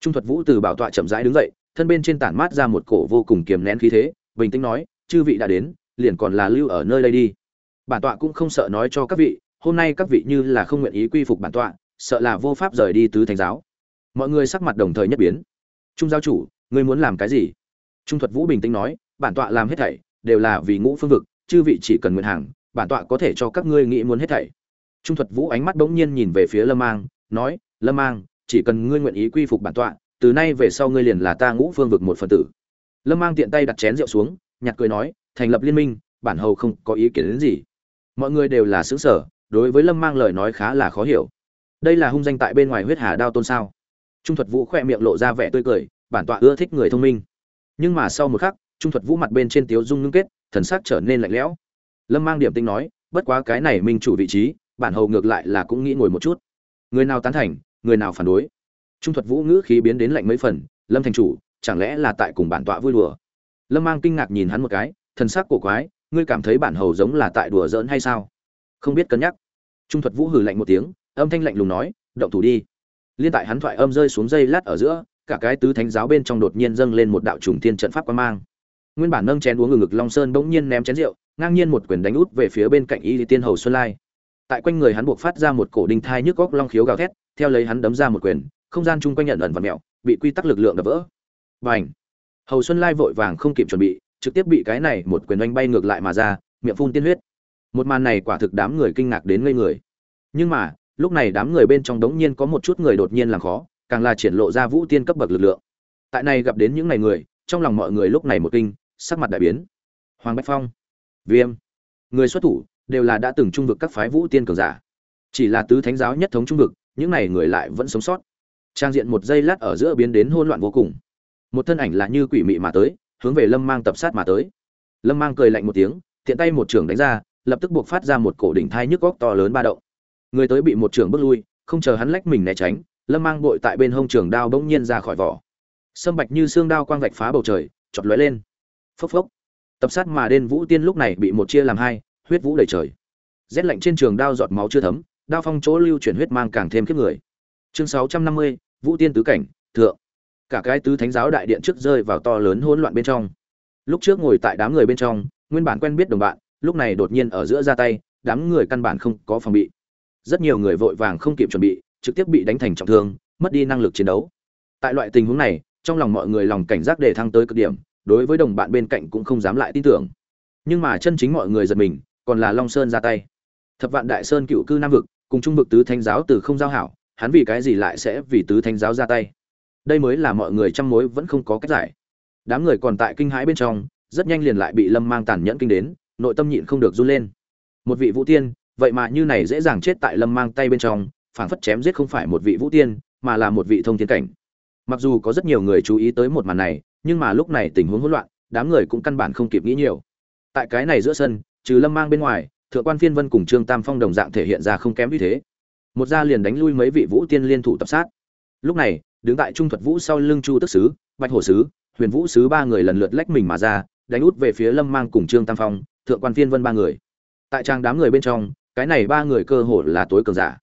Trung thuật vũ từ bảo tọa chậm rãi đứng dậy, thân bên trên tản mát ra một cổ vô cùng kiềm nén khí thế, bình tĩnh nói, chư vị đã đến, liền còn là lưu ở nơi đây đi. Bản tọa cũng không sợ nói cho các vị, hôm nay các vị như là không nguyện ý quy phục bản tọa, sợ là vô pháp rời đi tứ thánh giáo. Mọi người sắc mặt đồng thời nhất biến. Trung giáo chủ, ngươi muốn làm cái gì? Trung thuật vũ bình tĩnh nói bản tọa làm hết thảy đều là vì ngũ phương vực, chư vị chỉ cần nguyện hàng, bản tọa có thể cho các ngươi nghĩ muốn hết thảy. Trung thuật vũ ánh mắt bỗng nhiên nhìn về phía lâm mang, nói, lâm mang, chỉ cần ngươi nguyện ý quy phục bản tọa, từ nay về sau ngươi liền là ta ngũ phương vực một phần tử. Lâm mang tiện tay đặt chén rượu xuống, nhặt cười nói, thành lập liên minh, bản hầu không có ý kiến đến gì. Mọi người đều là xứng sở đối với lâm mang lời nói khá là khó hiểu. Đây là hung danh tại bên ngoài huyết hà đao tôn sao? Trung thuật vũ khoe miệng lộ ra vẻ tươi cười, bản tọa ưa thích người thông minh. Nhưng mà sau một khắc trung thuật vũ mặt bên trên tiếu dung ngưng kết, thần sắc trở nên lạnh lẽo. Lâm mang điểm tinh nói, bất quá cái này minh chủ vị trí, bản hầu ngược lại là cũng nghĩ ngồi một chút. Người nào tán thành, người nào phản đối. Trung thuật vũ ngữ khí biến đến lạnh mấy phần, lâm thành chủ, chẳng lẽ là tại cùng bản tọa vui đùa? Lâm mang kinh ngạc nhìn hắn một cái, thần sắc cổ quái, ngươi cảm thấy bản hầu giống là tại đùa giỡn hay sao? Không biết cân nhắc. Trung thuật vũ hừ lạnh một tiếng, âm thanh lạnh lùng nói, động thủ đi. Liên tại hắn thoại âm rơi xuống dây lát ở giữa, cả cái tứ thánh giáo bên trong đột nhiên dâng lên một đạo trùng thiên trận pháp quan mang nguyên bản nâng chén uống ngực ngực long sơn bỗng nhiên ném chén rượu, ngang nhiên một quyền đánh út về phía bên cạnh y tiên hầu xuân lai. Tại quanh người hắn buộc phát ra một cổ đinh thai nhức góc long khiếu gào thét, theo lấy hắn đấm ra một quyền, không gian chung quanh nhận ẩn và mẹo bị quy tắc lực lượng đập vỡ. Và ảnh hầu xuân lai vội vàng không kịp chuẩn bị, trực tiếp bị cái này một quyền oanh bay ngược lại mà ra, miệng phun tiên huyết. Một màn này quả thực đám người kinh ngạc đến ngây người. Nhưng mà, lúc này đám người bên trong đống nhiên có một chút người đột nhiên làm khó, càng là triển lộ ra vũ tiên cấp bậc lực lượng. Tại này gặp đến những ngày người, trong lòng mọi người lúc này một kinh sắc mặt đại biến. Hoàng bách phong, viêm, người xuất thủ đều là đã từng trung vực các phái vũ tiên cường giả. Chỉ là tứ thánh giáo nhất thống trung vực, những này người lại vẫn sống sót. Trang diện một giây lát ở giữa biến đến hỗn loạn vô cùng. Một thân ảnh là như quỷ mị mà tới, hướng về lâm mang tập sát mà tới. Lâm mang cười lạnh một tiếng, tiện tay một trưởng đánh ra, lập tức buộc phát ra một cổ đỉnh thai nhức góc to lớn ba động. Người tới bị một trưởng bước lui, không chờ hắn lách mình né tránh, lâm mang bội tại bên hông trường đao bỗng nhiên ra khỏi vỏ. Sâm bạch như xương đao quang vạch phá bầu trời chọt lóe lên phốc phốc. Tập sát mà đen vũ tiên lúc này bị một chia làm hai, huyết vũ đầy trời. Rét lạnh trên trường đao giọt máu chưa thấm, đao phong chỗ lưu chuyển huyết mang càng thêm kiếp người. Chương sáu trăm năm mươi, vũ tiên tứ cảnh, thượng. Cả cái tứ thánh giáo đại điện trước rơi vào to lớn hỗn loạn bên trong. Lúc trước ngồi tại đám người bên trong, nguyên bản quen biết đồng bạn, lúc này đột nhiên ở giữa ra tay, đám người căn bản không có phòng bị. Rất nhiều người vội vàng không kịp chuẩn bị, trực tiếp bị đánh thành trọng thương, mất đi năng lực chiến đấu. Tại loại tình huống này, trong lòng mọi người lòng cảnh giác để thăng tới cực điểm đối với đồng bạn bên cạnh cũng không dám lại tin tưởng. Nhưng mà chân chính mọi người giật mình, còn là long sơn ra tay. Thập vạn đại sơn cựu cư nam vực, cùng trung vực tứ thánh giáo từ không giao hảo, hắn vì cái gì lại sẽ vì tứ thánh giáo ra tay? Đây mới là mọi người trăm mối vẫn không có cách giải. Đám người còn tại kinh hãi bên trong, rất nhanh liền lại bị lâm mang tàn nhẫn kinh đến, nội tâm nhịn không được run lên. Một vị vũ tiên, vậy mà như này dễ dàng chết tại lâm mang tay bên trong, phảng phất chém giết không phải một vị vũ tiên, mà là một vị thông thiên cảnh. Mặc dù có rất nhiều người chú ý tới một màn này nhưng mà lúc này tình huống hỗn loạn, đám người cũng căn bản không kịp nghĩ nhiều. Tại cái này giữa sân, trừ lâm mang bên ngoài, thượng quan phiên vân cùng trương tam phong đồng dạng thể hiện ra không kém như thế. Một gia liền đánh lui mấy vị vũ tiên liên thủ tập sát. Lúc này, đứng tại trung thuật vũ sau lưng chu tức sứ, bạch hổ sứ, huyền vũ sứ ba người lần lượt lách mình mà ra, đánh út về phía lâm mang cùng trương tam phong, thượng quan phiên vân ba người. Tại trang đám người bên trong, cái này ba người cơ hồ là tối cường giả.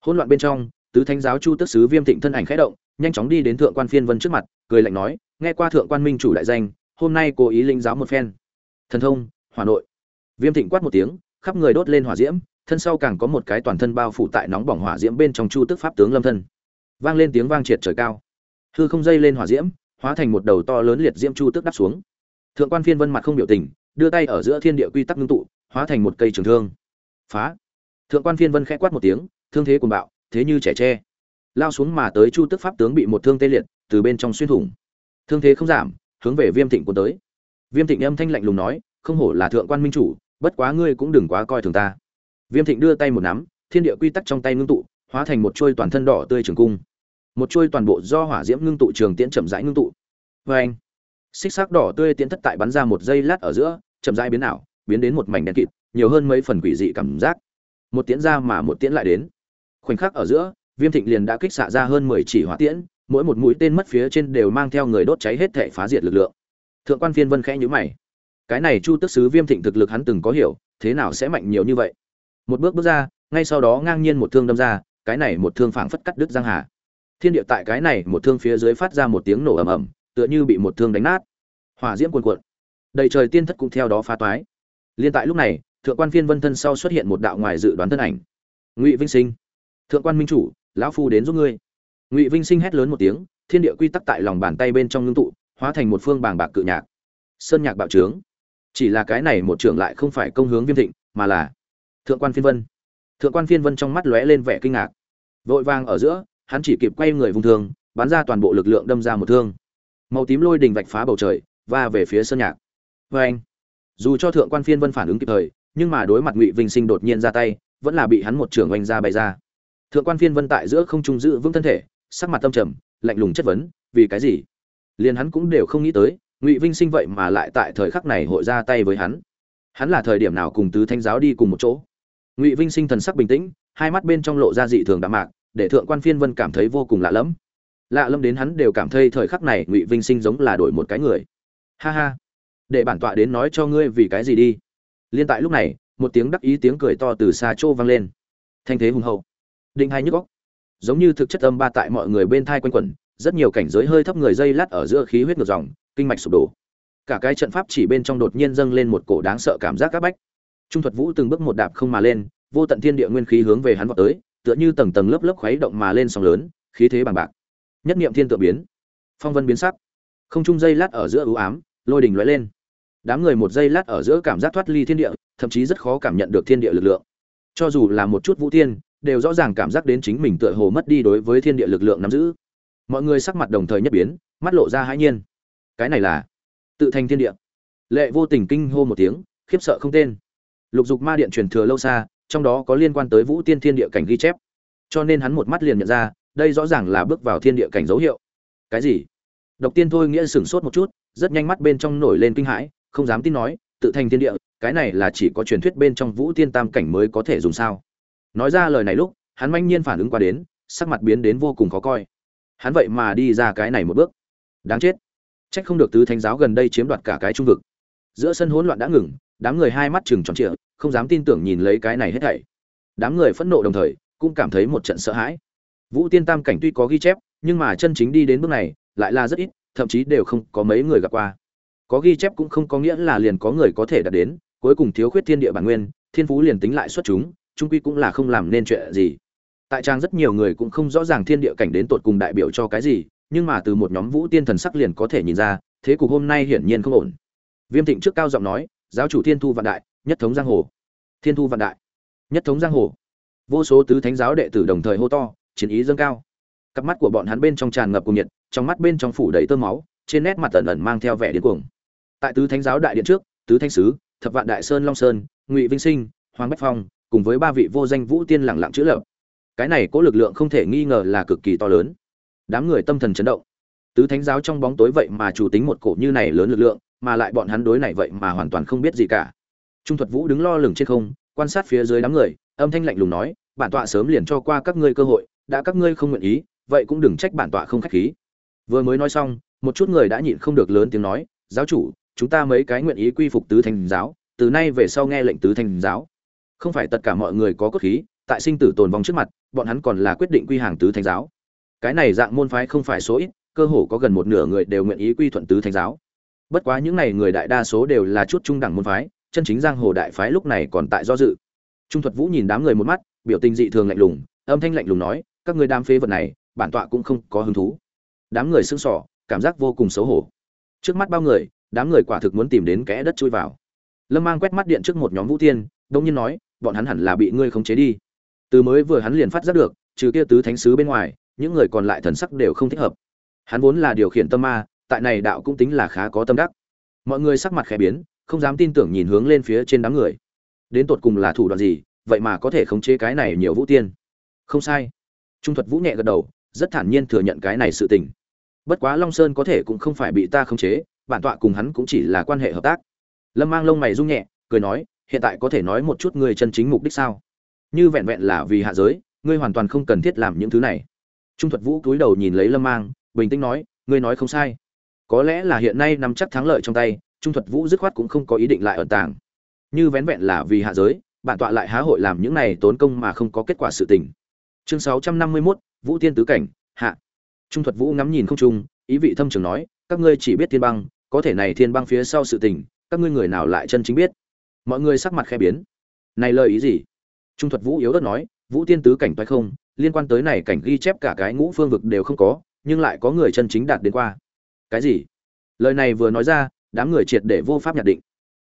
Hỗn loạn bên trong, tứ thánh giáo chu tức sứ viêm thịnh thân ảnh khẽ động, nhanh chóng đi đến thượng quan phiên vân trước mặt, cười lạnh nói nghe qua thượng quan minh chủ đại danh, hôm nay cố ý linh giáo một phen. Thần thông, hỏa nội. Viêm thịnh quát một tiếng, khắp người đốt lên hỏa diễm, thân sau càng có một cái toàn thân bao phủ tại nóng bỏng hỏa diễm bên trong chu tức pháp tướng lâm thân. Vang lên tiếng vang triệt trời cao. Hư không dây lên hỏa diễm, hóa thành một đầu to lớn liệt diễm chu tức đắp xuống. Thượng quan phiên vân mặt không biểu tình, đưa tay ở giữa thiên địa quy tắc ngưng tụ, hóa thành một cây trường thương. Phá. Thượng quan phiên vân khẽ quát một tiếng, thương thế cuồng bạo, thế như trẻ tre. Lao xuống mà tới chu tức pháp tướng bị một thương tê liệt, từ bên trong xuyên thủng thương thế không giảm, hướng về viêm thịnh cuốn tới. Viêm thịnh âm thanh lạnh lùng nói, không hổ là thượng quan minh chủ, bất quá ngươi cũng đừng quá coi thường ta. Viêm thịnh đưa tay một nắm, thiên địa quy tắc trong tay ngưng tụ, hóa thành một chuôi toàn thân đỏ tươi trường cung. Một chuôi toàn bộ do hỏa diễm ngưng tụ trường tiễn chậm rãi ngưng tụ. Vê anh, xích sắc đỏ tươi tiễn thất tại bắn ra một giây lát ở giữa, chậm rãi biến ảo, biến đến một mảnh đen kịt, nhiều hơn mấy phần quỷ dị cảm giác. Một tiễn ra mà một tiễn lại đến. Khoảnh khắc ở giữa, viêm thịnh liền đã kích xạ ra hơn mười chỉ hỏa tiễn mỗi một mũi tên mất phía trên đều mang theo người đốt cháy hết thể phá diệt lực lượng. Thượng quan phiên vân khẽ nhữ mày. Cái này chu tức sứ viêm thịnh thực lực hắn từng có hiểu, thế nào sẽ mạnh nhiều như vậy? Một bước bước ra, ngay sau đó ngang nhiên một thương đâm ra, cái này một thương phảng phất cắt đứt giang hà. Thiên địa tại cái này một thương phía dưới phát ra một tiếng nổ ầm ầm, tựa như bị một thương đánh nát. Hỏa diễm cuồn cuộn. Đầy trời tiên thất cũng theo đó phá toái. Liên tại lúc này, thượng quan phiên vân thân sau xuất hiện một đạo ngoài dự đoán thân ảnh. Ngụy vinh sinh. Thượng quan minh chủ, lão phu đến giúp ngươi ngụy vinh sinh hét lớn một tiếng, thiên địa quy tắc tại lòng bàn tay bên trong ngưng tụ, hóa thành một phương bàng bạc cự nhạc. Sơn nhạc bạo trướng. Chỉ là cái này một trưởng lại không phải công hướng viêm thịnh, mà là thượng quan phiên vân. Thượng quan phiên vân trong mắt lóe lên vẻ kinh ngạc. Vội vàng ở giữa, hắn chỉ kịp quay người vùng thương, bắn ra toàn bộ lực lượng đâm ra một thương. Màu tím lôi đình vạch phá bầu trời và về phía sơn nhạc. Vê anh, dù cho thượng quan phiên vân phản ứng kịp thời, nhưng mà đối mặt ngụy vinh sinh đột nhiên ra tay, vẫn là bị hắn một trưởng oanh ra bày ra. Thượng quan phiên vân tại giữa không trung giữ vững thân thể sắc mặt tâm trầm, lạnh lùng chất vấn, vì cái gì? Liền hắn cũng đều không nghĩ tới, ngụy vinh sinh vậy mà lại tại thời khắc này hội ra tay với hắn. Hắn là thời điểm nào cùng tứ thanh giáo đi cùng một chỗ? Ngụy vinh sinh thần sắc bình tĩnh, hai mắt bên trong lộ ra dị thường đạm mạc, để thượng quan phiên vân cảm thấy vô cùng lạ lẫm. Lạ lẫm đến hắn đều cảm thấy thời khắc này ngụy vinh sinh giống là đổi một cái người. Ha ha, để bản tọa đến nói cho ngươi vì cái gì đi. Liên tại lúc này, một tiếng đắc ý tiếng cười to từ xa chỗ vang lên. Thanh thế hùng hậu. Định hai nhức góc giống như thực chất âm ba tại mọi người bên thai quanh quẩn, rất nhiều cảnh giới hơi thấp người dây lát ở giữa khí huyết ngược dòng, kinh mạch sụp đổ. Cả cái trận pháp chỉ bên trong đột nhiên dâng lên một cổ đáng sợ cảm giác các bách. Trung thuật vũ từng bước một đạp không mà lên, vô tận thiên địa nguyên khí hướng về hắn vọt tới, tựa như tầng tầng lớp lớp khuấy động mà lên sóng lớn, khí thế bằng bạc. Nhất niệm thiên tự biến. Phong vân biến sắc. Không trung dây lát ở giữa ưu ám, lôi đình lóe lên. Đám người một giây lát ở giữa cảm giác thoát ly thiên địa, thậm chí rất khó cảm nhận được thiên địa lực lượng. Cho dù là một chút vũ thiên đều rõ ràng cảm giác đến chính mình tựa hồ mất đi đối với thiên địa lực lượng nắm giữ. Mọi người sắc mặt đồng thời nhất biến, mắt lộ ra hãi nhiên. Cái này là tự thành thiên địa. Lệ vô tình kinh hô một tiếng, khiếp sợ không tên. Lục dục ma điện truyền thừa lâu xa, trong đó có liên quan tới vũ tiên thiên địa cảnh ghi chép. Cho nên hắn một mắt liền nhận ra, đây rõ ràng là bước vào thiên địa cảnh dấu hiệu. Cái gì? Độc tiên thôi nghĩa sửng sốt một chút, rất nhanh mắt bên trong nổi lên kinh hãi, không dám tin nói, tự thành thiên địa, cái này là chỉ có truyền thuyết bên trong vũ tiên tam cảnh mới có thể dùng sao? Nói ra lời này lúc, hắn manh nhiên phản ứng qua đến, sắc mặt biến đến vô cùng khó coi. Hắn vậy mà đi ra cái này một bước. Đáng chết. Trách không được tứ thánh giáo gần đây chiếm đoạt cả cái trung vực. Giữa sân hỗn loạn đã ngừng, đám người hai mắt chừng tròn trịa, không dám tin tưởng nhìn lấy cái này hết thảy. Đám người phẫn nộ đồng thời, cũng cảm thấy một trận sợ hãi. Vũ tiên tam cảnh tuy có ghi chép, nhưng mà chân chính đi đến bước này, lại là rất ít, thậm chí đều không có mấy người gặp qua. Có ghi chép cũng không có nghĩa là liền có người có thể đạt đến, cuối cùng thiếu khuyết thiên địa bản nguyên, thiên phú liền tính lại xuất chúng trung quy cũng là không làm nên chuyện gì. Tại trang rất nhiều người cũng không rõ ràng thiên địa cảnh đến tột cùng đại biểu cho cái gì, nhưng mà từ một nhóm vũ tiên thần sắc liền có thể nhìn ra, thế cục hôm nay hiển nhiên không ổn. Viêm thịnh trước cao giọng nói, giáo chủ thiên thu vạn đại, nhất thống giang hồ. Thiên thu vạn đại, nhất thống giang hồ. Vô số tứ thánh giáo đệ tử đồng thời hô to, chiến ý dâng cao. Cặp mắt của bọn hắn bên trong tràn ngập cùng nhiệt, trong mắt bên trong phủ đầy tơ máu, trên nét mặt ẩn ẩn mang theo vẻ điên cuồng. Tại tứ thánh giáo đại điện trước, tứ thánh sứ, thập vạn đại sơn long sơn, ngụy vinh sinh, hoàng bách phong cùng với ba vị vô danh vũ tiên lẳng lặng chữ lập. Cái này có lực lượng không thể nghi ngờ là cực kỳ to lớn. Đám người tâm thần chấn động. Tứ thánh giáo trong bóng tối vậy mà chủ tính một cổ như này lớn lực lượng, mà lại bọn hắn đối này vậy mà hoàn toàn không biết gì cả. Trung thuật vũ đứng lo lửng trên không, quan sát phía dưới đám người, âm thanh lạnh lùng nói, bản tọa sớm liền cho qua các ngươi cơ hội, đã các ngươi không nguyện ý, vậy cũng đừng trách bản tọa không khách khí. Vừa mới nói xong, một chút người đã nhịn không được lớn tiếng nói, giáo chủ, chúng ta mấy cái nguyện ý quy phục tứ thành giáo, từ nay về sau nghe lệnh tứ thành giáo không phải tất cả mọi người có cốt khí, tại sinh tử tồn vong trước mặt, bọn hắn còn là quyết định quy hàng tứ thánh giáo. Cái này dạng môn phái không phải số ít, cơ hồ có gần một nửa người đều nguyện ý quy thuận tứ thánh giáo. Bất quá những này người đại đa số đều là chút trung đẳng môn phái, chân chính giang hồ đại phái lúc này còn tại do dự. Trung thuật vũ nhìn đám người một mắt, biểu tình dị thường lạnh lùng, âm thanh lạnh lùng nói, các người đam phế vật này, bản tọa cũng không có hứng thú. Đám người sững sỏ cảm giác vô cùng xấu hổ. Trước mắt bao người, đám người quả thực muốn tìm đến kẽ đất chui vào. Lâm mang quét mắt điện trước một nhóm vũ tiên đông nhiên nói bọn hắn hẳn là bị ngươi khống chế đi. Từ mới vừa hắn liền phát giác được, trừ kia tứ thánh sứ bên ngoài, những người còn lại thần sắc đều không thích hợp. Hắn vốn là điều khiển tâm ma, tại này đạo cũng tính là khá có tâm đắc. Mọi người sắc mặt khẽ biến, không dám tin tưởng nhìn hướng lên phía trên đám người. Đến tột cùng là thủ đoạn gì, vậy mà có thể khống chế cái này nhiều vũ tiên? Không sai. Trung thuật vũ nhẹ gật đầu, rất thản nhiên thừa nhận cái này sự tình. Bất quá long sơn có thể cũng không phải bị ta khống chế, bản tọa cùng hắn cũng chỉ là quan hệ hợp tác. Lâm mang lông mày rung nhẹ, cười nói hiện tại có thể nói một chút ngươi chân chính mục đích sao? Như vẹn vẹn là vì hạ giới ngươi hoàn toàn không cần thiết làm những thứ này. Trung thuật vũ cúi đầu nhìn lấy lâm mang bình tĩnh nói ngươi nói không sai. Có lẽ là hiện nay nắm chắc thắng lợi trong tay trung thuật vũ dứt khoát cũng không có ý định lại ẩn tàng. Như vén vẹn là vì hạ giới bản tọa lại há hội làm những này tốn công mà không có kết quả sự tình. Chương sáu trăm năm mươi 651, vũ tiên tứ cảnh hạ. Trung thuật vũ ngắm nhìn không trung ý vị thâm trường nói các ngươi chỉ biết thiên băng có thể này thiên băng phía sau sự tình các ngươi người nào lại chân chính biết? Mọi người sắc mặt khẽ biến. Này lời ý gì? Trung thuật vũ yếu ớt nói, vũ tiên tứ cảnh toái không, liên quan tới này cảnh ghi chép cả cái ngũ phương vực đều không có, nhưng lại có người chân chính đạt đến qua. Cái gì? Lời này vừa nói ra, đám người triệt để vô pháp nhận định.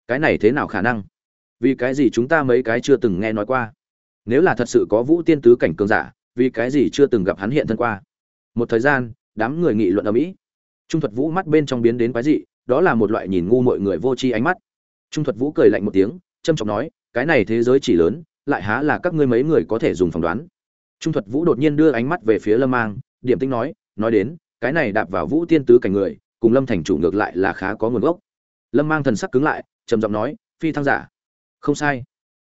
Cái này thế nào khả năng? Vì cái gì chúng ta mấy cái chưa từng nghe nói qua? Nếu là thật sự có vũ tiên tứ cảnh cường giả, vì cái gì chưa từng gặp hắn hiện thân qua? Một thời gian, đám người nghị luận ở mỹ trung thuật vũ mắt bên trong biến đến quái dị, đó là một loại nhìn ngu mọi người vô tri ánh mắt trung thuật vũ cười lạnh một tiếng, trâm trọng nói, cái này thế giới chỉ lớn, lại há là các ngươi mấy người có thể dùng phỏng đoán. Trung thuật vũ đột nhiên đưa ánh mắt về phía lâm mang, điểm tinh nói nói đến, cái này đạp vào vũ tiên tứ cảnh người, cùng lâm thành chủ ngược lại là khá có nguồn gốc. Lâm mang thần sắc cứng lại, trầm giọng nói, phi thăng giả. Không sai.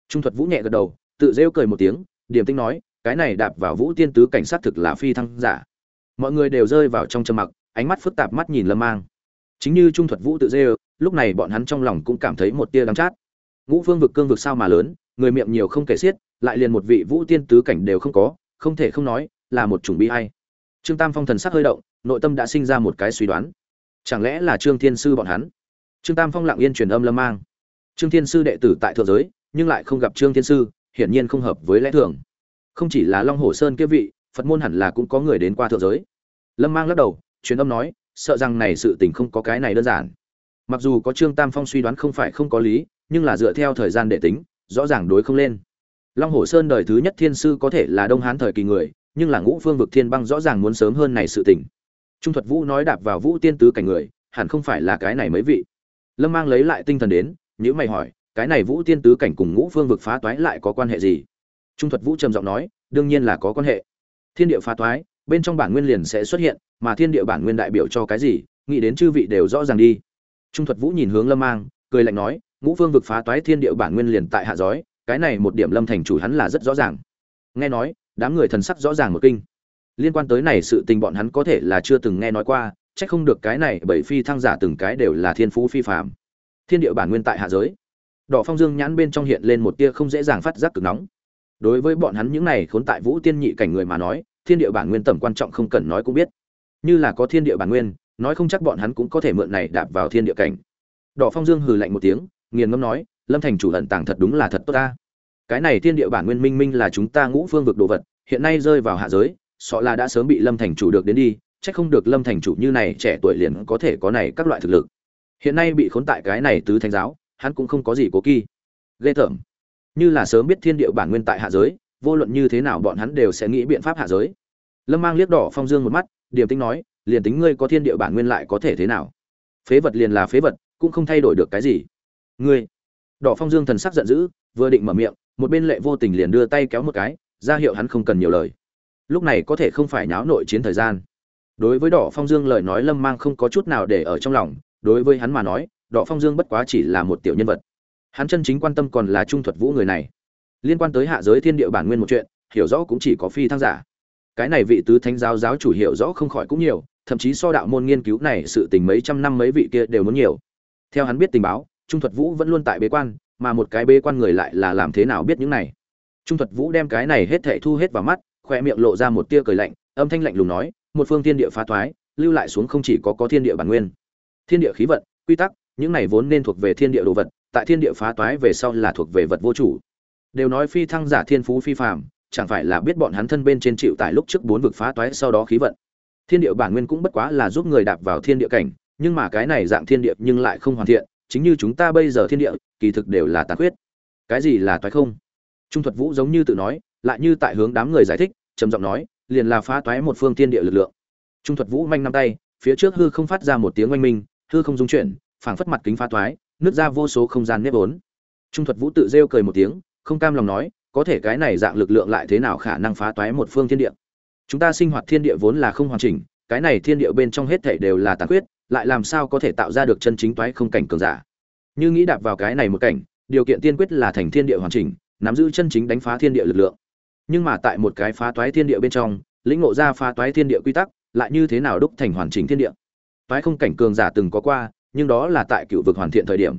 Trung thuật vũ nhẹ gật đầu, tự rêu cười một tiếng, điểm tinh nói, cái này đạp vào vũ tiên tứ cảnh sát thực là phi thăng giả. Mọi người đều rơi vào trong trầm mặc, ánh mắt phức tạp mắt nhìn lâm mang. Chính như trung thuật vũ tự rêu lúc này bọn hắn trong lòng cũng cảm thấy một tia đắng chát. Ngũ phương vực cương vực sao mà lớn, người miệng nhiều không kể xiết, lại liền một vị vũ tiên tứ cảnh đều không có, không thể không nói, là một chủng bi hay trương tam phong thần sắc hơi động, nội tâm đã sinh ra một cái suy đoán. Chẳng lẽ là trương thiên sư bọn hắn? Trương tam phong lặng yên truyền âm lâm mang. Trương thiên sư đệ tử tại thượng giới, nhưng lại không gặp trương thiên sư, hiển nhiên không hợp với lẽ thường. Không chỉ là long hồ sơn kia vị, phật môn hẳn là cũng có người đến qua thượng giới. Lâm mang lắc đầu, truyền âm nói, sợ rằng này sự tình không có cái này đơn giản mặc dù có trương tam phong suy đoán không phải không có lý, nhưng là dựa theo thời gian để tính, rõ ràng đối không lên. Long hồ sơn đời thứ nhất thiên sư có thể là đông hán thời kỳ người, nhưng là ngũ phương vực thiên băng rõ ràng muốn sớm hơn này sự tình. Trung thuật vũ nói đạp vào vũ tiên tứ cảnh người, hẳn không phải là cái này mấy vị. Lâm mang lấy lại tinh thần đến nếu mày hỏi, cái này vũ tiên tứ cảnh cùng ngũ phương vực phá toái lại có quan hệ gì? Trung thuật vũ trầm giọng nói, đương nhiên là có quan hệ. Thiên địa phá toái, bên trong bản nguyên liền sẽ xuất hiện, mà thiên địa bản nguyên đại biểu cho cái gì, nghĩ đến chư vị đều rõ ràng đi trung thuật vũ nhìn hướng lâm mang, cười lạnh nói, ngũ phương vực phá toái thiên địa bản nguyên liền tại hạ giói, cái này một điểm lâm thành chủ hắn là rất rõ ràng. Nghe nói, đám người thần sắc rõ ràng một kinh. Liên quan tới này sự tình bọn hắn có thể là chưa từng nghe nói qua, chắc không được cái này bởi phi thăng giả từng cái đều là thiên phú phi phàm. Thiên địa bản nguyên tại hạ giới. Đỏ phong dương nhãn bên trong hiện lên một tia không dễ dàng phát giác cực nóng. Đối với bọn hắn những này khốn tại vũ tiên nhị cảnh người mà nói, thiên địa bản nguyên tầm quan trọng không cần nói cũng biết. Như là có thiên địa bản nguyên nói không chắc bọn hắn cũng có thể mượn này đạp vào thiên địa cảnh. Đỏ phong dương hừ lạnh một tiếng, nghiền ngâm nói, lâm thành chủ ẩn tàng thật đúng là thật tốt ta. Cái này thiên địa bản nguyên minh minh là chúng ta ngũ phương vực đồ vật, hiện nay rơi vào hạ giới sọ là đã sớm bị lâm thành chủ được đến đi, chắc không được lâm thành chủ như này trẻ tuổi liền có thể có này các loại thực lực. Hiện nay bị khốn tại cái này tứ thánh giáo, hắn cũng không có gì cố kỳ ghê tởm. Như là sớm biết thiên địa bản nguyên tại hạ giới, vô luận như thế nào bọn hắn đều sẽ nghĩ biện pháp hạ giới. Lâm mang liếc đỏ phong dương một mắt, điềm tĩnh nói liền tính ngươi có thiên địa bản nguyên lại có thể thế nào? Phế vật liền là phế vật, cũng không thay đổi được cái gì. Ngươi. Đỏ phong dương thần sắc giận dữ, vừa định mở miệng, một bên lệ vô tình liền đưa tay kéo một cái, ra hiệu hắn không cần nhiều lời. Lúc này có thể không phải nháo nội chiến thời gian. Đối với đỏ phong dương lời nói lâm mang không có chút nào để ở trong lòng, đối với hắn mà nói, đỏ phong dương bất quá chỉ là một tiểu nhân vật. Hắn chân chính quan tâm còn là trung thuật vũ người này. Liên quan tới hạ giới thiên địa bản nguyên một chuyện, hiểu rõ cũng chỉ có phi thăng giả. Cái này vị tứ thánh giáo giáo chủ hiểu rõ không khỏi cũng nhiều thậm chí so đạo môn nghiên cứu này sự tình mấy trăm năm mấy vị kia đều muốn nhiều. Theo hắn biết tình báo, trung thuật vũ vẫn luôn tại bế quan, mà một cái bế quan người lại là làm thế nào biết những này? Trung thuật vũ đem cái này hết thệ thu hết vào mắt khoe miệng lộ ra một tia cười lạnh, âm thanh lạnh lùng nói, một phương thiên địa phá thoái, lưu lại xuống không chỉ có có thiên địa bản nguyên. Thiên địa khí vận, quy tắc, những này vốn nên thuộc về thiên địa đồ vật, tại thiên địa phá toái về sau là thuộc về vật vô chủ. Đều nói phi thăng giả thiên phú phi phàm, chẳng phải là biết bọn hắn thân bên trên chịu tại lúc trước bốn vực phá toái sau đó khí vận thiên địa bản nguyên cũng bất quá là giúp người đạp vào thiên địa cảnh, nhưng mà cái này dạng thiên địa nhưng lại không hoàn thiện, chính như chúng ta bây giờ thiên địa, kỳ thực đều là tàn khuyết. Cái gì là toái không? Trung thuật vũ giống như tự nói, lại như tại hướng đám người giải thích, trầm giọng nói, liền là phá toái một phương thiên địa lực lượng. Trung thuật vũ manh năm tay, phía trước hư không phát ra một tiếng oanh minh, hư không dung chuyển, phảng phất mặt kính phá toái, nứt ra vô số không gian nếp vốn. Trung thuật vũ tự rêu cười một tiếng, không cam lòng nói, có thể cái này dạng lực lượng lại thế nào khả năng phá toái một phương thiên địa? Chúng ta sinh hoạt thiên địa vốn là không hoàn chỉnh, cái này thiên địa bên trong hết thảy đều là tàn khuyết, lại làm sao có thể tạo ra được chân chính toái không cảnh cường giả? Như nghĩ đạp vào cái này một cảnh, điều kiện tiên quyết là thành thiên địa hoàn chỉnh, nắm giữ chân chính đánh phá thiên địa lực lượng. Nhưng mà tại một cái phá toái thiên địa bên trong, lĩnh ngộ ra phá toái thiên địa quy tắc, lại như thế nào đúc thành hoàn chỉnh thiên địa? Toái không cảnh cường giả từng có qua, nhưng đó là tại cựu vực hoàn thiện thời điểm.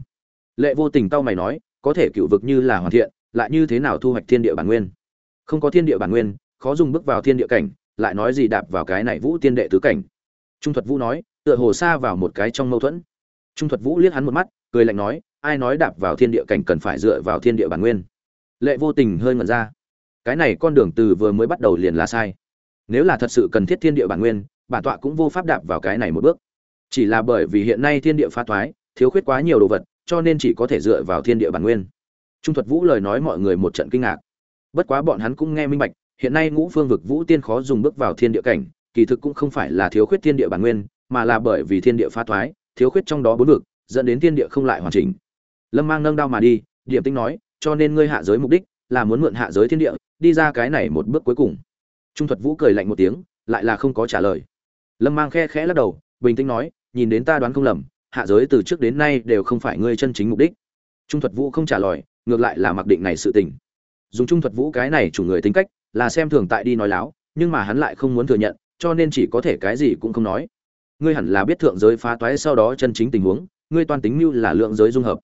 Lệ vô tình tao mày nói, có thể cựu vực như là hoàn thiện, lại như thế nào thu hoạch thiên địa bản nguyên? Không có thiên địa bản nguyên, khó dùng bước vào thiên địa cảnh lại nói gì đạp vào cái này vũ tiên đệ tứ cảnh. Trung thuật vũ nói, tựa hồ xa vào một cái trong mâu thuẫn. Trung thuật vũ liếc hắn một mắt, cười lạnh nói, ai nói đạp vào thiên địa cảnh cần phải dựa vào thiên địa bản nguyên? Lệ vô tình hơi ngẩn ra. Cái này con đường từ vừa mới bắt đầu liền là sai. Nếu là thật sự cần thiết thiên địa bản nguyên, bản tọa cũng vô pháp đạp vào cái này một bước. Chỉ là bởi vì hiện nay thiên địa phá thoái, thiếu khuyết quá nhiều đồ vật, cho nên chỉ có thể dựa vào thiên địa bản nguyên. Trung thuật vũ lời nói mọi người một trận kinh ngạc. Bất quá bọn hắn cũng nghe minh bạch hiện nay ngũ phương vực vũ tiên khó dùng bước vào thiên địa cảnh, kỳ thực cũng không phải là thiếu khuyết thiên địa bản nguyên, mà là bởi vì thiên địa phá thoái, thiếu khuyết trong đó bốn vực, dẫn đến thiên địa không lại hoàn chỉnh. Lâm mang nâng đao mà đi điểm tinh nói, cho nên ngươi hạ giới mục đích là muốn mượn hạ giới thiên địa, đi ra cái này một bước cuối cùng. Trung thuật vũ cười lạnh một tiếng, lại là không có trả lời. Lâm mang khe khẽ lắc đầu, bình tĩnh nói, nhìn đến ta đoán không lầm, hạ giới từ trước đến nay đều không phải ngươi chân chính mục đích. Trung thuật vũ không trả lời, ngược lại là mặc định này sự tình. Dùng trung thuật vũ cái này chủ người tính cách là xem thường tại đi nói láo, nhưng mà hắn lại không muốn thừa nhận, cho nên chỉ có thể cái gì cũng không nói. Ngươi hẳn là biết thượng giới phá toái sau đó chân chính tình huống, ngươi toàn tính mưu là lượng giới dung hợp.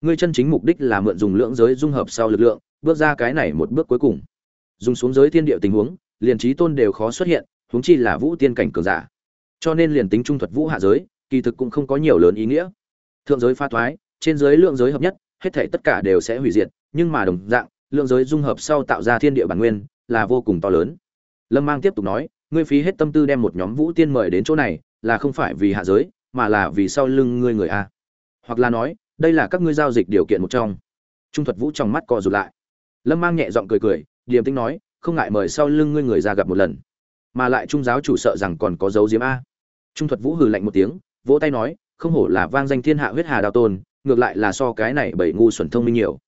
Ngươi chân chính mục đích là mượn dùng lượng giới dung hợp sau lực lượng, bước ra cái này một bước cuối cùng. Dùng xuống giới thiên địa tình huống, liền trí tôn đều khó xuất hiện, huống chi là vũ tiên cảnh cường giả. Cho nên liền tính trung thuật vũ hạ giới, kỳ thực cũng không có nhiều lớn ý nghĩa. Thượng giới pha thoái trên giới lượng giới hợp nhất, hết thể tất cả đều sẽ hủy diệt, nhưng mà đồng dạng, lượng giới dung hợp sau tạo ra thiên địa bản nguyên là vô cùng to lớn. Lâm mang tiếp tục nói, ngươi phí hết tâm tư đem một nhóm vũ tiên mời đến chỗ này, là không phải vì hạ giới, mà là vì sau lưng ngươi người a. Hoặc là nói, đây là các ngươi giao dịch điều kiện một trong. Trung thuật vũ trong mắt co rụt lại. Lâm mang nhẹ giọng cười cười, điềm tĩnh nói, không ngại mời sau lưng ngươi người ra gặp một lần. Mà lại trung giáo chủ sợ rằng còn có dấu diếm a. Trung thuật vũ hừ lạnh một tiếng, vỗ tay nói, không hổ là vang danh thiên hạ huyết hà đao tôn, ngược lại là so cái này bảy ngu xuẩn thông minh nhiều.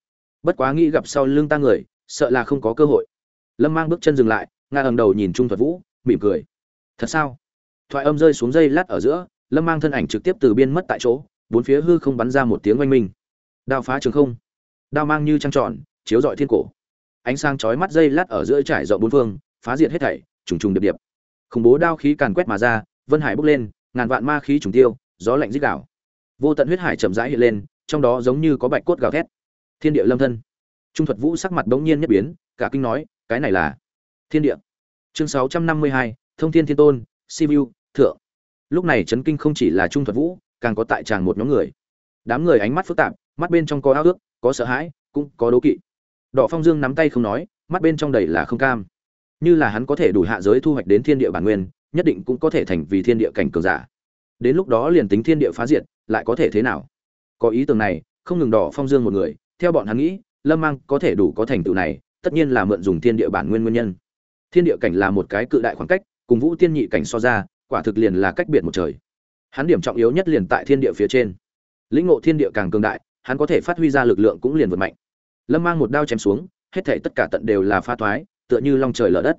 Bất quá nghĩ gặp sau lưng ta người, sợ là không có cơ hội lâm mang bước chân dừng lại, nga ầm đầu nhìn trung thuật vũ, mỉm cười. Thật sao? Thoại âm rơi xuống dây lát ở giữa, lâm mang thân ảnh trực tiếp từ biên mất tại chỗ, bốn phía hư không bắn ra một tiếng oanh minh. Đao phá trường không. Đao mang như trăng tròn, chiếu rọi thiên cổ. Ánh sáng chói mắt dây lát ở giữa trải rộng bốn phương, phá diệt hết thảy, trùng trùng điệp điệp. Khủng bố đao khí càn quét mà ra, vân hải bốc lên, ngàn vạn ma khí trùng tiêu, gió lạnh dích đảo vô tận huyết hải chậm rãi hiện lên, trong đó giống như có bạch cốt gào thét. Thiên địa lâm thân. Trung thuật vũ sắc mặt bỗng nhiên nhất biến, cả kinh nói cái này là thiên địa. Chương sáu trăm năm mươi hai, thông thiên thiên tôn sivu thượng. Lúc này chấn kinh không chỉ là trung thuật vũ, càng có tại tràng một nhóm người. Đám người ánh mắt phức tạp, mắt bên trong có ao ước, có sợ hãi, cũng có đố kỵ. Đỏ phong dương nắm tay không nói, mắt bên trong đầy là không cam. Như là hắn có thể đủ hạ giới thu hoạch đến thiên địa bản nguyên, nhất định cũng có thể thành vì thiên địa cảnh cường giả. Đến lúc đó liền tính thiên địa phá diệt, lại có thể thế nào? Có ý tưởng này, không ngừng đỏ phong dương một người, theo bọn hắn nghĩ, lâm mang có thể đủ có thành tựu này tất nhiên là mượn dùng thiên địa bản nguyên nguyên nhân. Thiên địa cảnh là một cái cự đại khoảng cách, cùng vũ tiên nhị cảnh so ra, quả thực liền là cách biệt một trời. Hắn điểm trọng yếu nhất liền tại thiên địa phía trên. Lĩnh ngộ thiên địa càng cường đại, hắn có thể phát huy ra lực lượng cũng liền vượt mạnh. Lâm mang một đao chém xuống, hết thể tất cả tận đều là pha thoái, tựa như long trời lở đất.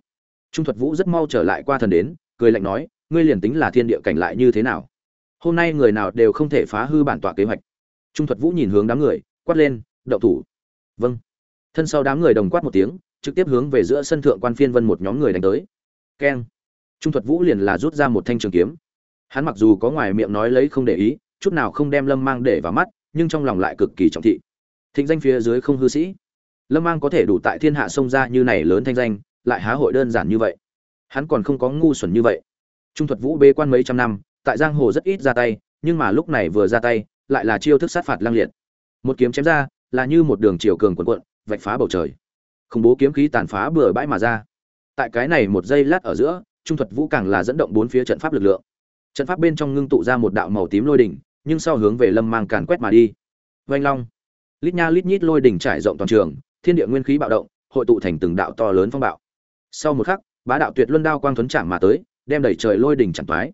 Trung thuật vũ rất mau trở lại qua thần đến, cười lạnh nói, ngươi liền tính là thiên địa cảnh lại như thế nào? Hôm nay người nào đều không thể phá hư bản tọa kế hoạch. Trung thuật vũ nhìn hướng đám người, quát lên đậu thủ. Vâng thân sau đám người đồng quát một tiếng, trực tiếp hướng về giữa sân thượng quan phiên vân một nhóm người đánh tới. Keng. Trung thuật vũ liền là rút ra một thanh trường kiếm. Hắn mặc dù có ngoài miệng nói lấy không để ý, chút nào không đem lâm mang để vào mắt, nhưng trong lòng lại cực kỳ trọng thị. Thịnh danh phía dưới không hư sĩ. Lâm mang có thể đủ tại thiên hạ sông ra như này lớn thanh danh, lại há hội đơn giản như vậy. Hắn còn không có ngu xuẩn như vậy. Trung thuật vũ bê quan mấy trăm năm, tại giang hồ rất ít ra tay, nhưng mà lúc này vừa ra tay, lại là chiêu thức sát phạt lang liệt. Một kiếm chém ra, là như một đường chiều cường quần quận vạch phá bầu trời. Khủng bố kiếm khí tàn phá bừa bãi mà ra. Tại cái này một giây lát ở giữa, trung thuật vũ càng là dẫn động bốn phía trận pháp lực lượng. Trận pháp bên trong ngưng tụ ra một đạo màu tím lôi đỉnh, nhưng sau hướng về lâm mang càn quét mà đi. Vanh long. Lít nha lít nhít lôi đỉnh trải rộng toàn trường, thiên địa nguyên khí bạo động, hội tụ thành từng đạo to lớn phong bạo. Sau một khắc, bá đạo tuyệt luân đao quang thuấn chạm mà tới, đem đẩy trời lôi đỉnh chẳng toái.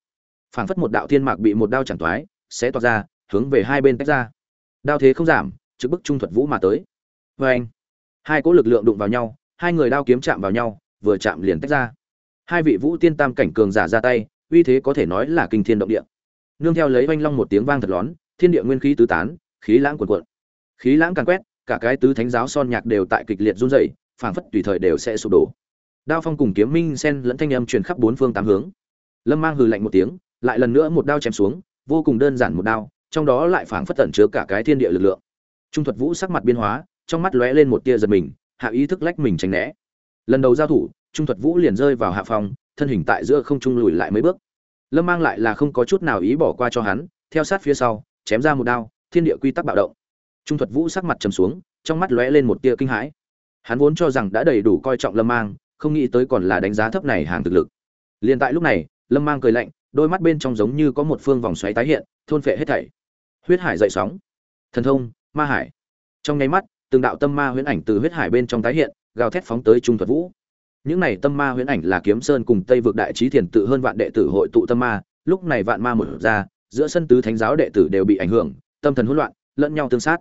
Phảng phất một đạo thiên mạc bị một đao chẳng toái, sẽ toát ra, hướng về hai bên tách ra. Đao thế không giảm, trực bức trung thuật vũ mà tới. Vê anh hai cỗ lực lượng đụng vào nhau, hai người đao kiếm chạm vào nhau, vừa chạm liền tách ra. Hai vị vũ tiên tam cảnh cường giả ra tay, uy thế có thể nói là kinh thiên động địa. Nương theo lấy oanh long một tiếng vang thật lón thiên địa nguyên khí tứ tán, khí lãng cuồn cuộn. Khí lãng càng quét, cả cái tứ thánh giáo son nhạc đều tại kịch liệt run rẩy, phảng phất tùy thời đều sẽ sụp đổ. Đao phong cùng kiếm minh sen lẫn thanh âm truyền khắp bốn phương tám hướng. Lâm mang hừ lạnh một tiếng, lại lần nữa một đao chém xuống, vô cùng đơn giản một đao, trong đó lại phảng phất tẩn chứa cả cái thiên địa lực lượng. Trung thuật vũ sắc mặt biến hóa trong mắt lóe lên một tia giật mình, hạ ý thức lách mình tránh né. Lần đầu giao thủ, trung thuật vũ liền rơi vào hạ phòng thân hình tại giữa không trung lùi lại mấy bước. Lâm mang lại là không có chút nào ý bỏ qua cho hắn, theo sát phía sau, chém ra một đao, thiên địa quy tắc bạo động. Trung thuật vũ sắc mặt trầm xuống, trong mắt lóe lên một tia kinh hãi. Hắn vốn cho rằng đã đầy đủ coi trọng lâm mang, không nghĩ tới còn là đánh giá thấp này hàng thực lực. Liền tại lúc này, lâm mang cười lạnh, đôi mắt bên trong giống như có một phương vòng xoáy tái hiện, thôn phệ hết thảy. Huyết hải dậy sóng. Thần thông, ma hải. Trong nháy mắt từng đạo tâm ma huyễn ảnh từ huyết hải bên trong tái hiện, gào thét phóng tới trung thuật vũ. Những này tâm ma huyễn ảnh là kiếm sơn cùng tây vực đại trí thiền tự hơn vạn đệ tử hội tụ tâm ma, lúc này vạn ma mở ra, giữa sân tứ thánh giáo đệ tử đều bị ảnh hưởng, tâm thần hỗn loạn, lẫn nhau tương sát.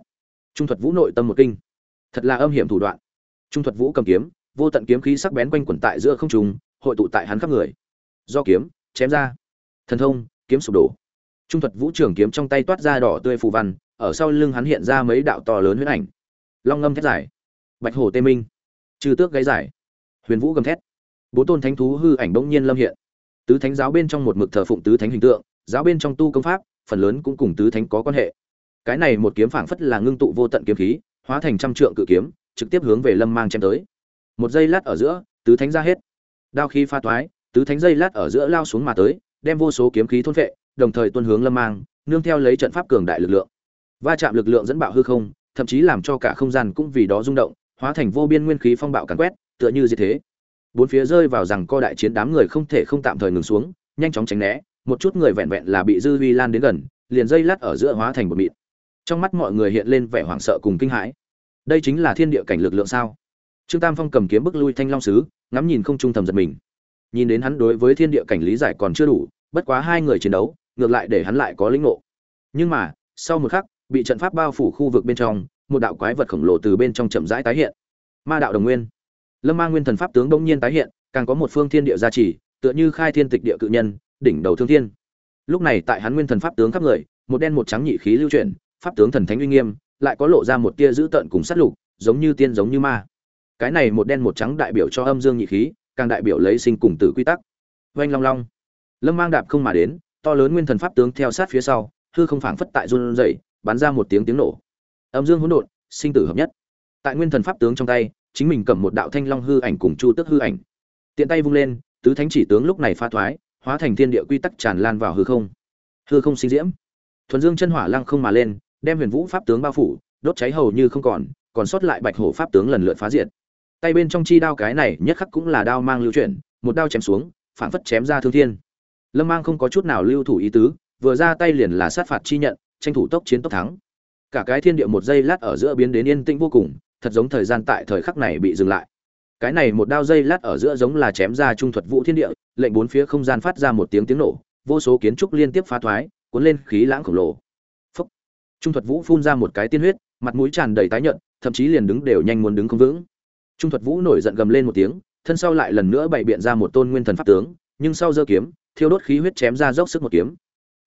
Trung thuật vũ nội tâm một kinh. Thật là âm hiểm thủ đoạn. Trung thuật vũ cầm kiếm, vô tận kiếm khí sắc bén quanh quẩn tại giữa không trung, hội tụ tại hắn khắp người. Do kiếm, chém ra. Thần thông, kiếm sụp đổ. Trung thuật vũ trường kiếm trong tay toát ra đỏ tươi phù văn, ở sau lưng hắn hiện ra mấy đạo to lớn huyễn ảnh long ngâm thét giải bạch hổ tê minh. Trừ tước gáy giải huyền vũ gầm thét. Bốn tôn thánh thú hư ảnh bỗng nhiên lâm hiện. Tứ thánh giáo bên trong một mực thờ phụng tứ thánh hình tượng, giáo bên trong tu công pháp, phần lớn cũng cùng tứ thánh có quan hệ. Cái này một kiếm phảng phất là ngưng tụ vô tận kiếm khí, hóa thành trăm trượng cự kiếm, trực tiếp hướng về lâm mang chém tới. Một giây lát ở giữa, tứ thánh ra hết. Đao khí pha toái, tứ thánh dây lát ở giữa lao xuống mà tới, đem vô số kiếm khí thôn vệ đồng thời tuân hướng lâm mang, nương theo lấy trận pháp cường đại lực lượng. Va chạm lực lượng dẫn bạo hư không thậm chí làm cho cả không gian cũng vì đó rung động, hóa thành vô biên nguyên khí phong bạo càn quét, tựa như gì thế. Bốn phía rơi vào rằng co đại chiến đám người không thể không tạm thời ngừng xuống, nhanh chóng tránh né, một chút người vẹn vẹn là bị dư vi lan đến gần, liền dây lát ở giữa hóa thành một mịt. trong mắt mọi người hiện lên vẻ hoảng sợ cùng kinh hãi. Đây chính là thiên địa cảnh lực lượng sao? Trương tam phong cầm kiếm bức lui thanh long sứ, ngắm nhìn không trung thầm giật mình. Nhìn đến hắn đối với thiên địa cảnh lý giải còn chưa đủ, bất quá hai người chiến đấu, ngược lại để hắn lại có lĩnh ngộ. Nhưng mà, sau một khắc bị trận pháp bao phủ khu vực bên trong, một đạo quái vật khổng lồ từ bên trong chậm rãi tái hiện. Ma đạo đồng nguyên. Lâm ma nguyên thần pháp tướng đông nhiên tái hiện, càng có một phương thiên địa gia trì, tựa như khai thiên tịch địa cự nhân, đỉnh đầu thương thiên. Lúc này tại hắn nguyên thần pháp tướng khắp người, một đen một trắng nhị khí lưu chuyển, pháp tướng thần thánh uy nghiêm, lại có lộ ra một tia dữ tợn cùng sát lục, giống như tiên giống như ma. Cái này một đen một trắng đại biểu cho âm dương nhị khí, càng đại biểu lấy sinh cùng tử quy tắc. Oanh long long. Lâm mang đạp không mà đến, to lớn nguyên thần pháp tướng theo sát phía sau, hư không phảng phất tại run rẩy bắn ra một tiếng tiếng nổ. Âm dương hỗn độn, sinh tử hợp nhất. Tại nguyên thần pháp tướng trong tay, chính mình cầm một đạo thanh long hư ảnh cùng chu tức hư ảnh. Tiện tay vung lên, tứ thánh chỉ tướng lúc này pha thoái, hóa thành thiên địa quy tắc tràn lan vào hư không. Hư không sinh diễm. Thuần dương chân hỏa lăng không mà lên, đem huyền vũ pháp tướng bao phủ, đốt cháy hầu như không còn còn sót lại bạch hổ pháp tướng lần lượt phá diệt. Tay bên trong chi đao cái này nhất khắc cũng là đao mang lưu chuyển, một đao chém xuống phản phất chém ra thương thiên. Lâm mang không có chút nào lưu thủ ý tứ, vừa ra tay liền là sát phạt chi nhận tranh thủ tốc chiến tốc thắng. Cả cái thiên địa một giây lát ở giữa biến đến yên tĩnh vô cùng, thật giống thời gian tại thời khắc này bị dừng lại. Cái này một đao dây lát ở giữa giống là chém ra trung thuật vũ thiên địa, lệnh bốn phía không gian phát ra một tiếng tiếng nổ, vô số kiến trúc liên tiếp phá thoái, cuốn lên khí lãng khổng lồ. Phúc. Trung thuật vũ phun ra một cái tiên huyết, mặt mũi tràn đầy tái nhợt, thậm chí liền đứng đều nhanh muốn đứng không vững. Trung thuật vũ nổi giận gầm lên một tiếng, thân sau lại lần nữa bày biện ra một tôn nguyên thần pháp tướng, nhưng sau giơ kiếm, thiêu đốt khí huyết chém ra dốc sức một kiếm.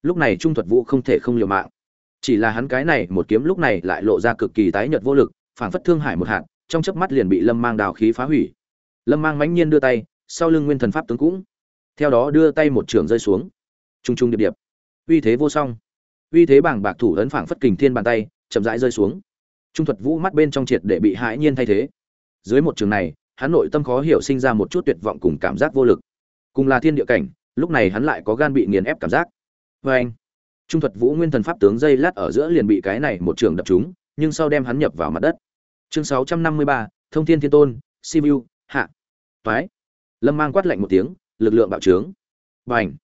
Lúc này trung thuật vũ không thể không liều mạng chỉ là hắn cái này một kiếm lúc này lại lộ ra cực kỳ tái nhợt vô lực, phảng phất thương hải một hạt, trong chớp mắt liền bị lâm mang đào khí phá hủy. Lâm mang mãnh nhiên đưa tay, sau lưng nguyên thần pháp tướng cũng. Theo đó đưa tay một trường rơi xuống. Trung trung điệp điệp. Uy thế vô song. Uy thế bảng bạc thủ ấn phảng phất kình thiên bàn tay, chậm rãi rơi xuống. Trung thuật vũ mắt bên trong triệt để bị hãi nhiên thay thế. Dưới một trường này, hắn nội tâm khó hiểu sinh ra một chút tuyệt vọng cùng cảm giác vô lực. Cùng là thiên địa cảnh, lúc này hắn lại có gan bị nghiền ép cảm giác. Vê anh trung thuật vũ nguyên thần pháp tướng dây lát ở giữa liền bị cái này một trường đập trúng, nhưng sau đem hắn nhập vào mặt đất. Chương sáu trăm năm mươi ba, thông thiên thiên tôn simu hạ. Toái. Lâm mang quát lạnh một tiếng, lực lượng bạo trướng. Và ảnh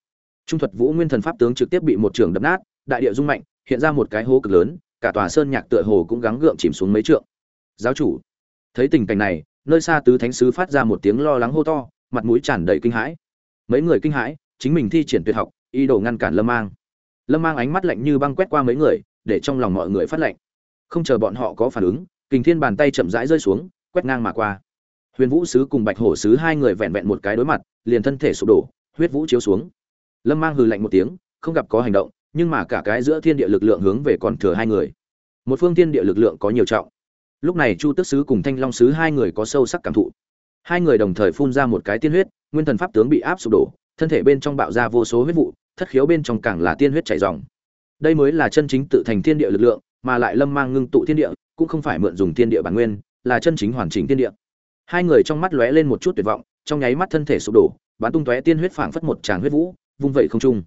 trung thuật vũ nguyên thần pháp tướng trực tiếp bị một trường đập nát, đại địa rung mạnh, hiện ra một cái hố cực lớn, cả tòa sơn nhạc tựa hồ cũng gắng gượng chìm xuống mấy trượng. Giáo chủ. Thấy tình cảnh này, nơi xa tứ thánh sứ phát ra một tiếng lo lắng hô to, mặt mũi tràn đầy kinh hãi. Mấy người kinh hãi, chính mình thi triển tuyệt học, ý đồ ngăn cản lâm mang lâm mang ánh mắt lạnh như băng quét qua mấy người, để trong lòng mọi người phát lạnh không chờ bọn họ có phản ứng, kình thiên bàn tay chậm rãi rơi xuống, quét ngang mà qua. Huyền vũ sứ cùng bạch hổ sứ hai người vẹn vẹn một cái đối mặt, liền thân thể sụp đổ, huyết vũ chiếu xuống. Lâm mang hừ lạnh một tiếng, không gặp có hành động, nhưng mà cả cái giữa thiên địa lực lượng hướng về còn thừa hai người. Một phương thiên địa lực lượng có nhiều trọng. Lúc này chu tước sứ cùng thanh long sứ hai người có sâu sắc cảm thụ. Hai người đồng thời phun ra một cái tiên huyết, nguyên thần pháp tướng bị áp sụp đổ, thân thể bên trong bạo ra vô số huyết vụ thất khiếu bên trong càng là tiên huyết chảy ròng. đây mới là chân chính tự thành thiên địa lực lượng, mà lại lâm mang ngưng tụ thiên địa, cũng không phải mượn dùng thiên địa bản nguyên, là chân chính hoàn chỉnh thiên địa. Hai người trong mắt lóe lên một chút tuyệt vọng, trong nháy mắt thân thể sụp đổ, bắn tung tóe tiên huyết phảng phất một tràng huyết vũ, vung vậy không trung.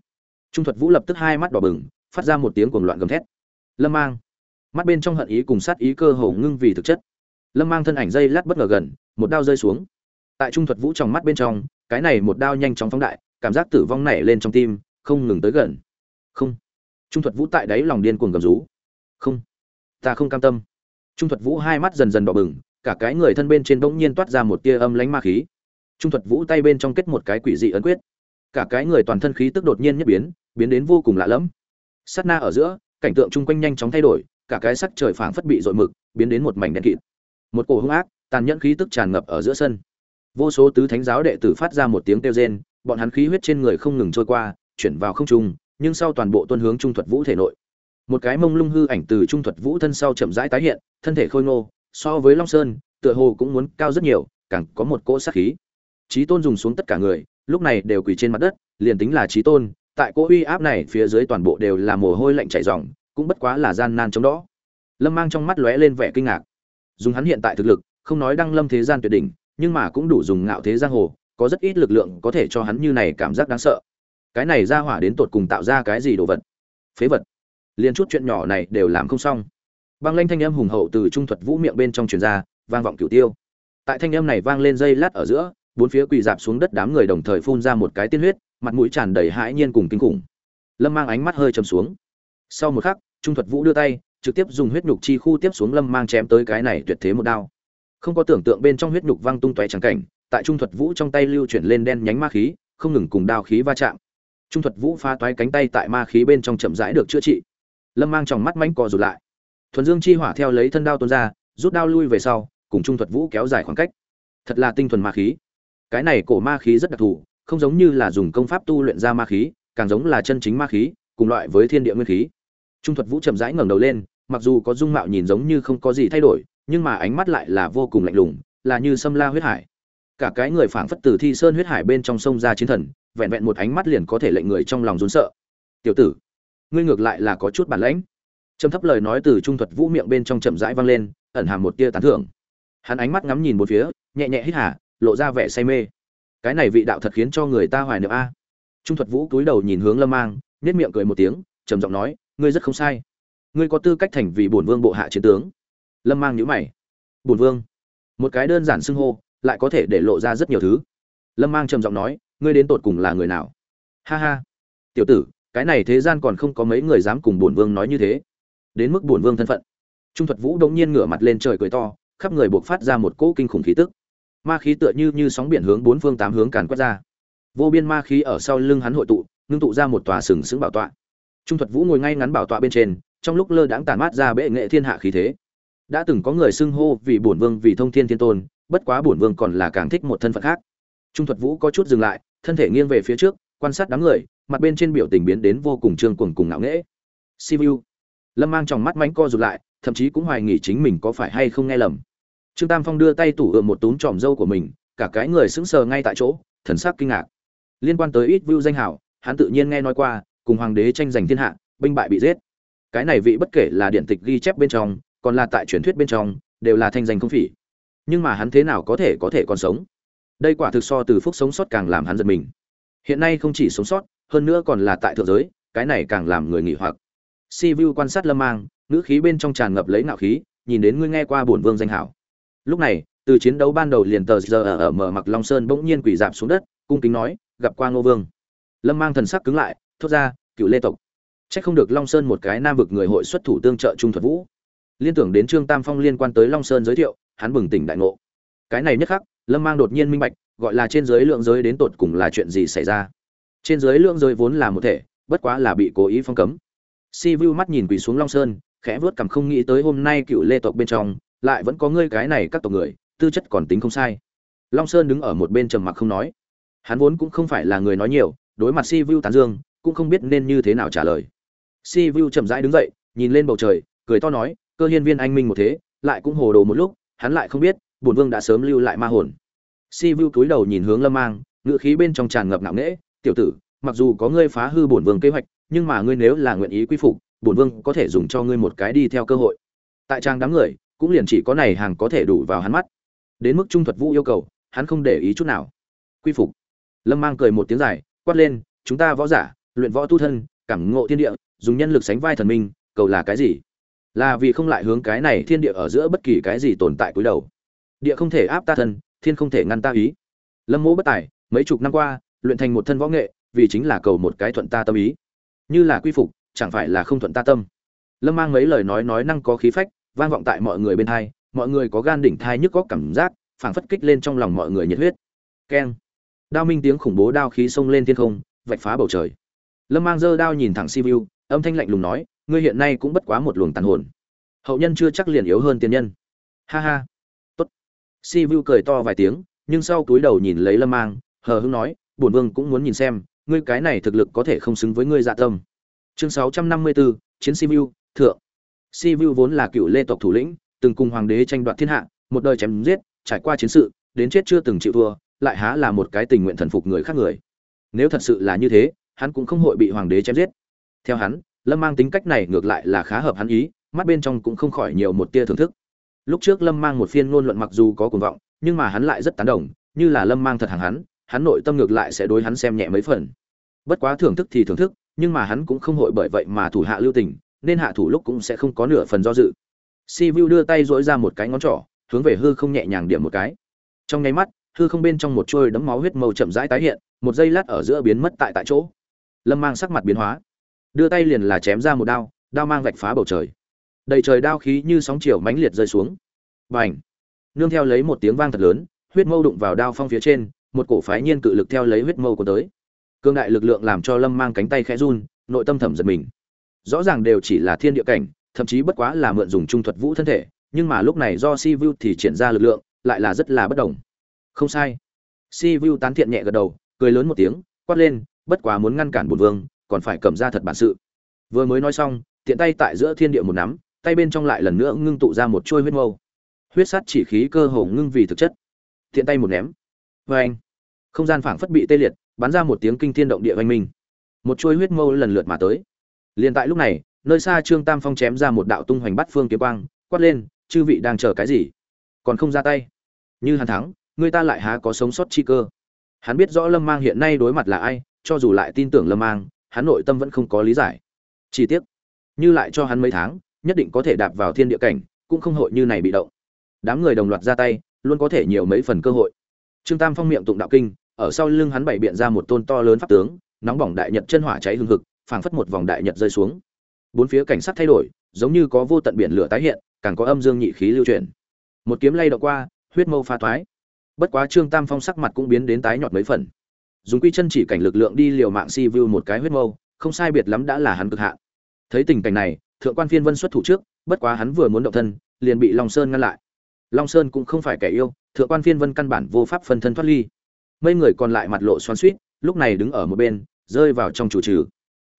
Trung thuật vũ lập tức hai mắt đỏ bừng, phát ra một tiếng cuồng loạn gầm thét. Lâm mang. Mắt bên trong hận ý cùng sát ý cơ hồ ngưng vì thực chất. Lâm mang thân ảnh dây lát bất ngờ gần, một đao rơi xuống. Tại trung thuật vũ trong mắt bên trong, cái này một đao nhanh chóng phóng đại, cảm giác tử vong nảy lên trong tim không ngừng tới gần. Không. Trung thuật vũ tại đáy lòng điên cuồng gầm rú. Không. Ta không cam tâm. Trung thuật vũ hai mắt dần dần đỏ bừng, cả cái người thân bên trên bỗng nhiên toát ra một tia âm lánh ma khí. Trung thuật vũ tay bên trong kết một cái quỷ dị ấn quyết. Cả cái người toàn thân khí tức đột nhiên nhất biến biến đến vô cùng lạ lẫm. Sát na ở giữa, cảnh tượng chung quanh nhanh chóng thay đổi, cả cái sắc trời phảng phất bị dội mực, biến đến một mảnh đen kịt. Một cổ hung ác, tàn nhẫn khí tức tràn ngập ở giữa sân. Vô số tứ thánh giáo đệ tử phát ra một tiếng kêu rên, bọn hắn khí huyết trên người không ngừng trôi qua chuyển vào không trung, nhưng sau toàn bộ tuân hướng trung thuật vũ thể nội. Một cái mông lung hư ảnh từ trung thuật vũ thân sau chậm rãi tái hiện, thân thể khôi ngô, so với long sơn, tựa hồ cũng muốn cao rất nhiều, càng có một cỗ sát khí. Chí tôn dùng xuống tất cả người, lúc này đều quỳ trên mặt đất, liền tính là chí tôn, tại cỗ uy áp này phía dưới toàn bộ đều là mồ hôi lạnh chảy ròng, cũng bất quá là gian nan chống đó lâm mang trong mắt lóe lên vẻ kinh ngạc. Dùng hắn hiện tại thực lực, không nói đăng lâm thế gian tuyệt đỉnh, nhưng mà cũng đủ dùng ngạo thế giang hồ, có rất ít lực lượng có thể cho hắn như này cảm giác đáng sợ cái này ra hỏa đến tột cùng tạo ra cái gì đồ vật? Phế vật. Liền chút chuyện nhỏ này đều làm không xong. Băng lanh thanh âm hùng hậu từ trung thuật vũ miệng bên trong truyền ra, vang vọng cửu tiêu. Tại thanh âm này vang lên dây lát ở giữa, bốn phía quỳ dạp xuống đất đám người đồng thời phun ra một cái tiên huyết, mặt mũi tràn đầy hãi nhiên cùng kinh khủng. Lâm mang ánh mắt hơi chầm xuống. Sau một khắc, trung thuật vũ đưa tay, trực tiếp dùng huyết nhục chi khu tiếp xuống lâm mang chém tới cái này tuyệt thế một đao. Không có tưởng tượng bên trong huyết nhục văng tung tóe trắng cảnh, tại trung thuật vũ trong tay lưu chuyển lên đen nhánh ma khí, không ngừng cùng đao khí va chạm trung thuật vũ pha toái cánh tay tại ma khí bên trong chậm rãi được chữa trị. Lâm mang trong mắt mánh cò rụt lại. Thuần dương chi hỏa theo lấy thân đao tuôn ra, rút đao lui về sau, cùng trung thuật vũ kéo dài khoảng cách. Thật là tinh thuần ma khí. Cái này cổ ma khí rất đặc thù, không giống như là dùng công pháp tu luyện ra ma khí, càng giống là chân chính ma khí, cùng loại với thiên địa nguyên khí. Trung thuật vũ chậm rãi ngẩng đầu lên, mặc dù có dung mạo nhìn giống như không có gì thay đổi, nhưng mà ánh mắt lại là vô cùng lạnh lùng, là như sâm la huyết hải. Cả cái người phảng phất từ thi sơn huyết hải bên trong sông ra chiến thần vẹn vẹn một ánh mắt liền có thể lệnh người trong lòng run sợ. Tiểu tử, ngươi ngược lại là có chút bản lãnh. Trầm thấp lời nói từ trung thuật vũ miệng bên trong chậm rãi vang lên, ẩn hàm một tia tán thưởng. Hắn ánh mắt ngắm nhìn một phía, nhẹ nhẹ hít hà, lộ ra vẻ say mê. Cái này vị đạo thật khiến cho người ta hoài niệm a. Trung thuật vũ cúi đầu nhìn hướng lâm mang nết miệng cười một tiếng, trầm giọng nói, ngươi rất không sai. Ngươi có tư cách thành vì bổn vương bộ hạ chiến tướng. Lâm mang nhíu mày. Bổn vương? Một cái đơn giản xưng hô, lại có thể để lộ ra rất nhiều thứ. Lâm mang trầm giọng nói ngươi đến tột cùng là người nào? Ha ha. Tiểu tử, cái này thế gian còn không có mấy người dám cùng bổn vương nói như thế. Đến mức bổn vương thân phận. Trung thuật vũ đống nhiên ngửa mặt lên trời cười to, khắp người buộc phát ra một cỗ kinh khủng khí tức. Ma khí tựa như như sóng biển hướng bốn phương tám hướng càn quét ra. Vô biên ma khí ở sau lưng hắn hội tụ, ngưng tụ ra một tòa sừng sững bảo tọa. Trung thuật vũ ngồi ngay ngắn bảo tọa bên trên, trong lúc lơ đãng tàn mát ra bệ nghệ thiên hạ khí thế. Đã từng có người xưng hô vì bổn vương vì thông thiên thiên tôn, bất quá bổn vương còn là càng thích một thân phận khác. Trung thuật vũ có chút dừng lại thân thể nghiêng về phía trước, quan sát đám người, mặt bên trên biểu tình biến đến vô cùng trương cuồng cùng ngạo nghễ. Sivu lâm mang trong mắt mánh co rụt lại, thậm chí cũng hoài nghi chính mình có phải hay không nghe lầm. Trương tam phong đưa tay tủ ượm một túm tròm dâu của mình, cả cái người sững sờ ngay tại chỗ, thần sắc kinh ngạc. Liên quan tới ít view danh hảo, hắn tự nhiên nghe nói qua, cùng hoàng đế tranh giành thiên hạ, binh bại bị giết. Cái này vị bất kể là điện tịch ghi chép bên trong, còn là tại truyền thuyết bên trong, đều là thanh danh không phỉ. Nhưng mà hắn thế nào có thể có thể còn sống? Đây quả thực so từ phúc sống sót càng làm hắn giật mình. Hiện nay không chỉ sống sót hơn nữa còn là tại thượng giới cái này càng làm người nghỉ hoặc. Si vu quan sát lâm mang ngữ khí bên trong tràn ngập lấy ngạo khí nhìn đến ngươi nghe qua bổn vương danh hảo. Lúc này từ chiến đấu ban đầu liền tờ giờ ở ở mở mặc long sơn bỗng nhiên quỳ dạp xuống đất cung kính nói gặp qua ngô vương. Lâm mang thần sắc cứng lại thốt ra cựu lê tộc. Chắc không được Long Sơn một cái nam vực người hội xuất thủ tương trợ trung thuật vũ. Liên tưởng đến Trương Tam Phong liên quan tới Long Sơn giới thiệu, hắn bừng tỉnh đại ngộ. Cái này nhất khắc, Lâm Mang đột nhiên minh bạch, gọi là trên giới lượng giới đến tột cùng là chuyện gì xảy ra. Trên giới lượng giới vốn là một thể, bất quá là bị cố ý phong cấm. Si Vu mắt nhìn quỳ xuống Long Sơn, khẽ vuốt cằm không nghĩ tới hôm nay cựu Lê tộc bên trong, lại vẫn có ngươi cái này các tộc người, tư chất còn tính không sai. Long Sơn đứng ở một bên trầm mặc không nói. Hắn vốn cũng không phải là người nói nhiều, đối mặt Si Vu tán dương, cũng không biết nên như thế nào trả lời si vu chậm rãi đứng dậy nhìn lên bầu trời cười to nói cơ hiên viên anh minh một thế lại cũng hồ đồ một lúc hắn lại không biết bổn vương đã sớm lưu lại ma hồn. Si vu cúi đầu nhìn hướng lâm mang ngựa khí bên trong tràn ngập nặng nễ tiểu tử, mặc dù có ngươi phá hư bổn vương kế hoạch, nhưng mà ngươi nếu là nguyện ý quy phục, bổn vương có thể dùng cho ngươi một cái đi theo cơ hội. Tại trang đám người, cũng liền chỉ có này hàng có thể đủ vào hắn mắt. Đến mức trung thuật vũ yêu cầu, hắn không để ý chút nào. Quy phục. Lâm mang cười một tiếng dài, quát lên, chúng ta võ giả, luyện võ tu thân, cảm ngộ thiên địa, dùng nhân lực sánh vai thần minh, cầu là cái gì? Là vì không lại hướng cái này thiên địa ở giữa bất kỳ cái gì tồn tại cuối đầu địa không thể áp ta thân, thiên không thể ngăn ta ý. Lâm mỗ bất tài, mấy chục năm qua, luyện thành một thân võ nghệ, vì chính là cầu một cái thuận ta tâm ý. Như là quy phục, chẳng phải là không thuận ta tâm. Lâm mang mấy lời nói nói năng có khí phách, vang vọng tại mọi người bên thai, mọi người có gan đỉnh thai nhức có cảm giác, phảng phất kích lên trong lòng mọi người nhiệt huyết. Keng. Đao minh tiếng khủng bố đao khí xông lên thiên không, vạch phá bầu trời. Lâm mang giơ đao nhìn thẳng siêu âm thanh lạnh lùng nói, ngươi hiện nay cũng bất quá một luồng tàn hồn. Hậu nhân chưa chắc liền yếu hơn tiên nhân. Ha ha si vu cười to vài tiếng nhưng sau túi đầu nhìn lấy lâm mang hờ hững nói bổn vương cũng muốn nhìn xem ngươi cái này thực lực có thể không xứng với ngươi dạ tâm. Chương 654, chiến si vu thượng. Si vu vốn là cựu lê tộc thủ lĩnh từng cùng hoàng đế tranh đoạt thiên hạ một đời chém giết trải qua chiến sự đến chết chưa từng chịu thua lại há là một cái tình nguyện thần phục người khác người. Nếu thật sự là như thế hắn cũng không hội bị hoàng đế chém giết. Theo hắn lâm mang tính cách này ngược lại là khá hợp hắn ý mắt bên trong cũng không khỏi nhiều một tia thưởng thức lúc trước lâm mang một phiên ngôn luận mặc dù có cuồng vọng, nhưng mà hắn lại rất tán đồng, như là lâm mang thật hàng hắn hắn nội tâm ngược lại sẽ đối hắn xem nhẹ mấy phần. Bất quá thưởng thức thì thưởng thức, nhưng mà hắn cũng không hội bởi vậy mà thủ hạ lưu tình, nên hạ thủ lúc cũng sẽ không có nửa phần do dự. Si vu đưa tay dỗi ra một cái ngón trỏ, hướng về hư không nhẹ nhàng điểm một cái. Trong nháy mắt, hư không bên trong một trôi đấm máu huyết màu chậm rãi tái hiện, một giây lát ở giữa biến mất tại tại chỗ. Lâm mang sắc mặt biến hóa, đưa tay liền là chém ra một đao đao mang vạch phá bầu trời đầy trời đao khí như sóng chiều mãnh liệt rơi xuống. B à n h nương theo lấy một tiếng vang thật lớn, huyết mâu đụng vào đao phong phía trên, một cổ phái nhiên cự lực theo lấy huyết mâu của tới. Cương đại lực lượng làm cho lâm mang cánh tay khẽ run, nội tâm thẩm giật mình. Rõ ràng đều chỉ là thiên địa cảnh, thậm chí bất quá là mượn dùng trung thuật vũ thân thể, nhưng mà lúc này do si vu thì triển ra lực lượng, lại là rất là bất đồng. Không sai. Si vu tán thiện nhẹ gật đầu, cười lớn một tiếng, quát lên, bất quá muốn ngăn cản bùn vương, còn phải cầm ra thật bản sự. Vừa mới nói xong, tiện tay tại giữa thiên địa một nắm tay bên trong lại lần nữa ngưng tụ ra một chuôi huyết mâu. Huyết sát chỉ khí cơ hồ ngưng vì thực chất. Thiện tay một ném. Vê anh, không gian phảng phất bị tê liệt, bắn ra một tiếng kinh thiên động địa vang minh. Một chuôi huyết mâu lần lượt mà tới. Liền tại lúc này, nơi xa trương tam phong chém ra một đạo tung hoành bắt phương kiếm quang, quát lên, chư vị đang chờ cái gì? Còn không ra tay? Như hàn thắng, người ta lại há có sống sót chi cơ. Hắn biết rõ lâm mang hiện nay đối mặt là ai, cho dù lại tin tưởng lâm mang, hắn nội tâm vẫn không có lý giải. Chi tiết như lại cho hắn mấy tháng nhất định có thể đạp vào thiên địa cảnh, cũng không hội như này bị động. Đám người đồng loạt ra tay, luôn có thể nhiều mấy phần cơ hội. Trương tam phong miệng tụng đạo kinh, ở sau lưng hắn bày biện ra một tôn to lớn pháp tướng, nóng bỏng đại nhật chân hỏa cháy hừng hực, phảng phất một vòng đại nhật rơi xuống. Bốn phía cảnh sắc thay đổi, giống như có vô tận biển lửa tái hiện, càng có âm dương nhị khí lưu truyền một kiếm lay động qua, huyết mâu pha thoái. Bất quá trương tam phong sắc mặt cũng biến đến tái nhọt mấy phần. Dùng quy chân chỉ cảnh lực lượng đi liều mạng si vu một cái huyết mâu, không sai biệt lắm đã là hắn cực hạn. Thấy tình cảnh này thượng quan phiên vân xuất thủ trước, bất quá hắn vừa muốn động thân, liền bị long sơn ngăn lại. Long sơn cũng không phải kẻ yêu, thượng quan phiên vân căn bản vô pháp phân thân thoát ly. Mấy người còn lại mặt lộ xoắn suýt lúc này đứng ở một bên, rơi vào trong chủ trừ.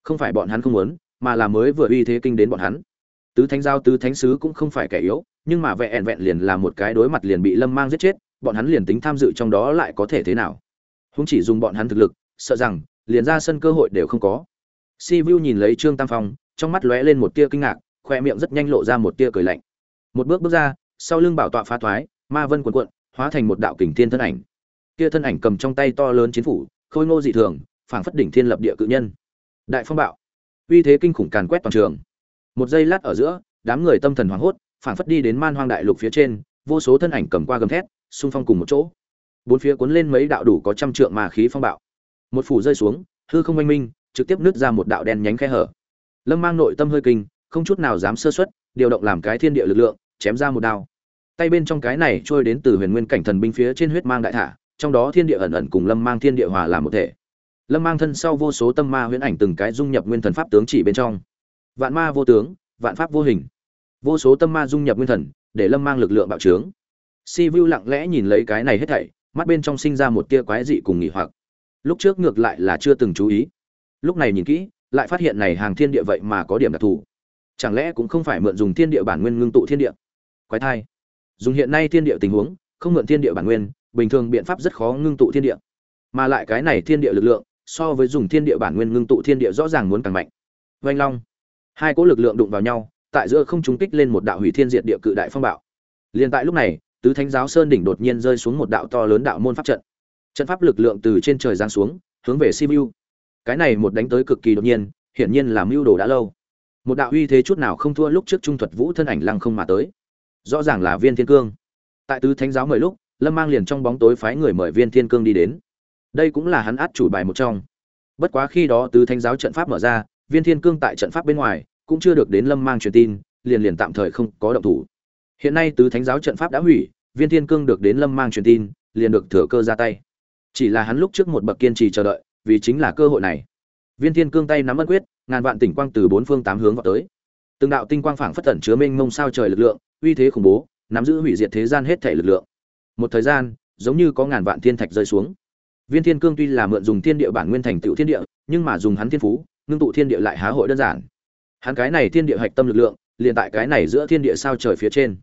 Không phải bọn hắn không muốn, mà là mới vừa uy thế kinh đến bọn hắn. Tứ thánh giao, tứ thánh sứ cũng không phải kẻ yếu, nhưng mà vẹn vẹn liền là một cái đối mặt liền bị lâm mang giết chết, bọn hắn liền tính tham dự trong đó lại có thể thế nào? Không chỉ dùng bọn hắn thực lực, sợ rằng, liền ra sân cơ hội đều không có. Si vu nhìn lấy trương tam phong trong mắt lóe lên một tia kinh ngạc, khoe miệng rất nhanh lộ ra một tia cười lạnh. Một bước bước ra, sau lưng bảo tọa phá thoái, ma vân cuộn cuộn, hóa thành một đạo kình thiên thân ảnh. Kia thân ảnh cầm trong tay to lớn chiến phủ, khôi ngô dị thường, phảng phất đỉnh thiên lập địa cự nhân. Đại phong bạo. Uy thế kinh khủng càn quét toàn trường. Một giây lát ở giữa, đám người tâm thần hoảng hốt, phảng phất đi đến man hoang đại lục phía trên, vô số thân ảnh cầm qua gầm thét, xung phong cùng một chỗ. Bốn phía cuốn lên mấy đạo đủ có trăm trượng mà khí phong bạo. Một phủ rơi xuống, hư không oanh minh, trực tiếp nứt ra một đạo đen nhánh khe hở lâm mang nội tâm hơi kinh, không chút nào dám sơ xuất điều động làm cái thiên địa lực lượng, chém ra một đao. Tay bên trong cái này trôi đến từ huyền nguyên cảnh thần binh phía trên huyết mang đại thả, trong đó thiên địa ẩn ẩn cùng lâm mang thiên địa hòa làm một thể. Lâm mang thân sau vô số tâm ma huyễn ảnh từng cái dung nhập nguyên thần pháp tướng chỉ bên trong. Vạn ma vô tướng, vạn pháp vô hình. Vô số tâm ma dung nhập nguyên thần, để lâm mang lực lượng bạo trướng. Si vu lặng lẽ nhìn lấy cái này hết thảy, mắt bên trong sinh ra một tia quái dị cùng nghỉ hoặc. Lúc trước ngược lại là chưa từng chú ý. Lúc này nhìn kỹ lại phát hiện này hàng thiên địa vậy mà có điểm đặc thù. Chẳng lẽ cũng không phải mượn dùng thiên địa bản nguyên ngưng tụ thiên địa? Quái thai. Dùng hiện nay thiên địa tình huống, không mượn thiên địa bản nguyên, bình thường biện pháp rất khó ngưng tụ thiên địa. Mà lại cái này thiên địa lực lượng, so với dùng thiên địa bản nguyên ngưng tụ thiên địa rõ ràng muốn càng mạnh. Vanh long. Hai cỗ lực lượng đụng vào nhau, tại giữa không trung kích lên một đạo hủy thiên diệt địa cự đại phong bạo. Liền tại lúc này, tứ thánh giáo sơn đỉnh đột nhiên rơi xuống một đạo to lớn đạo môn pháp trận. Trận pháp lực lượng từ trên trời giáng xuống, hướng về simu cái này một đánh tới cực kỳ đột nhiên, hiển nhiên là mưu đồ đã lâu. Một đạo uy thế chút nào không thua lúc trước trung thuật vũ thân ảnh lăng không mà tới. Rõ ràng là viên thiên cương. Tại tứ thánh giáo mời lúc, lâm mang liền trong bóng tối phái người mời viên thiên cương đi đến. Đây cũng là hắn át chủ bài một trong. Bất quá khi đó tứ thánh giáo trận pháp mở ra, viên thiên cương tại trận pháp bên ngoài cũng chưa được đến lâm mang truyền tin, liền liền tạm thời không có động thủ. Hiện nay tứ thánh giáo trận pháp đã hủy, viên thiên cương được đến lâm mang truyền tin, liền được thừa cơ ra tay. Chỉ là hắn lúc trước một bậc kiên trì chờ đợi vì chính là cơ hội này. Viên thiên cương tay nắm ân quyết, ngàn vạn tỉnh quang từ bốn phương tám hướng vào tới. Từng đạo tinh quang phảng phất tẩn chứa mênh mông sao trời lực lượng, uy thế khủng bố, nắm giữ hủy diệt thế gian hết thể lực lượng. Một thời gian, giống như có ngàn vạn thiên thạch rơi xuống. Viên thiên cương tuy là mượn dùng thiên địa bản nguyên thành tựu thiên địa, nhưng mà dùng hắn thiên phú, ngưng tụ thiên địa lại há hội đơn giản. Hắn cái này thiên địa hạch tâm lực lượng, liền tại cái này giữa thiên địa sao trời phía trên.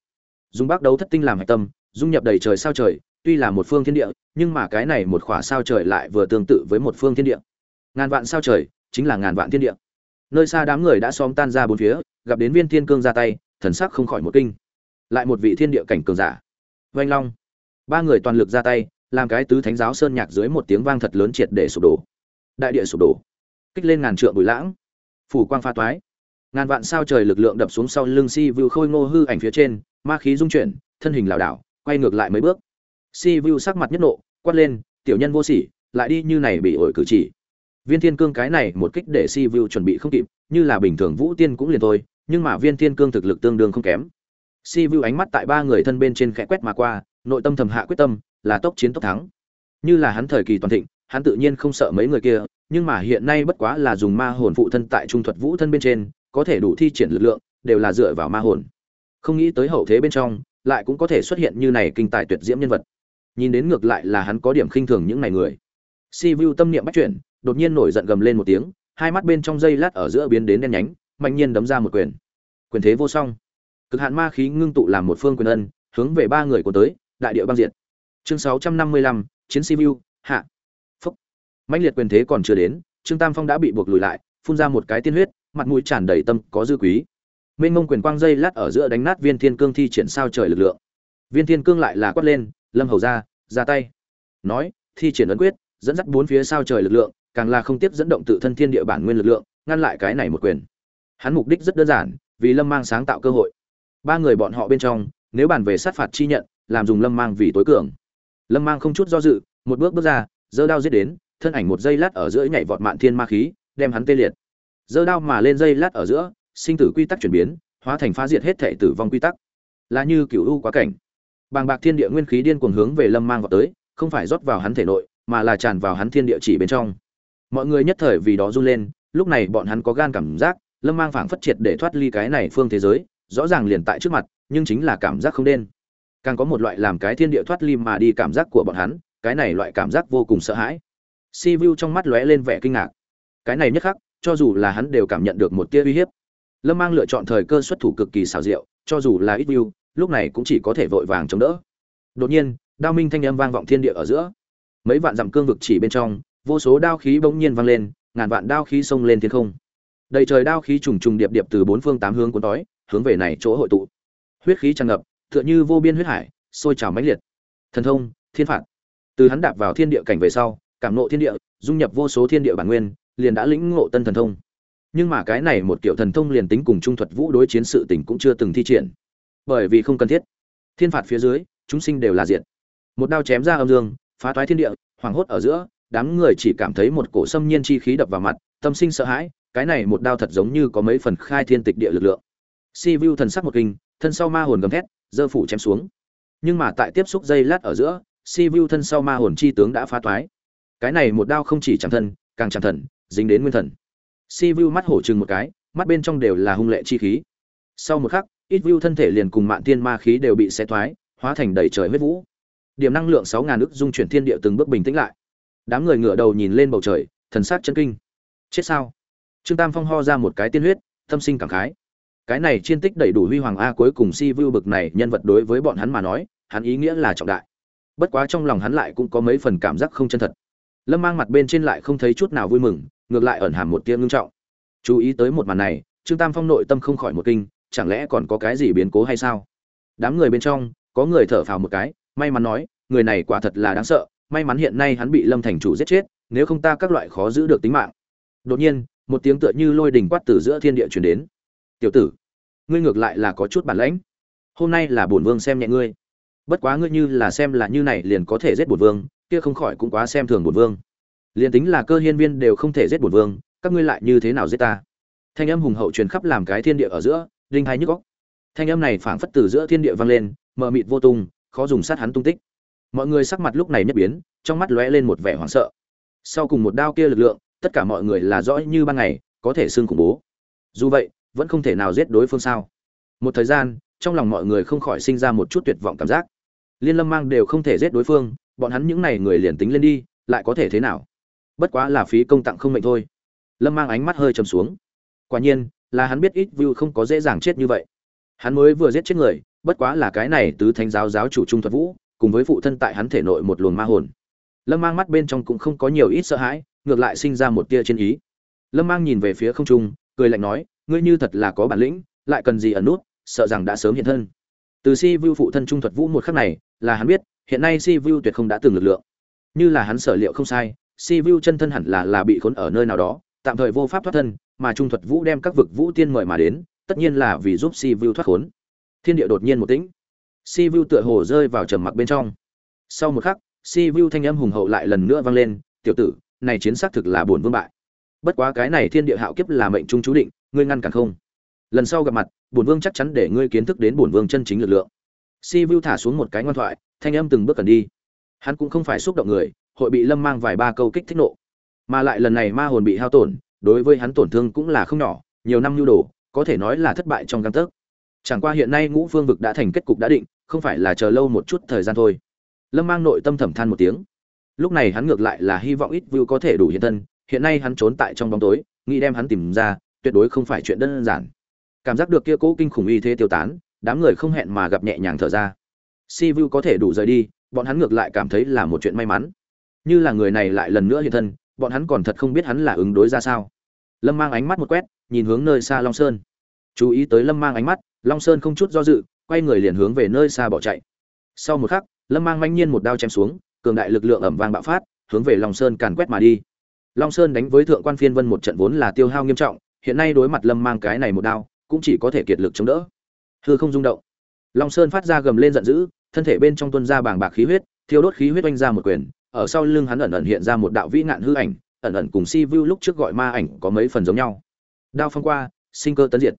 Dùng bác đấu thất tinh làm hạch tâm, dung nhập đầy trời sao trời tuy là một phương thiên địa, nhưng mà cái này một khỏa sao trời lại vừa tương tự với một phương thiên địa. Ngàn vạn sao trời chính là ngàn vạn thiên địa. Nơi xa đám người đã xóm tan ra bốn phía, gặp đến viên thiên cương ra tay, thần sắc không khỏi một kinh. Lại một vị thiên địa cảnh cường giả. Vanh long. Ba người toàn lực ra tay, làm cái tứ thánh giáo sơn nhạc dưới một tiếng vang thật lớn triệt để sụp đổ. Đại địa sụp đổ. Kích lên ngàn trượng bụi lãng. Phủ quang pha toái. Ngàn vạn sao trời lực lượng đập xuống sau lưng si Vưu khôi ngô hư ảnh phía trên, ma khí dung chuyển, thân hình lảo đảo, quay ngược lại mấy bước si vu sắc mặt nhất nộ, quát lên, tiểu nhân vô sỉ, lại đi như này bị ổi cử chỉ. Viên thiên cương cái này một kích để si vu chuẩn bị không kịp, như là bình thường vũ tiên cũng liền thôi, nhưng mà viên thiên cương thực lực tương đương không kém. Si vu ánh mắt tại ba người thân bên trên khẽ quét mà qua, nội tâm thầm hạ quyết tâm, là tốc chiến tốc thắng. Như là hắn thời kỳ toàn thịnh, hắn tự nhiên không sợ mấy người kia, nhưng mà hiện nay bất quá là dùng ma hồn phụ thân tại trung thuật vũ thân bên trên, có thể đủ thi triển lực lượng, đều là dựa vào ma hồn. Không nghĩ tới hậu thế bên trong, lại cũng có thể xuất hiện như này kinh tài tuyệt diễm nhân vật nhìn đến ngược lại là hắn có điểm khinh thường những này người. Si vu tâm niệm bắt chuyển, đột nhiên nổi giận gầm lên một tiếng, hai mắt bên trong dây lát ở giữa biến đến đen nhánh, mạnh nhiên đấm ra một quyền. Quyền thế vô song. Cực hạn ma khí ngưng tụ làm một phương quyền ân, hướng về ba người của tới, đại địa băng diệt. Chương sáu trăm năm mươi lăm, chiến si vu, hạ. Phúc. Mãnh liệt quyền thế còn chưa đến, trương tam phong đã bị buộc lùi lại, phun ra một cái tiên huyết, mặt mũi tràn đầy tâm có dư quý. Mênh mông quyền quang dây lát ở giữa đánh nát viên thiên cương thi triển sao trời lực lượng. Viên thiên cương lại là quát lên lâm hầu ra ra tay. Nói, thi triển ấn quyết, dẫn dắt bốn phía sao trời lực lượng, càng là không tiếp dẫn động tự thân thiên địa bản nguyên lực lượng, ngăn lại cái này một quyền. Hắn mục đích rất đơn giản, vì lâm mang sáng tạo cơ hội. Ba người bọn họ bên trong, nếu bàn về sát phạt chi nhận, làm dùng lâm mang vì tối cường. Lâm mang không chút do dự, một bước bước ra, giơ đao giết đến, thân ảnh một giây lát ở giữa nhảy vọt mạn thiên ma khí, đem hắn tê liệt. Giơ đao mà lên dây lát ở giữa, sinh tử quy tắc chuyển biến, hóa thành phá diệt hết thể tử vong quy tắc. Là như cựu u quá cảnh bàng bạc thiên địa nguyên khí điên cuồng hướng về lâm mang vào tới, không phải rót vào hắn thể nội, mà là tràn vào hắn thiên địa chỉ bên trong. Mọi người nhất thời vì đó run lên, lúc này bọn hắn có gan cảm giác, lâm mang phảng phất triệt để thoát ly cái này phương thế giới, rõ ràng liền tại trước mặt, nhưng chính là cảm giác không đen. Càng có một loại làm cái thiên địa thoát ly mà đi cảm giác của bọn hắn, cái này loại cảm giác vô cùng sợ hãi. Si vu trong mắt lóe lên vẻ kinh ngạc. Cái này nhất khắc, cho dù là hắn đều cảm nhận được một tia uy hiếp. Lâm mang lựa chọn thời cơ xuất thủ cực kỳ xảo diệu, cho dù là ít view lúc này cũng chỉ có thể vội vàng chống đỡ. Đột nhiên đao minh thanh âm vang vọng thiên địa ở giữa. Mấy vạn dặm cương vực chỉ bên trong vô số đao khí bỗng nhiên vang lên ngàn vạn đao khí xông lên thiên không. Đầy trời đao khí trùng trùng điệp điệp từ bốn phương tám hướng cuốn tới, hướng về này chỗ hội tụ. Huyết khí tràn ngập tựa như vô biên huyết hải sôi trào mãnh liệt. Thần thông thiên phạt. Từ hắn đạp vào thiên địa cảnh về sau cảm nộ thiên địa dung nhập vô số thiên địa bản nguyên liền đã lĩnh ngộ tân thần thông. Nhưng mà cái này một kiểu thần thông liền tính cùng trung thuật vũ đối chiến sự tình cũng chưa từng thi triển bởi vì không cần thiết. Thiên phạt phía dưới, chúng sinh đều là diện một đao chém ra âm dương, phá toái thiên địa hoàng hốt ở giữa, đám người chỉ cảm thấy một cổ xâm nhiên chi khí đập vào mặt, tâm sinh sợ hãi, cái này một đao thật giống như có mấy phần khai thiên tịch địa lực lượng. Si vu thần sắc một kinh, thân sau ma hồn gầm thét, giơ phủ chém xuống. Nhưng mà tại tiếp xúc dây lát ở giữa, si vu thân sau ma hồn chi tướng đã phá toái. Cái này một đao không chỉ chẳng thân, càng chẳng thần, dính đến nguyên thần. Si vu mắt hổ chừng một cái, mắt bên trong đều là hung lệ chi khí. Sau một khắc ít view thân thể liền cùng mạn tiên ma khí đều bị xé thoái, hóa thành đầy trời huyết vũ. Điểm năng lượng sáu ngàn ức dung chuyển thiên địa từng bước bình tĩnh lại. Đám người ngửa đầu nhìn lên bầu trời, thần sát chân kinh. Chết sao? Trương tam phong ho ra một cái tiên huyết, tâm sinh cảm khái. Cái này chiên tích đầy đủ huy hoàng a cuối cùng si vưu bực này nhân vật đối với bọn hắn mà nói, hắn ý nghĩa là trọng đại. Bất quá trong lòng hắn lại cũng có mấy phần cảm giác không chân thật. Lâm mang mặt bên trên lại không thấy chút nào vui mừng, ngược lại ẩn hàm một tia ngưng trọng. Chú ý tới một màn này, trương tam phong nội tâm không khỏi một kinh chẳng lẽ còn có cái gì biến cố hay sao? Đám người bên trong, có người thở phào một cái, may mắn nói, người này quả thật là đáng sợ, may mắn hiện nay hắn bị lâm thành chủ giết chết, nếu không ta các loại khó giữ được tính mạng. Đột nhiên, một tiếng tựa như lôi đình quát từ giữa thiên địa truyền đến. Tiểu tử, ngươi ngược lại là có chút bản lãnh. Hôm nay là bổn vương xem nhẹ ngươi. Bất quá ngươi như là xem là như này liền có thể giết bổn vương, kia không khỏi cũng quá xem thường bổn vương. Liền tính là cơ hiên viên đều không thể giết bổn vương, các ngươi lại như thế nào giết ta? Thanh âm hùng hậu truyền khắp làm cái thiên địa ở giữa linh hai nhức góc. Thanh âm này phảng phất từ giữa thiên địa vang lên, mờ mịt vô tung, khó dùng sát hắn tung tích. Mọi người sắc mặt lúc này nhất biến, trong mắt lóe lên một vẻ hoảng sợ. Sau cùng một đao kia lực lượng, tất cả mọi người là rõ như ban ngày, có thể xưng khủng bố. Dù vậy, vẫn không thể nào giết đối phương sao? Một thời gian, trong lòng mọi người không khỏi sinh ra một chút tuyệt vọng cảm giác. Liên lâm mang đều không thể giết đối phương, bọn hắn những n à y người liền tính lên đi, lại có thể thế nào? Bất quá là phí công tặng không mệnh thôi. Lâm mang ánh mắt hơi trầm xuống. Quả nhiên là hắn biết ít view không có dễ dàng chết như vậy. Hắn mới vừa giết chết người, bất quá là cái này tứ thánh giáo giáo chủ trung thuật vũ, cùng với phụ thân tại hắn thể nội một luồng ma hồn. Lâm mang mắt bên trong cũng không có nhiều ít sợ hãi, ngược lại sinh ra một tia trên ý. Lâm mang nhìn về phía không trung, cười lạnh nói, ngươi như thật là có bản lĩnh, lại cần gì ẩn nút, sợ rằng đã sớm hiện thân. Từ si vu phụ thân trung thuật vũ một khắc này, là hắn biết, hiện nay si vu tuyệt không đã từng lực lượng. Như là hắn sở liệu không sai, si vu chân thân hẳn là là bị khốn ở nơi nào đó, tạm thời vô pháp thoát thân mà trung thuật vũ đem các vực vũ tiên mời mà đến, tất nhiên là vì giúp si vu thoát khốn. Thiên địa đột nhiên một tĩnh. Si vu tựa hồ rơi vào trầm mặc bên trong. Sau một khắc, si vu thanh âm hùng hậu lại lần nữa vang lên, tiểu tử, này chiến xác thực là buồn vương bại. Bất quá cái này thiên địa hạo kiếp là mệnh trung chú định, ngươi ngăn cản không? Lần sau gặp mặt, bổn vương chắc chắn để ngươi kiến thức đến bổn vương chân chính lực lượng. Si vu thả xuống một cái ngoan thoại, thanh âm từng bước cần đi. Hắn cũng không phải xúc động người, hội bị lâm mang vài ba câu kích thích nộ. Mà lại lần này ma hồn bị hao tổn đối với hắn tổn thương cũng là không nhỏ, nhiều năm nhu đồ, có thể nói là thất bại trong gang tấc. Chẳng qua hiện nay ngũ phương vực đã thành kết cục đã định, không phải là chờ lâu một chút thời gian thôi. Lâm mang nội tâm thầm than một tiếng. Lúc này hắn ngược lại là hy vọng ít view có thể đủ hiện thân, hiện nay hắn trốn tại trong bóng tối, nghĩ đem hắn tìm ra, tuyệt đối không phải chuyện đơn giản. Cảm giác được kia cố kinh khủng y thế tiêu tán, đám người không hẹn mà gặp nhẹ nhàng thở ra. Si vu có thể đủ rời đi, bọn hắn ngược lại cảm thấy là một chuyện may mắn. Như là người này lại lần nữa hiện thân bọn hắn còn thật không biết hắn là ứng đối ra sao. Lâm mang ánh mắt một quét, nhìn hướng nơi xa long sơn. Chú ý tới lâm mang ánh mắt, long sơn không chút do dự, quay người liền hướng về nơi xa bỏ chạy. Sau một khắc, lâm mang manh nhiên một đao chém xuống, cường đại lực lượng ẩm vang bạo phát, hướng về long sơn càn quét mà đi. Long sơn đánh với thượng quan phiên vân một trận vốn là tiêu hao nghiêm trọng, hiện nay đối mặt lâm mang cái này một đao, cũng chỉ có thể kiệt lực chống đỡ. Hư không rung động. Long sơn phát ra gầm lên giận dữ, thân thể bên trong tuân ra bàng bạc khí huyết, thiêu đốt khí huyết oanh ra một quyền ở sau lưng hắn ẩn ẩn hiện ra một đạo vĩ nạn hư ảnh, ẩn ẩn cùng si vu lúc trước gọi ma ảnh có mấy phần giống nhau. Đao phong qua, sinh cơ tấn diệt.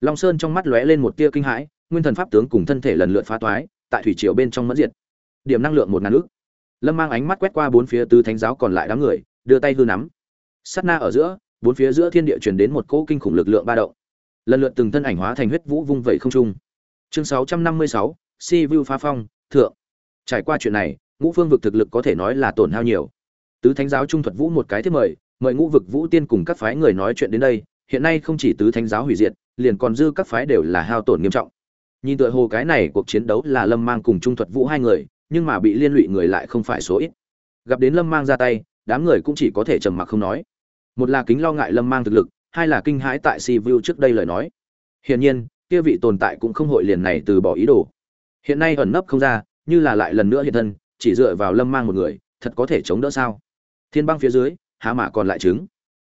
Long sơn trong mắt lóe lên một tia kinh hãi, nguyên thần pháp tướng cùng thân thể lần lượt phá toái, tại thủy triều bên trong mẫn diệt. Điểm năng lượng một ngàn ức. lâm mang ánh mắt quét qua bốn phía tứ thánh giáo còn lại đám người, đưa tay hư nắm. Sát na ở giữa, bốn phía giữa thiên địa truyền đến một cỗ kinh khủng lực lượng ba động. Lần lượt từng thân ảnh hóa thành huyết vũ vung vẩy không trung. Chương sáu trăm năm mươi sáu si vu phá phong, thượng. Trải qua chuyện này ngũ phương vực thực lực có thể nói là tổn hao nhiều. Tứ thánh giáo trung thuật vũ một cái thiết mời mời ngũ vực vũ tiên cùng các phái người nói chuyện đến đây, hiện nay không chỉ tứ thánh giáo hủy diệt, liền còn dư các phái đều là hao tổn nghiêm trọng. Nhìn tựa hồ cái này cuộc chiến đấu là lâm mang cùng trung thuật vũ hai người, nhưng mà bị liên lụy người lại không phải số ít. Gặp đến lâm mang ra tay, đám người cũng chỉ có thể trầm mặc không nói. Một là kính lo ngại lâm mang thực lực, hai là kinh hãi tại si vu trước đây lời nói. Hiển nhiên, kia vị tồn tại cũng không hội liền này từ bỏ ý đồ. Hiện nay ẩn nấp không ra, như là lại lần nữa hiện thân chỉ dựa vào lâm mang một người, thật có thể chống đỡ sao? Thiên băng phía dưới, há mà còn lại chứng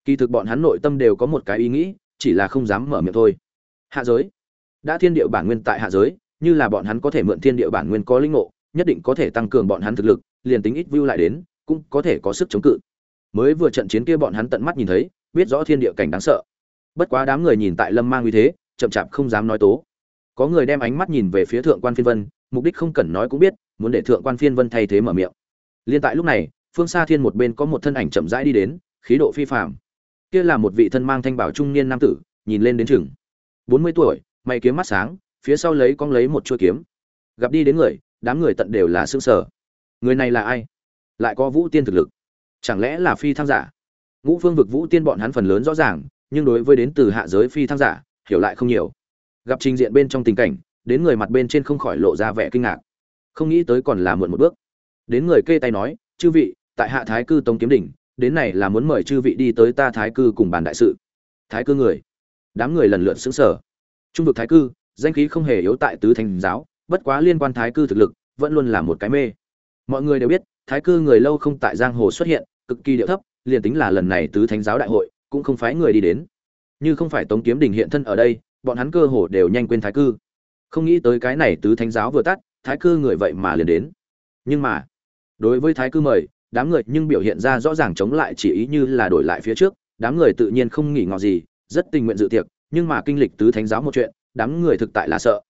kỳ thực bọn hắn nội tâm đều có một cái ý nghĩ, chỉ là không dám mở miệng thôi. Hạ giới. Đã thiên địa bản nguyên tại hạ giới, như là bọn hắn có thể mượn thiên địa bản nguyên có linh ngộ, nhất định có thể tăng cường bọn hắn thực lực, liền tính ít view lại đến, cũng có thể có sức chống cự. Mới vừa trận chiến kia bọn hắn tận mắt nhìn thấy, biết rõ thiên địa cảnh đáng sợ. Bất quá đám người nhìn tại lâm mang uy thế, chậm chạp không dám nói tố. Có người đem ánh mắt nhìn về phía thượng quan phiên vân, mục đích không cần nói cũng biết muốn để thượng quan phiên vân thay thế mở miệng. Liên tại lúc này, phương xa thiên một bên có một thân ảnh chậm rãi đi đến, khí độ phi phàm. Kia là một vị thân mang thanh bảo trung niên nam tử, nhìn lên đến chừng. Bốn mươi tuổi mày kiếm mắt sáng, phía sau lấy con lấy một chuôi kiếm. Gặp đi đến người, đám người tận đều là xương sở người này là ai? Lại có vũ tiên thực lực. Chẳng lẽ là phi thăng giả? Ngũ phương vực vũ tiên bọn hắn phần lớn rõ ràng, nhưng đối với đến từ hạ giới phi thăng giả, hiểu lại không nhiều. Gặp trình diện bên trong tình cảnh, đến người mặt bên trên không khỏi lộ ra vẻ kinh ngạc không nghĩ tới còn là muộn một bước. Đến người kê tay nói, chư vị, tại hạ thái cư tống kiếm đỉnh, đến này là muốn mời chư vị đi tới ta thái cư cùng bàn đại sự. Thái cư người. Đám người lần lượt xứng sở trung vực thái cư, danh khí không hề yếu tại tứ thành giáo, bất quá liên quan thái cư thực lực, vẫn luôn là một cái mê. Mọi người đều biết, thái cư người lâu không tại giang hồ xuất hiện, cực kỳ điệu thấp, liền tính là lần này tứ thánh giáo đại hội, cũng không phái người đi đến. Như không phải tống kiếm đình hiện thân ở đây, bọn hắn cơ hồ đều nhanh quên thái cư. Không nghĩ tới cái này tứ thánh giáo vừa tắt thái cư người vậy mà liền đến. Nhưng mà, đối với thái cư mời, đám người nhưng biểu hiện ra rõ ràng chống lại chỉ ý như là đổi lại phía trước, đám người tự nhiên không nghỉ ngọ gì, rất tình nguyện dự tiệc, nhưng mà kinh lịch tứ thánh giáo một chuyện, đám người thực tại là sợ.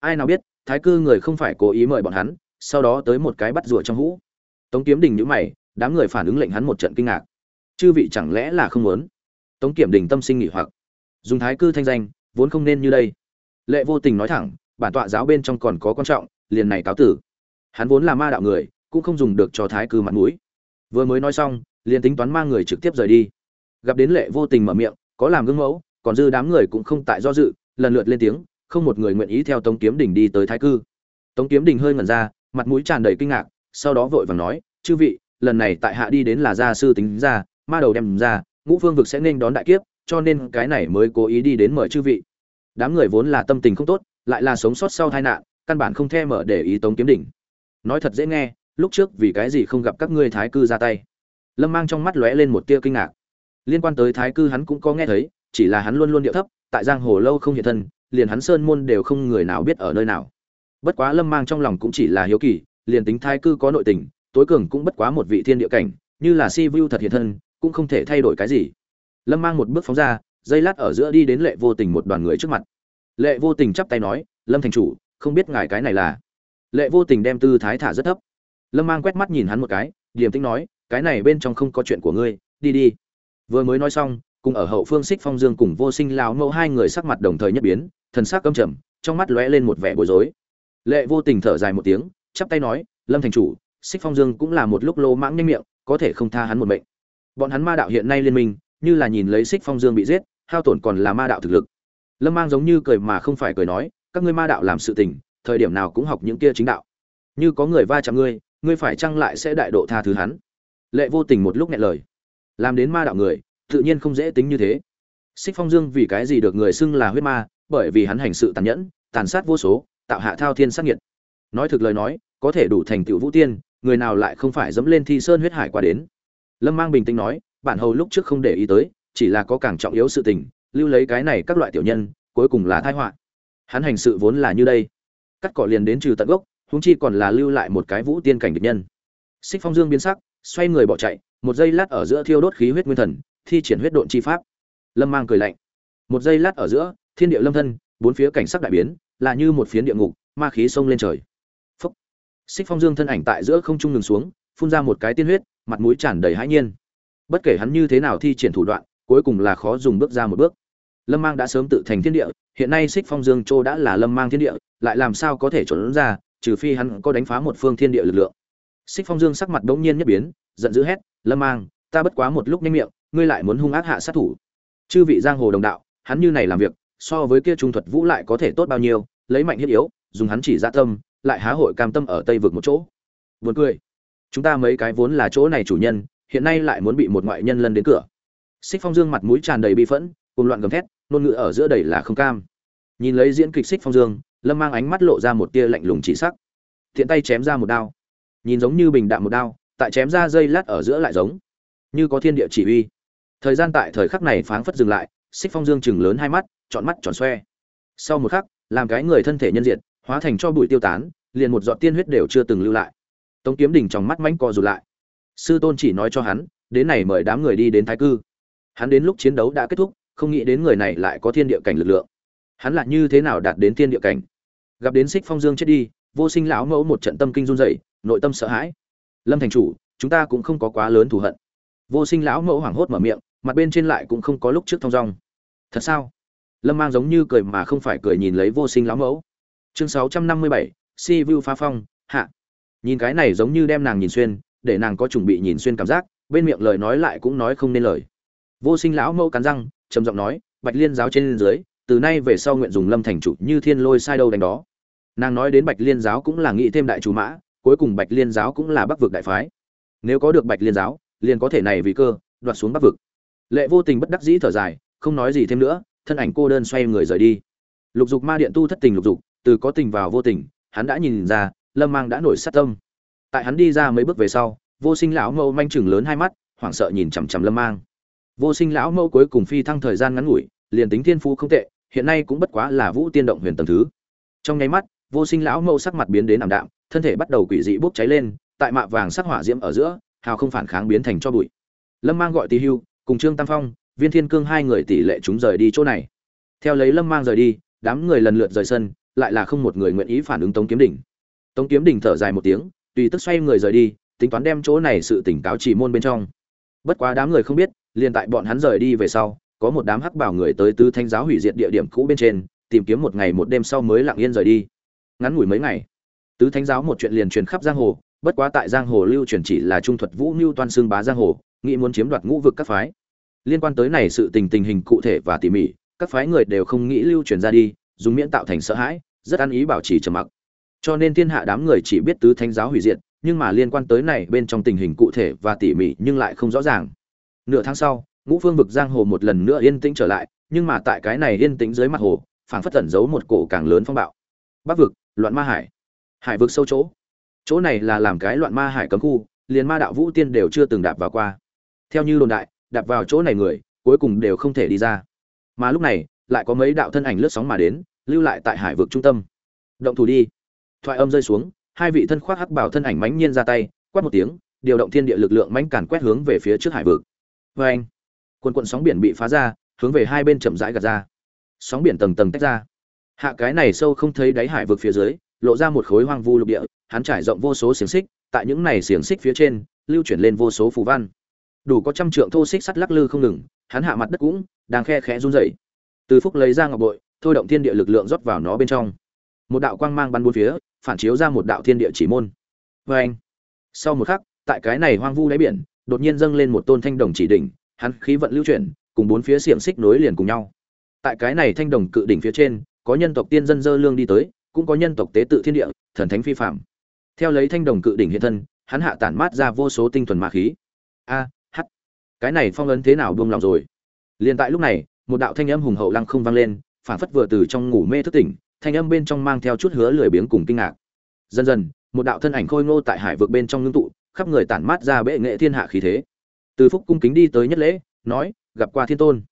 Ai nào biết, thái cư người không phải cố ý mời bọn hắn, sau đó tới một cái bắt rùa trong hũ. Tống kiếm đình nhữ mày, đám người phản ứng lệnh hắn một trận kinh ngạc. Chư vị chẳng lẽ là không muốn? Tống kiểm đình tâm sinh nghỉ hoặc. Dùng thái cư thanh danh, vốn không nên như đây. Lệ vô tình nói thẳng, bản tọa giáo bên trong còn có quan trọng liền này cáo tử. Hắn vốn là ma đạo người, cũng không dùng được cho thái cư mặt mũi. Vừa mới nói xong, liền tính toán mang người trực tiếp rời đi. Gặp đến lệ vô tình mở miệng, có làm gương mẫu, còn dư đám người cũng không tại do dự, lần lượt lên tiếng, không một người nguyện ý theo tống kiếm đình đi tới thái cư. Tống kiếm đình hơi ngẩn ra, mặt mũi tràn đầy kinh ngạc, sau đó vội vàng nói, chư vị, lần này tại hạ đi đến là gia sư tính ra, ma đầu đem ra, ngũ phương vực sẽ nên đón đại kiếp, cho nên cái này mới cố ý đi đến mời chư vị. Đám người vốn là tâm tình không tốt, lại là sống sót sau tai nạn căn bản không thèm mở để ý tống kiếm đỉnh. Nói thật dễ nghe, lúc trước vì cái gì không gặp các ngươi thái cư ra tay? Lâm mang trong mắt lóe lên một tia kinh ngạc. Liên quan tới thái cư hắn cũng có nghe thấy, chỉ là hắn luôn luôn điệu thấp, tại giang hồ lâu không hiện thân, liền hắn sơn môn đều không người nào biết ở nơi nào. Bất quá lâm mang trong lòng cũng chỉ là hiếu kỳ, liền tính thái cư có nội tình, tối cường cũng bất quá một vị thiên địa cảnh, như là si vu thật hiện thân, cũng không thể thay đổi cái gì. Lâm mang một bước phóng ra, dây lát ở giữa đi đến lệ vô tình một đoàn người trước mặt. Lệ vô tình chắp tay nói, lâm thành chủ không biết ngài cái này là. Lệ vô tình đem tư thái thả rất thấp. Lâm mang quét mắt nhìn hắn một cái, điềm tĩnh nói, cái này bên trong không có chuyện của ngươi, đi đi. Vừa mới nói xong, cùng ở hậu phương xích phong dương cùng vô sinh lão mẫu hai người sắc mặt đồng thời nhất biến, thần sắc căm trầm, trong mắt lóe lên một vẻ bối rối. Lệ vô tình thở dài một tiếng, chắp tay nói, lâm thành chủ xích phong dương cũng là một lúc lô mãng nhanh miệng, có thể không tha hắn một mệnh. Bọn hắn ma đạo hiện nay liên minh, như là nhìn lấy xích phong dương bị giết, hao tổn còn là ma đạo thực lực. Lâm mang giống như cười mà không phải cười nói các ngươi ma đạo làm sự tình, thời điểm nào cũng học những kia chính đạo. Như có người va chạm ngươi ngươi phải chăng lại sẽ đại độ tha thứ hắn? Lệ vô tình một lúc nghẹn lời. Làm đến ma đạo người, tự nhiên không dễ tính như thế. Xích phong dương vì cái gì được người xưng là huyết ma, bởi vì hắn hành sự tàn nhẫn, tàn sát vô số, tạo hạ thao thiên sát nghiệt. nói thực lời nói, có thể đủ thành tựu vũ tiên, người nào lại không phải dẫm lên thi sơn huyết hải qua đến? Lâm mang bình tĩnh nói, bản hầu lúc trước không để ý tới, chỉ là có càng trọng yếu sự tình, lưu lấy cái này các loại tiểu nhân, cuối cùng là tai họa hắn hành sự vốn là như đây. Cắt cỏ liền đến trừ tận gốc húng chi còn là lưu lại một cái vũ tiên cảnh địch nhân. Xích phong dương biến sắc, xoay người bỏ chạy, một giây lát ở giữa thiêu đốt khí huyết nguyên thần, thi triển huyết độn chi pháp. Lâm mang cười lạnh. Một giây lát ở giữa, thiên địa lâm thân, bốn phía cảnh sắc đại biến, là như một phiến địa ngục, ma khí xông lên trời. Phúc. xích phong dương thân ảnh tại giữa không trung ngừng xuống, phun ra một cái tiên huyết, mặt mũi tràn đầy hãi nhiên. Bất kể hắn như thế nào thi triển thủ đoạn, cuối cùng là khó dùng bước ra một bước lâm mang đã sớm tự thành thiên địa, hiện nay xích phong dương châu đã là lâm mang thiên địa, lại làm sao có thể trốn ra, trừ phi hắn có đánh phá một phương thiên địa lực lượng. Xích phong dương sắc mặt bỗng nhiên nhất biến, giận dữ hét, lâm mang, ta bất quá một lúc nhanh miệng, ngươi lại muốn hung ác hạ sát thủ. Chư vị giang hồ đồng đạo, hắn như này làm việc, so với kia trung thuật vũ lại có thể tốt bao nhiêu, lấy mạnh thiết yếu, dùng hắn chỉ ra tâm, lại há hội cam tâm ở tây vực một chỗ. Vượt cười. Chúng ta mấy cái vốn là chỗ này chủ nhân, hiện nay lại muốn bị một ngoại nhân lân đến cửa. Xích phong dương mặt mũi tràn đầy bi phẫn cùng loạn gầm thét ngôn ngữ ở giữa đầy là không cam. Nhìn lấy diễn kịch xích phong dương, lâm mang ánh mắt lộ ra một tia lạnh lùng chỉ sắc. Thiện tay chém ra một đao. Nhìn giống như bình đạm một đao, tại chém ra dây lát ở giữa lại giống. Như có thiên địa chỉ uy. Thời gian tại thời khắc này pháng phất dừng lại xích phong dương chừng lớn hai mắt trọn mắt tròn xoe. Sau một khắc, làm cái người thân thể nhân diện hóa thành cho bụi tiêu tán, liền một giọt tiên huyết đều chưa từng lưu lại. Tống kiếm đỉnh trong mắt mánh co rụt lại. Sư tôn chỉ nói cho hắn, đến này mời đám người đi đến thái cư. Hắn đến lúc chiến đấu đã kết thúc không nghĩ đến người này lại có thiên địa cảnh lực lượng. Hắn là như thế nào đạt đến thiên địa cảnh? Gặp đến xích phong dương chết đi, vô sinh lão mẫu một trận tâm kinh run rẩy, nội tâm sợ hãi. Lâm thành chủ, chúng ta cũng không có quá lớn thù hận. Vô sinh lão mẫu hoảng hốt mở miệng, mặt bên trên lại cũng không có lúc trước thong dong. Thật sao? Lâm mang giống như cười mà không phải cười nhìn lấy vô sinh lão mẫu. Chương sáu trăm năm mươi bảy, si vu phá phong, hạ. Nhìn cái này giống như đem nàng nhìn xuyên, để nàng có chuẩn bị nhìn xuyên cảm giác, bên miệng lời nói lại cũng nói không nên lời. Vô sinh lão mẫu cắn răng trầm giọng nói, bạch liên giáo trên dưới, từ nay về sau nguyện dùng lâm thành chủ như thiên lôi sai đâu đánh đó. Nàng nói đến bạch liên giáo cũng là nghĩ thêm đại chủ mã, cuối cùng bạch liên giáo cũng là bắc vực đại phái. Nếu có được bạch liên giáo, liền có thể này vì cơ, đoạt xuống bắc vực. Lệ vô tình bất đắc dĩ thở dài, không nói gì thêm nữa, thân ảnh cô đơn xoay người rời đi. Lục dục ma điện tu thất tình lục dục, từ có tình vào vô tình, hắn đã nhìn ra, lâm mang đã nổi sát tâm. Tại hắn đi ra mấy bước về sau, vô sinh lão mâu manh chừng lớn hai mắt, hoảng sợ nhìn chằm chằm lâm mang vô sinh lão mẫu cuối cùng phi thăng thời gian ngắn ngủi, liền tính thiên phú không tệ, hiện nay cũng bất quá là vũ tiên động huyền tầng thứ. Trong nháy mắt, vô sinh lão mẫu sắc mặt biến đến ảm đạm, thân thể bắt đầu quỷ dị bốc cháy lên, tại mạ vàng sắc hỏa diễm ở giữa, hào không phản kháng biến thành cho bụi. Lâm mang gọi tỳ hưu, cùng trương tam phong, viên thiên cương hai người tỷ lệ chúng rời đi chỗ này. Theo lấy lâm mang rời đi, đám người lần lượt rời sân, lại là không một người nguyện ý phản ứng tống kiếm đỉnh tống kiếm đỉnh thở dài một tiếng, tùy tức xoay người rời đi, tính toán đem chỗ này sự tỉnh cáo chỉ môn bên trong. Bất quá đám người không biết liền tại bọn hắn rời đi về sau, có một đám hắc bảo người tới tứ thanh giáo hủy diệt địa điểm cũ bên trên, tìm kiếm một ngày một đêm sau mới lặng yên rời đi. Ngắn ngủi mấy ngày, tứ thánh giáo một chuyện liền truyền khắp giang hồ, bất quá tại giang hồ lưu truyền chỉ là trung thuật vũ mưu toan xương bá giang hồ, nghĩ muốn chiếm đoạt ngũ vực các phái. Liên quan tới này sự tình tình hình cụ thể và tỉ mỉ, các phái người đều không nghĩ lưu truyền ra đi, dùng miễn tạo thành sợ hãi, rất ăn ý bảo trì trầm mặc. Cho nên thiên hạ đám người chỉ biết tứ thánh giáo hủy diệt, nhưng mà liên quan tới này bên trong tình hình cụ thể và tỉ mỉ nhưng lại không rõ ràng nửa tháng sau, ngũ phương vực giang hồ một lần nữa yên tĩnh trở lại, nhưng mà tại cái này yên tĩnh dưới mặt hồ, phảng phất tẩn giấu một cổ càng lớn phong bạo. Bắc vực, loạn ma hải. Hải vực sâu chỗ. Chỗ này là làm cái loạn ma hải cấm khu, liền ma đạo vũ tiên đều chưa từng đạp vào qua. Theo như đồn đại, đạp vào chỗ này người, cuối cùng đều không thể đi ra. Mà lúc này, lại có mấy đạo thân ảnh lướt sóng mà đến, lưu lại tại hải vực trung tâm. Động thủ đi. Thoại âm rơi xuống, hai vị thân khoác hắc bảo thân ảnh mãnh nhiên ra tay, quát một tiếng, điều động thiên địa lực lượng mãnh càn quét hướng về phía trước hải vực vê anh. Quần quận sóng biển bị phá ra, hướng về hai bên chậm rãi gạt ra. Sóng biển tầng tầng tách ra. Hạ cái này sâu không thấy đáy hải vực phía dưới, lộ ra một khối hoang vu lục địa, hắn trải rộng vô số xiềng xích, tại những này xiềng xích phía trên, lưu chuyển lên vô số phù văn. Đủ có trăm trượng thô xích sắt lắc lư không ngừng, hắn hạ mặt đất cũng đang khe khẽ run rẩy. Từ phúc lấy ra ngọc bội, thôi động thiên địa lực lượng rót vào nó bên trong. Một đạo quang mang bắn bốn phía, phản chiếu ra một đạo thiên địa chỉ môn. Vê anh. Sau một khắc, tại cái này hoang vu đáy biển đột nhiên dâng lên một tôn thanh đồng chỉ đỉnh, hắn khí vận lưu chuyển, cùng bốn phía xiềng xích nối liền cùng nhau tại cái này thanh đồng cự đỉnh phía trên, có nhân tộc tiên dân dơ lương đi tới, cũng có nhân tộc tế tự thiên địa, thần thánh phi phàm. theo lấy thanh đồng cự đỉnh hiện thân, hắn hạ tản mát ra vô số tinh thuần ma khí a, hắt. cái này phong ấn thế nào buông lòng rồi liền tại lúc này, một đạo thanh âm hùng hậu lăng không vang lên, phản phất vừa từ trong ngủ mê thức tỉnh, thanh âm bên trong mang theo chút hứa lười biếng cùng kinh ngạc dần dần, một đạo thân ảnh khôi ngô tại hải vực bên trong ngưng tụ khắp người tản mát ra bệ nghệ thiên hạ khí thế. Từ phúc cung kính đi tới nhất lễ, nói, gặp qua thiên tôn.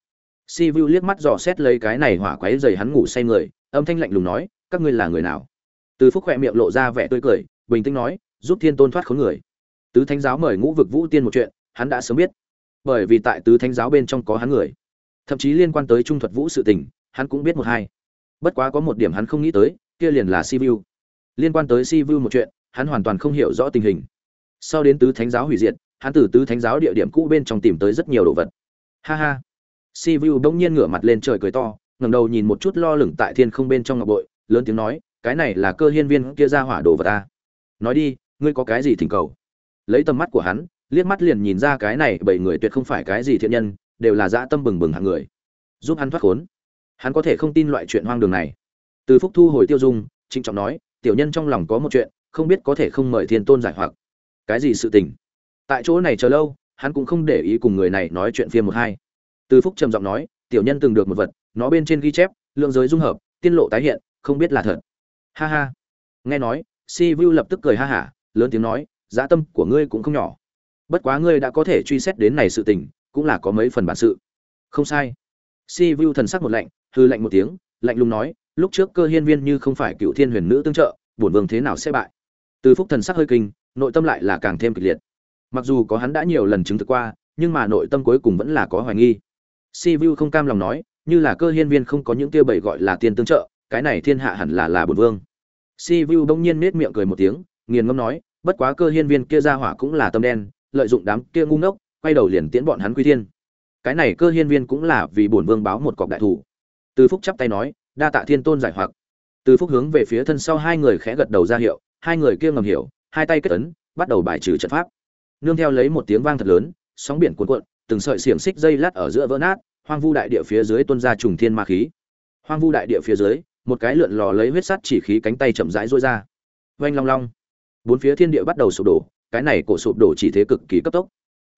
Si vu liếc mắt dò xét lấy cái này hỏa quái dày hắn ngủ say người, âm thanh lạnh lùng nói, các ngươi là người nào? Từ phúc khỏe miệng lộ ra vẻ tươi cười, bình tĩnh nói, giúp thiên tôn thoát khốn người. Tứ thánh giáo mời ngũ vực vũ tiên một chuyện, hắn đã sớm biết. Bởi vì tại tứ thánh giáo bên trong có hắn người. Thậm chí liên quan tới trung thuật vũ sự tình, hắn cũng biết một hai. Bất quá có một điểm hắn không nghĩ tới, kia liền là si vu liên quan tới si vu một chuyện, hắn hoàn toàn không hiểu rõ tình hình sau đến tứ thánh giáo hủy diệt, hắn từ tứ thánh giáo địa điểm cũ bên trong tìm tới rất nhiều đồ vật. Ha ha. Si vu bỗng nhiên ngửa mặt lên trời cười to, ngẩng đầu nhìn một chút lo lửng tại thiên không bên trong ngọc bội, lớn tiếng nói, cái này là cơ hiên viên kia ra hỏa đồ vật ta nói đi, ngươi có cái gì thỉnh cầu? Lấy tầm mắt của hắn, liếc mắt liền nhìn ra cái này bảy người tuyệt không phải cái gì thiện nhân, đều là dã tâm bừng bừng hạng người. Giúp hắn thoát khốn. Hắn có thể không tin loại chuyện hoang đường này. Từ phúc thu hồi tiêu dung, trịnh trọng nói, tiểu nhân trong lòng có một chuyện, không biết có thể không mời thiên tôn giải hoặc cái gì sự tình? Tại chỗ này chờ lâu, hắn cũng không để ý cùng người này nói chuyện phiên một hai. Từ phúc trầm giọng nói, tiểu nhân từng được một vật, nó bên trên ghi chép, lượng giới dung hợp, tiên lộ tái hiện, không biết là thật. Ha ha. Nghe nói, si vu lập tức cười ha hả, lớn tiếng nói dã tâm của ngươi cũng không nhỏ. Bất quá ngươi đã có thể truy xét đến này sự tình, cũng là có mấy phần bản sự. Không sai. Si vu thần sắc một lạnh hư lạnh một tiếng, lạnh lùng nói, lúc trước cơ hiên viên như không phải cựu thiên huyền nữ tương trợ, bổn vương thế nào sẽ bại? Từ phúc thần sắc hơi kinh nội tâm lại là càng thêm kịch liệt. Mặc dù có hắn đã nhiều lần chứng thực qua, nhưng mà nội tâm cuối cùng vẫn là có hoài nghi. Si vu không cam lòng nói, như là cơ hiên viên không có những tiêu bảy gọi là tiên tương trợ, cái này thiên hạ hẳn là là bổn vương. Si vu bỗng nhiên nết miệng cười một tiếng, nghiền ngâm nói, bất quá cơ hiên viên kia ra hỏa cũng là tâm đen, lợi dụng đám kia ngu ngốc, quay đầu liền tiễn bọn hắn quy thiên. Cái này cơ hiên viên cũng là vì bổn vương báo một cọc đại thủ. Từ phúc chắp tay nói, đa tạ thiên tôn giải hoặc. Từ phúc hướng về phía thân sau hai người khẽ gật đầu ra hiệu, hai người kia ngầm hiểu hai tay kết ấn, bắt đầu bài trừ trận pháp. Nương theo lấy một tiếng vang thật lớn, sóng biển cuồn cuộn, từng sợi xiềng xích dây lát ở giữa vỡ nát, hoang vu đại địa phía dưới tuôn ra trùng thiên ma khí. Hoang vu đại địa phía dưới, một cái lượn lò lấy huyết sắt chỉ khí cánh tay chậm rãi rối ra. Vanh long long. Bốn phía thiên địa bắt đầu sụp đổ, cái này cổ sụp đổ chỉ thế cực kỳ cấp tốc.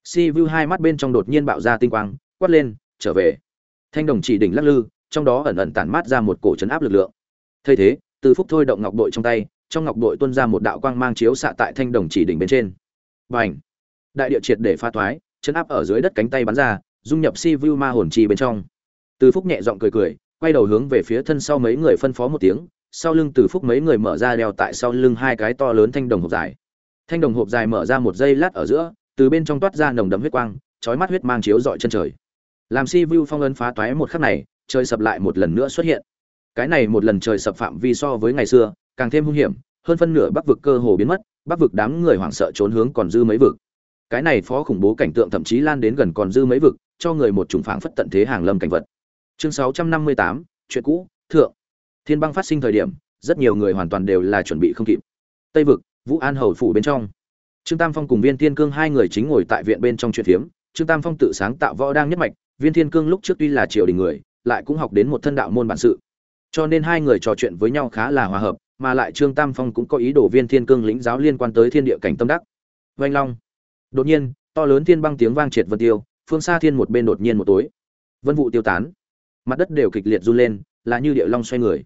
Si vu hai mắt bên trong đột nhiên bạo ra tinh quang, quát lên, trở về. Thanh đồng chỉ đỉnh lắc lư, trong đó ẩn ẩn tản mát ra một cổ chấn áp lực lượng. Thay thế, từ phúc thôi động ngọc bội trong tay trong ngọc bội tuôn ra một đạo quang mang chiếu xạ tại thanh đồng chỉ đỉnh bên trên. Bành, đại địa triệt để pha thoái chân áp ở dưới đất cánh tay bắn ra dung nhập si vu ma hồn chi bên trong. Từ phúc nhẹ giọng cười cười quay đầu hướng về phía thân sau mấy người phân phó một tiếng sau lưng từ phúc mấy người mở ra đeo tại sau lưng hai cái to lớn thanh đồng hộp dài. Thanh đồng hộp dài mở ra một giây lát ở giữa từ bên trong toát ra nồng đậm huyết quang chói mắt huyết mang chiếu rọi chân trời. Làm si vu phong ấn phá toái một khắc này trời sập lại một lần nữa xuất hiện. Cái này một lần trời sập phạm vi so với ngày xưa càng thêm hung hiểm hơn phân nửa bắc vực cơ hồ biến mất bắc vực đám người hoảng sợ trốn hướng còn dư mấy vực. Cái này phó khủng bố cảnh tượng thậm chí lan đến gần còn dư mấy vực cho người một chủng phảng phất tận thế hàng lâm cảnh vật. Chương 658, chuyện cũ thượng. Thiên băng phát sinh thời điểm rất nhiều người hoàn toàn đều là chuẩn bị không kịp. Tây vực vũ an hầu phủ bên trong. Trương tam phong cùng viên thiên cương hai người chính ngồi tại viện bên trong chuyện phiếm trương tam phong tự sáng tạo võ đang nhất mạch viên thiên cương lúc trước tuy là triều đình người lại cũng học đến một thân đạo môn bản sự. Cho nên hai người trò chuyện với nhau khá là hòa hợp mà lại trương tam phong cũng có ý đồ viên thiên cương lĩnh giáo liên quan tới thiên địa cảnh tâm đắc. Vanh long. Đột nhiên, to lớn thiên băng tiếng vang triệt vân tiêu, phương xa thiên một bên đột nhiên một tối. Vân vụ tiêu tán. Mặt đất đều kịch liệt run lên, là như địa long xoay người.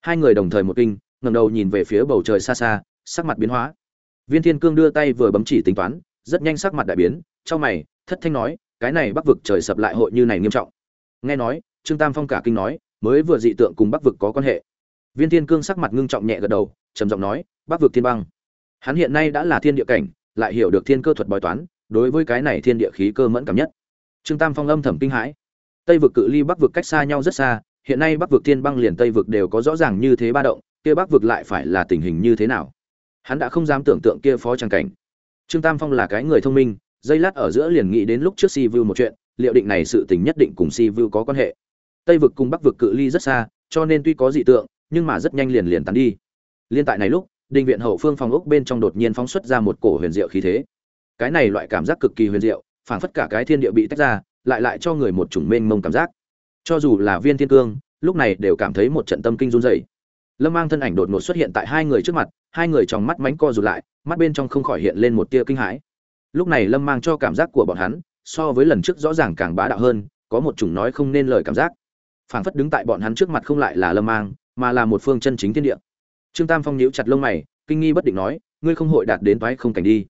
Hai người đồng thời một kinh, ngẩng đầu nhìn về phía bầu trời xa xa, sắc mặt biến hóa. Viên thiên cương đưa tay vừa bấm chỉ tính toán, rất nhanh sắc mặt đại biến trong mày, thất thanh nói, cái này bắc vực trời sập lại hội như này nghiêm trọng. Nghe nói, trương tam phong cả kinh nói, mới vừa dị tượng cùng bắc vực có quan hệ viên thiên cương sắc mặt ngưng trọng nhẹ gật đầu, trầm giọng nói bắc vực thiên băng. Hắn hiện nay đã là thiên địa cảnh, lại hiểu được thiên cơ thuật bói toán, đối với cái này thiên địa khí cơ mẫn cảm nhất. Trương tam phong âm thầm kinh hãi. Tây vực cự ly bắc vực cách xa nhau rất xa, hiện nay bắc vực thiên băng liền tây vực đều có rõ ràng như thế ba động, kia bắc vực lại phải là tình hình như thế nào? Hắn đã không dám tưởng tượng kia phó trang cảnh. Trương tam phong là cái người thông minh, dây lát ở giữa liền nghĩ đến lúc trước si vu một chuyện, liệu định này sự tình nhất định cùng si vu có quan hệ. Tây vực cùng bắc vực cự ly rất xa, cho nên tuy có dị tượng nhưng mà rất nhanh liền liền tán đi. Liên tại này lúc, đình viện hậu phương phòng ốc bên trong đột nhiên phóng xuất ra một cổ huyền diệu khí thế. Cái này loại cảm giác cực kỳ huyền diệu, phảng phất cả cái thiên địa bị tách ra, lại lại cho người một chủng mênh mông cảm giác. Cho dù là viên thiên cương, lúc này đều cảm thấy một trận tâm kinh run rẩy. Lâm mang thân ảnh đột ngột xuất hiện tại hai người trước mặt, hai người trong mắt mánh co rụt lại, mắt bên trong không khỏi hiện lên một tia kinh hãi. Lúc này lâm mang cho cảm giác của bọn hắn, so với lần trước rõ ràng càng bá đạo hơn, có một chủng nói không nên lời cảm giác. Phảng phất đứng tại bọn hắn trước mặt không lại là lâm mang mà là một phương chân chính thiên địa. Trương tam phong nhíu chặt lông mày, kinh nghi bất định nói, ngươi không hội đạt đến toái không cảnh đi?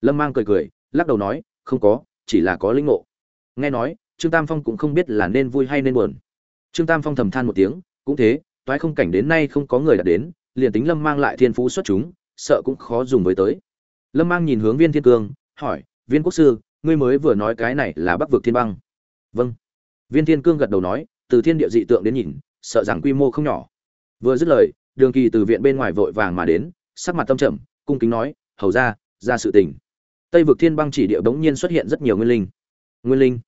Lâm mang cười cười, lắc đầu nói, không có, chỉ là có linh ngộ. Nghe nói, trương tam phong cũng không biết là nên vui hay nên buồn. Trương tam phong thầm than một tiếng, cũng thế, toái không cảnh đến nay không có người đạt đến, liền tính lâm mang lại thiên phú xuất chúng, sợ cũng khó dùng với tới. Lâm mang nhìn hướng viên thiên cương, hỏi, viên quốc sư, ngươi mới vừa nói cái này là bắc vực thiên băng? Vâng. Viên thiên cương gật đầu nói, từ thiên địa dị tượng đến nhìn, sợ rằng quy mô không nhỏ vừa dứt lời, đường kỳ từ viện bên ngoài vội vàng mà đến, sắc mặt tâm trầm, cung kính nói, hầu ra ra sự tình. Tây vực thiên băng chỉ địa bỗng nhiên xuất hiện rất nhiều nguyên linh. Nguyên linh?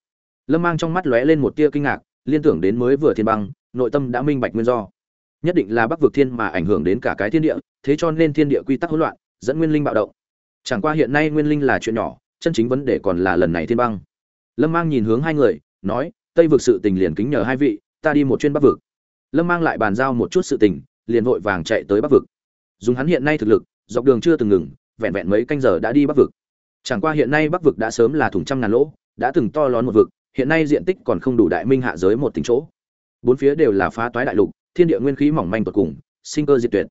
Lâm mang trong mắt lóe lên một tia kinh ngạc, liên tưởng đến mới vừa thiên băng, nội tâm đã minh bạch nguyên do. Nhất định là bắc vực thiên mà ảnh hưởng đến cả cái thiên địa, thế cho nên thiên địa quy tắc hỗn loạn, dẫn nguyên linh bạo động. Chẳng qua hiện nay nguyên linh là chuyện nhỏ, chân chính vấn đề còn là lần này thiên băng. Lâm mang nhìn hướng hai người, nói, tây vực sự tình liền kính nhờ hai vị, ta đi một chuyên bắc vực lâm mang lại bàn giao một chút sự tình, liền vội vàng chạy tới bắc vực. Dùng hắn hiện nay thực lực, dọc đường chưa từng ngừng, vẹn vẹn mấy canh giờ đã đi bắc vực. Chẳng qua hiện nay bắc vực đã sớm là thùng trăm ngàn lỗ, đã từng to lớn một vực, hiện nay diện tích còn không đủ đại minh hạ giới một tỉnh chỗ. Bốn phía đều là phá toái đại lục, thiên địa nguyên khí mỏng manh tột cùng, sinh cơ diệt tuyệt.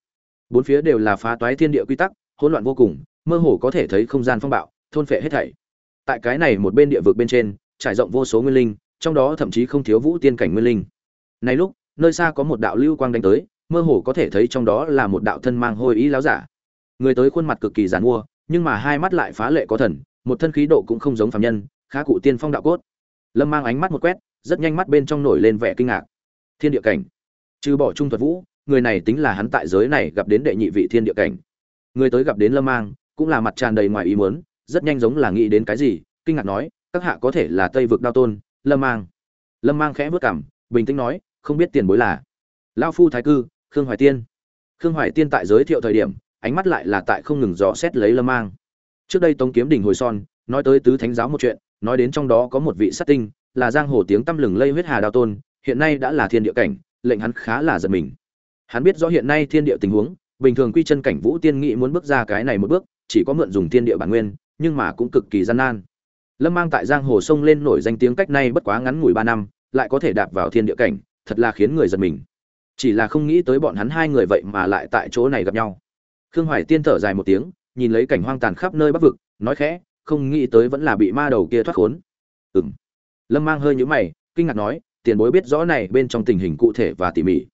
Bốn phía đều là phá toái thiên địa quy tắc, hỗn loạn vô cùng, mơ hồ có thể thấy không gian phong bạo, thôn phệ hết thảy. Tại cái này một bên địa vực bên trên, trải rộng vô số nguyên linh, trong đó thậm chí không thiếu vũ tiên cảnh nguyên linh. Nay lúc nơi xa có một đạo lưu quang đánh tới, mơ hồ có thể thấy trong đó là một đạo thân mang hôi ý láo giả. Người tới khuôn mặt cực kỳ giàn mua, nhưng mà hai mắt lại phá lệ có thần, một thân khí độ cũng không giống phàm nhân, khá cụ tiên phong đạo cốt. Lâm mang ánh mắt một quét, rất nhanh mắt bên trong nổi lên vẻ kinh ngạc. Thiên địa cảnh. Trừ bỏ trung thuật vũ, người này tính là hắn tại giới này gặp đến đệ nhị vị thiên địa cảnh. Người tới gặp đến lâm mang, cũng là mặt tràn đầy ngoài ý muốn, rất nhanh giống là nghĩ đến cái gì, kinh ngạc nói, các hạ có thể là tây vực đao tôn, lâm mang. Lâm mang khẽ vớt cảm, bình tĩnh nói không biết tiền bối là. Lao phu thái cư, khương hoài tiên. Khương hoài tiên tại giới thiệu thời điểm, ánh mắt lại là tại không ngừng dò xét lấy lâm mang. Trước đây tống kiếm đỉnh hồi son, nói tới tứ thánh giáo một chuyện, nói đến trong đó có một vị sát tinh, là giang hồ tiếng tăm lừng lây huyết hà đao tôn, hiện nay đã là thiên địa cảnh, lệnh hắn khá là giật mình. Hắn biết rõ hiện nay thiên địa tình huống, bình thường quy chân cảnh vũ tiên nghị muốn bước ra cái này một bước, chỉ có mượn dùng thiên địa bản nguyên, nhưng mà cũng cực kỳ gian nan. Lâm mang tại giang hồ sông lên nổi danh tiếng cách nay bất quá ngắn ngủi ba năm, lại có thể đạp vào thiên địa cảnh thật là khiến người giật mình. Chỉ là không nghĩ tới bọn hắn hai người vậy mà lại tại chỗ này gặp nhau. Khương hoài tiên thở dài một tiếng, nhìn lấy cảnh hoang tàn khắp nơi bắc vực, nói khẽ, không nghĩ tới vẫn là bị ma đầu kia thoát khốn. Ừng lâm mang hơi nhũ mày, kinh ngạc nói, tiền bối biết rõ này bên trong tình hình cụ thể và tỉ mỉ.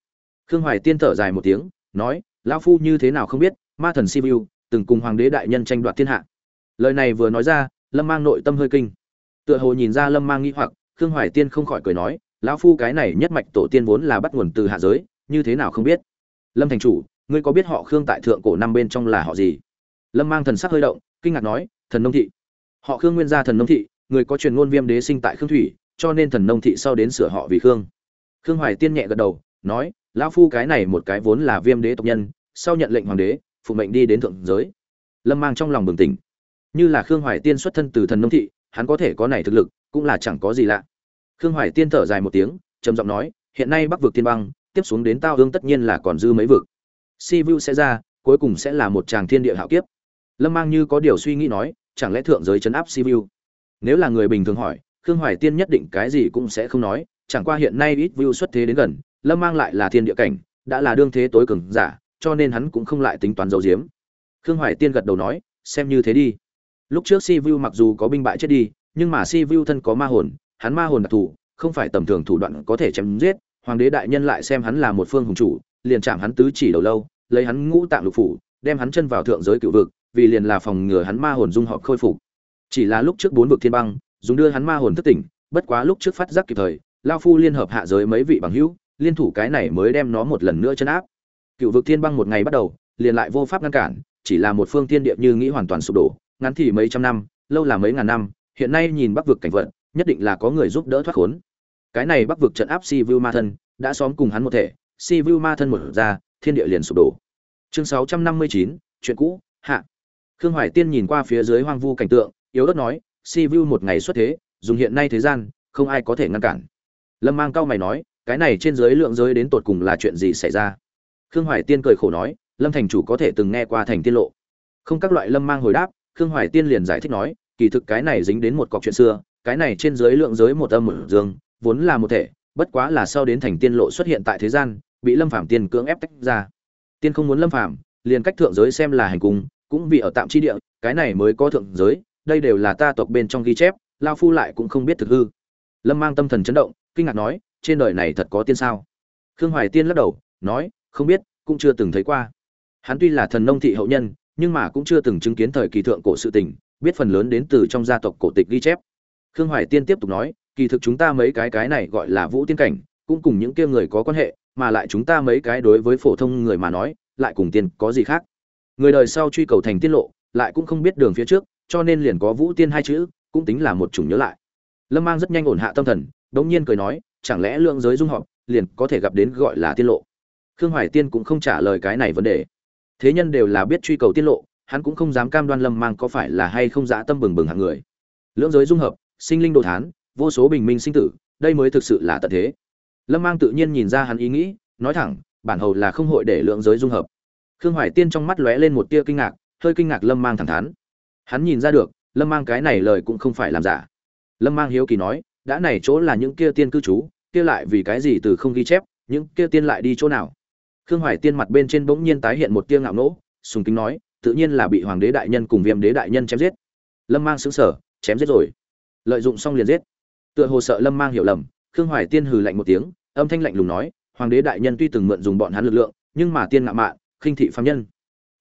Khương hoài tiên thở dài một tiếng, nói, lão phu như thế nào không biết, ma thần sibiu, từng cùng hoàng đế đại nhân tranh đoạt thiên hạ. Lời này vừa nói ra, lâm mang nội tâm hơi kinh. Tựa hồ nhìn ra lâm mang nghĩ hoặc, khương hoài tiên không khỏi cười nói lão phu cái này nhất mạch tổ tiên vốn là bắt nguồn từ hạ giới, như thế nào không biết? Lâm thành chủ, ngươi có biết họ khương tại thượng cổ năm bên trong là họ gì? Lâm mang thần sắc hơi động, kinh ngạc nói, thần nông thị. Họ khương nguyên gia thần nông thị, người có truyền ngôn viêm đế sinh tại khương thủy, cho nên thần nông thị sau đến sửa họ vì khương. Khương hoài tiên nhẹ gật đầu, nói, lão phu cái này một cái vốn là viêm đế tộc nhân, sau nhận lệnh hoàng đế, phụ mệnh đi đến thượng giới. Lâm mang trong lòng bừng tỉnh. Như là khương hoài tiên xuất thân từ thần nông thị, hắn có thể có này thực lực, cũng là chẳng có gì lạ khương hoài tiên thở dài một tiếng, trầm giọng nói, hiện nay bắc vực tiên băng, tiếp xuống đến tao hương tất nhiên là còn dư mấy vực. Si vu sẽ ra, cuối cùng sẽ là một tràng thiên địa hạo kiếp. Lâm mang như có điều suy nghĩ nói, chẳng lẽ thượng giới chấn áp si vu nếu là người bình thường hỏi, khương hoài tiên nhất định cái gì cũng sẽ không nói, chẳng qua hiện nay ít vu xuất thế đến gần, lâm mang lại là thiên địa cảnh, đã là đương thế tối cường giả, cho nên hắn cũng không lại tính toán dấu diếm khương hoài tiên gật đầu nói, xem như thế đi. Lúc trước si vu mặc dù có binh bại chết đi, nhưng mà si vu thân có ma hồn hắn ma hồn đặc thù, không phải tầm thường thủ đoạn có thể chém giết, hoàng đế đại nhân lại xem hắn là một phương hùng chủ, liền chạm hắn tứ chỉ đầu lâu, lấy hắn ngũ tạng lục phủ, đem hắn chân vào thượng giới cựu vực, vì liền là phòng ngừa hắn ma hồn dung hợp khôi phục chỉ là lúc trước bốn vực thiên băng, dùng đưa hắn ma hồn thất tỉnh, bất quá lúc trước phát giác kịp thời, lao phu liên hợp hạ giới mấy vị bằng hữu, liên thủ cái này mới đem nó một lần nữa chấn áp cựu vực thiên băng một ngày bắt đầu, liền lại vô pháp ngăn cản, chỉ là một phương thiên địa như nghĩ hoàn toàn sụp đổ, ngắn thì mấy trăm năm, lâu là mấy ngàn năm, hiện nay nhìn bắc vực cảnh vật nhất định là có người giúp đỡ thoát khốn. Cái này bắc vực trận áp si vu ma thân, đã xóm cùng hắn một thể, si vu ma thân một ra, thiên địa liền sụp đổ. Chương sáu trăm năm mươi chín, chuyện cũ, hạ. Khương hoài tiên nhìn qua phía dưới hoang vu cảnh tượng, yếu ớt nói, si vu một ngày xuất thế, dùng hiện nay thế gian, không ai có thể ngăn cản. Lâm mang cao mày nói, cái này trên dưới lượng giới đến tột cùng là chuyện gì xảy ra? Khương hoài tiên cười khổ nói, lâm thành chủ có thể từng nghe qua thành tiên lộ. Không, các loại lâm mang hồi đáp, khương hoài tiên liền giải thích nói, kỳ thực cái này dính đến một cọc chuyện xưa cái này trên dưới lượng giới một âm một dương vốn là một thể bất quá là sau đến thành tiên lộ xuất hiện tại thế gian bị lâm Phàm tiên cưỡng ép tách ra. Tiên không muốn lâm Phàm, liền cách thượng giới xem là hành cung cũng vì ở tạm chi địa cái này mới có thượng giới đây đều là ta tộc bên trong ghi chép lao phu lại cũng không biết thực hư. Lâm mang tâm thần chấn động kinh ngạc nói trên đời này thật có tiên sao? Khương hoài tiên lắc đầu nói không biết cũng chưa từng thấy qua. Hắn tuy là thần nông thị hậu nhân nhưng mà cũng chưa từng chứng kiến thời kỳ thượng cổ sự tình biết phần lớn đến từ trong gia tộc cổ tịch ghi chép khương hoài tiên tiếp tục nói, kỳ thực chúng ta mấy cái cái này gọi là vũ tiên cảnh, cũng cùng những kia người có quan hệ, mà lại chúng ta mấy cái đối với phổ thông người mà nói, lại cùng tiên có gì khác. Người đời sau truy cầu thành tiết lộ, lại cũng không biết đường phía trước, cho nên liền có vũ tiên hai chữ, cũng tính là một chủng nhớ lại. Lâm mang rất nhanh ổn hạ tâm thần, đống nhiên cười nói, chẳng lẽ lượng giới dung họp, liền có thể gặp đến gọi là tiết lộ? Khương hoài tiên cũng không trả lời cái này vấn đề. Thế nhân đều là biết truy cầu tiết lộ, hắn cũng không dám cam đoan lâm mang có phải là hay không dã tâm bừng bừng hạng người. Lưỡng giới dung hợp sinh linh đồ thán, vô số bình minh sinh tử, đây mới thực sự là tận thế. Lâm mang tự nhiên nhìn ra hắn ý nghĩ, nói thẳng, bản hầu là không hội để lượng giới dung hợp. Khương hoài tiên trong mắt lóe lên một tia kinh ngạc, hơi kinh ngạc lâm mang thẳng thắn. Hắn nhìn ra được, lâm mang cái này lời cũng không phải làm giả. Lâm mang hiếu kỳ nói, đã này chỗ là những kia tiên cư trú, kia lại vì cái gì từ không ghi chép, những kia tiên lại đi chỗ nào? Khương hoài tiên mặt bên trên bỗng nhiên tái hiện một tia ngạo nỗ, sùng kính nói, tự nhiên là bị hoàng đế đại nhân cùng viêm đế đại nhân chém giết. Lâm mang xứng sở chém giết rồi lợi dụng xong liền giết. Tựa hồ sợ lâm mang hiểu lầm, khương hoài tiên hừ lạnh một tiếng, âm thanh lạnh lùng nói, hoàng đế đại nhân tuy từng mượn dùng bọn hắn lực lượng, nhưng mà tiên ngạo mạn, khinh thị phạm nhân.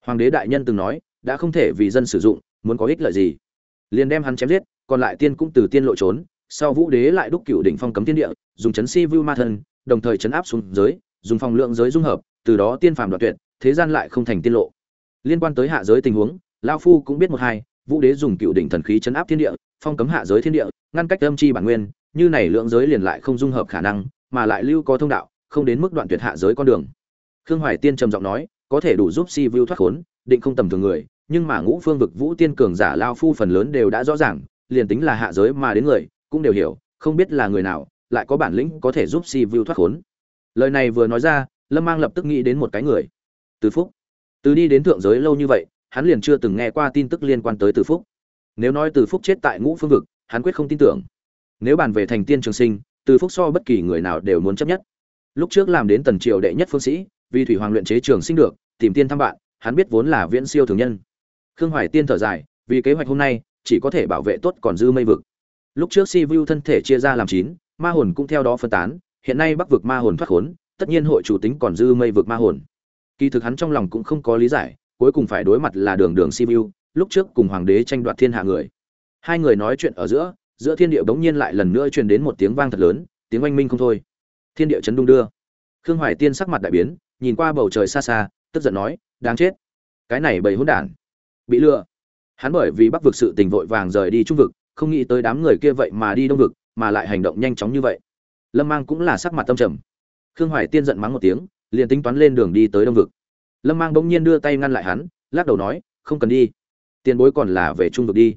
Hoàng đế đại nhân từng nói, đã không thể vì dân sử dụng, muốn có ích lợi gì? Liền đem hắn chém giết, còn lại tiên cũng từ tiên lộ trốn, sau vũ đế lại đúc cựu đỉnh phong cấm tiên địa, dùng chấn si vu ma thân, đồng thời chấn áp xuống giới, dùng phong lượng giới dung hợp, từ đó tiên phàm đoạt tuyệt, thế gian lại không thành tiên lộ. Liên quan tới hạ giới tình huống lao phu cũng biết một hai, vũ đế dùng cựu đỉnh thần khí chấn áp thiên địa phong cấm hạ giới thiên địa, ngăn cách âm chi bản nguyên, như này lượng giới liền lại không dung hợp khả năng, mà lại lưu có thông đạo, không đến mức đoạn tuyệt hạ giới con đường. Khương hoài tiên trầm giọng nói, có thể đủ giúp si vu thoát khốn, định không tầm thường người, nhưng mà ngũ phương vực vũ tiên cường giả lao phu phần lớn đều đã rõ ràng, liền tính là hạ giới mà đến người, cũng đều hiểu, không biết là người nào, lại có bản lĩnh có thể giúp si vu thoát khốn. Lời này vừa nói ra, lâm mang lập tức nghĩ đến một cái người, từ phúc. Từ đi đến thượng giới lâu như vậy, hắn liền chưa từng nghe qua tin tức liên quan tới từ phúc nếu nói từ phúc chết tại ngũ phương vực, hắn quyết không tin tưởng. Nếu bàn về thành tiên trường sinh, từ phúc so bất kỳ người nào đều muốn chấp nhất. Lúc trước làm đến tần triều đệ nhất phương sĩ, vì thủy hoàng luyện chế trường sinh được, tìm tiên thăm bạn, hắn biết vốn là viễn siêu thường nhân. Khương hoài tiên thở dài, vì kế hoạch hôm nay, chỉ có thể bảo vệ tốt còn dư mây vực. Lúc trước si vu thân thể chia ra làm chín, ma hồn cũng theo đó phân tán, hiện nay bắc vực ma hồn thoát khốn, tất nhiên hội chủ tính còn dư mây vực ma hồn. Kỳ thực hắn trong lòng cũng không có lý giải, cuối cùng phải đối mặt là đường đường si vu lúc trước cùng hoàng đế tranh đoạt thiên hạ người. Hai người nói chuyện ở giữa giữa thiên địa bỗng nhiên lại lần nữa truyền đến một tiếng vang thật lớn, tiếng oanh minh không thôi. Thiên địa chấn đung đưa. Khương hoài tiên sắc mặt đại biến, nhìn qua bầu trời xa xa, tức giận nói, đáng chết. Cái này bầy hỗn đản. Bị lừa. Hắn bởi vì bắc vực sự tình vội vàng rời đi trung vực, không nghĩ tới đám người kia vậy mà đi đông vực, mà lại hành động nhanh chóng như vậy. Lâm mang cũng là sắc mặt tâm trầm. Khương hoài tiên giận mắng một tiếng, liền tính toán lên đường đi tới đông vực. Lâm mang bỗng nhiên đưa tay ngăn lại hắn, lắc đầu nói, không cần đi tiền bối còn là về trung vực đi.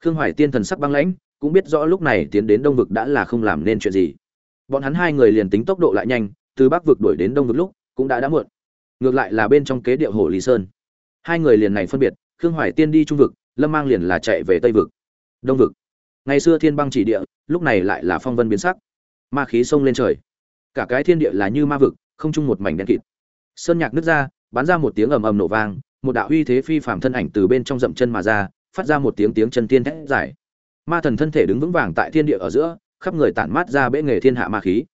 Khương hoài tiên thần sắc băng lãnh, cũng biết rõ lúc này tiến đến đông vực đã là không làm nên chuyện gì. Bọn hắn hai người liền tính tốc độ lại nhanh, từ bắc vực đuổi đến đông vực lúc, cũng đã đã muộn. Ngược lại là bên trong kế điệu hồ lý sơn. Hai người liền này phân biệt, khương hoài tiên đi trung vực, lâm mang liền là chạy về tây vực. Đông vực. Ngày xưa thiên băng chỉ địa, lúc này lại là phong vân biến sắc. Ma khí sông lên trời. Cả cái thiên địa là như ma vực, không chung một mảnh đen kịt. Sơn nhạc nứt ra, bắn ra một tiếng ầm ầm nổ vang một đạo uy thế phi phàm thân ảnh từ bên trong dậm chân mà ra, phát ra một tiếng tiếng chân tiên thét dài. Ma thần thân thể đứng vững vàng tại thiên địa ở giữa, khắp người tản mát ra bệ nghề thiên hạ ma khí.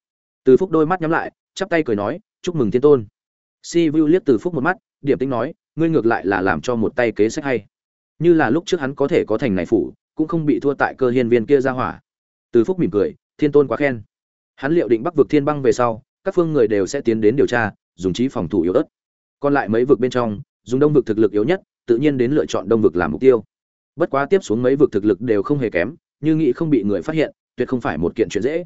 Từ phúc đôi mắt nhắm lại, chắp tay cười nói, chúc mừng thiên tôn. Si vu liếc từ phúc một mắt, điểm tính nói, ngươi ngược lại là làm cho một tay kế sách hay. Như là lúc trước hắn có thể có thành này phủ, cũng không bị thua tại cơ hiên viên kia ra hỏa. Từ phúc mỉm cười, thiên tôn quá khen. Hắn liệu định bắc vực thiên băng về sau, các phương người đều sẽ tiến đến điều tra, dùng trí phòng thủ yếu ớt. Còn lại mấy vực bên trong dùng đông vực thực lực yếu nhất, tự nhiên đến lựa chọn đông vực làm mục tiêu. Bất quá tiếp xuống mấy vực thực lực đều không hề kém, như nghĩ không bị người phát hiện, tuyệt không phải một kiện chuyện dễ.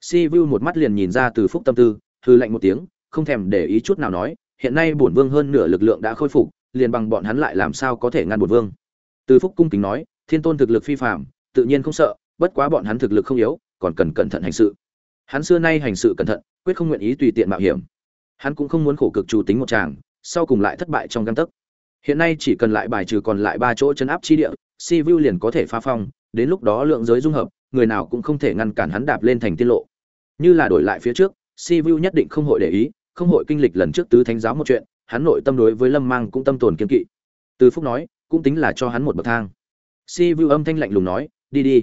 Si vu một mắt liền nhìn ra từ phúc tâm tư hư lạnh một tiếng, không thèm để ý chút nào nói, hiện nay bổn vương hơn nửa lực lượng đã khôi phục, liền bằng bọn hắn lại làm sao có thể ngăn bổn vương. Từ phúc cung kính nói, thiên tôn thực lực phi phạm tự nhiên không sợ, bất quá bọn hắn thực lực không yếu, còn cần cẩn thận hành sự. Hắn xưa nay hành sự cẩn thận, quyết không nguyện ý tùy tiện mạo hiểm. Hắn cũng không muốn khổ cực chủ tính một chàng sau cùng lại thất bại trong găng tấc. Hiện nay chỉ cần lại bài trừ còn lại ba chỗ chấn áp chi địa, si vu liền có thể phá phong, đến lúc đó lượng giới dung hợp, người nào cũng không thể ngăn cản hắn đạp lên thành tiên lộ. Như là đổi lại phía trước, si vu nhất định không hội để ý, không hội kinh lịch lần trước tứ thánh giáo một chuyện, hắn nội tâm đối với lâm mang cũng tâm tồn kiên kỵ. Từ phúc nói, cũng tính là cho hắn một bậc thang. Si vu âm thanh lạnh lùng nói, đi đi,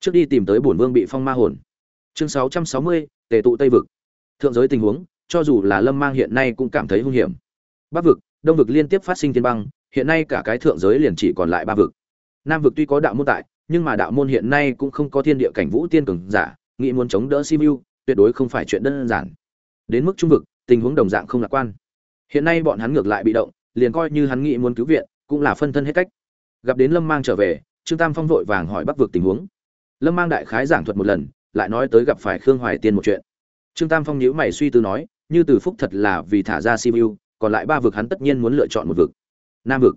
trước đi tìm tới bổn vương bị phong ma hồn. Chương sáu trăm sáu mươi, tề tụ tây vực. Thượng giới tình huống, cho dù là lâm mang hiện nay cũng cảm thấy hung hiểm bắc vực, đông vực liên tiếp phát sinh thiên băng, hiện nay cả cái thượng giới liền chỉ còn lại ba vực. Nam vực tuy có đạo môn tại, nhưng mà đạo môn hiện nay cũng không có thiên địa cảnh vũ tiên cường giả, nghĩ muốn chống đỡ simu, tuyệt đối không phải chuyện đơn giản. Đến mức trung vực, tình huống đồng dạng không lạc quan. Hiện nay bọn hắn ngược lại bị động, liền coi như hắn nghĩ muốn cứu viện, cũng là phân thân hết cách. Gặp đến lâm mang trở về, trương tam phong vội vàng hỏi bắc vực tình huống. Lâm mang đại khái giảng thuật một lần, lại nói tới gặp phải khương hoài tiên một chuyện. Trương tam phong nhíu mày suy tư nói, như từ phúc thật là vì thả ra Simu còn lại ba vực hắn tất nhiên muốn lựa chọn một vực. Nam vực.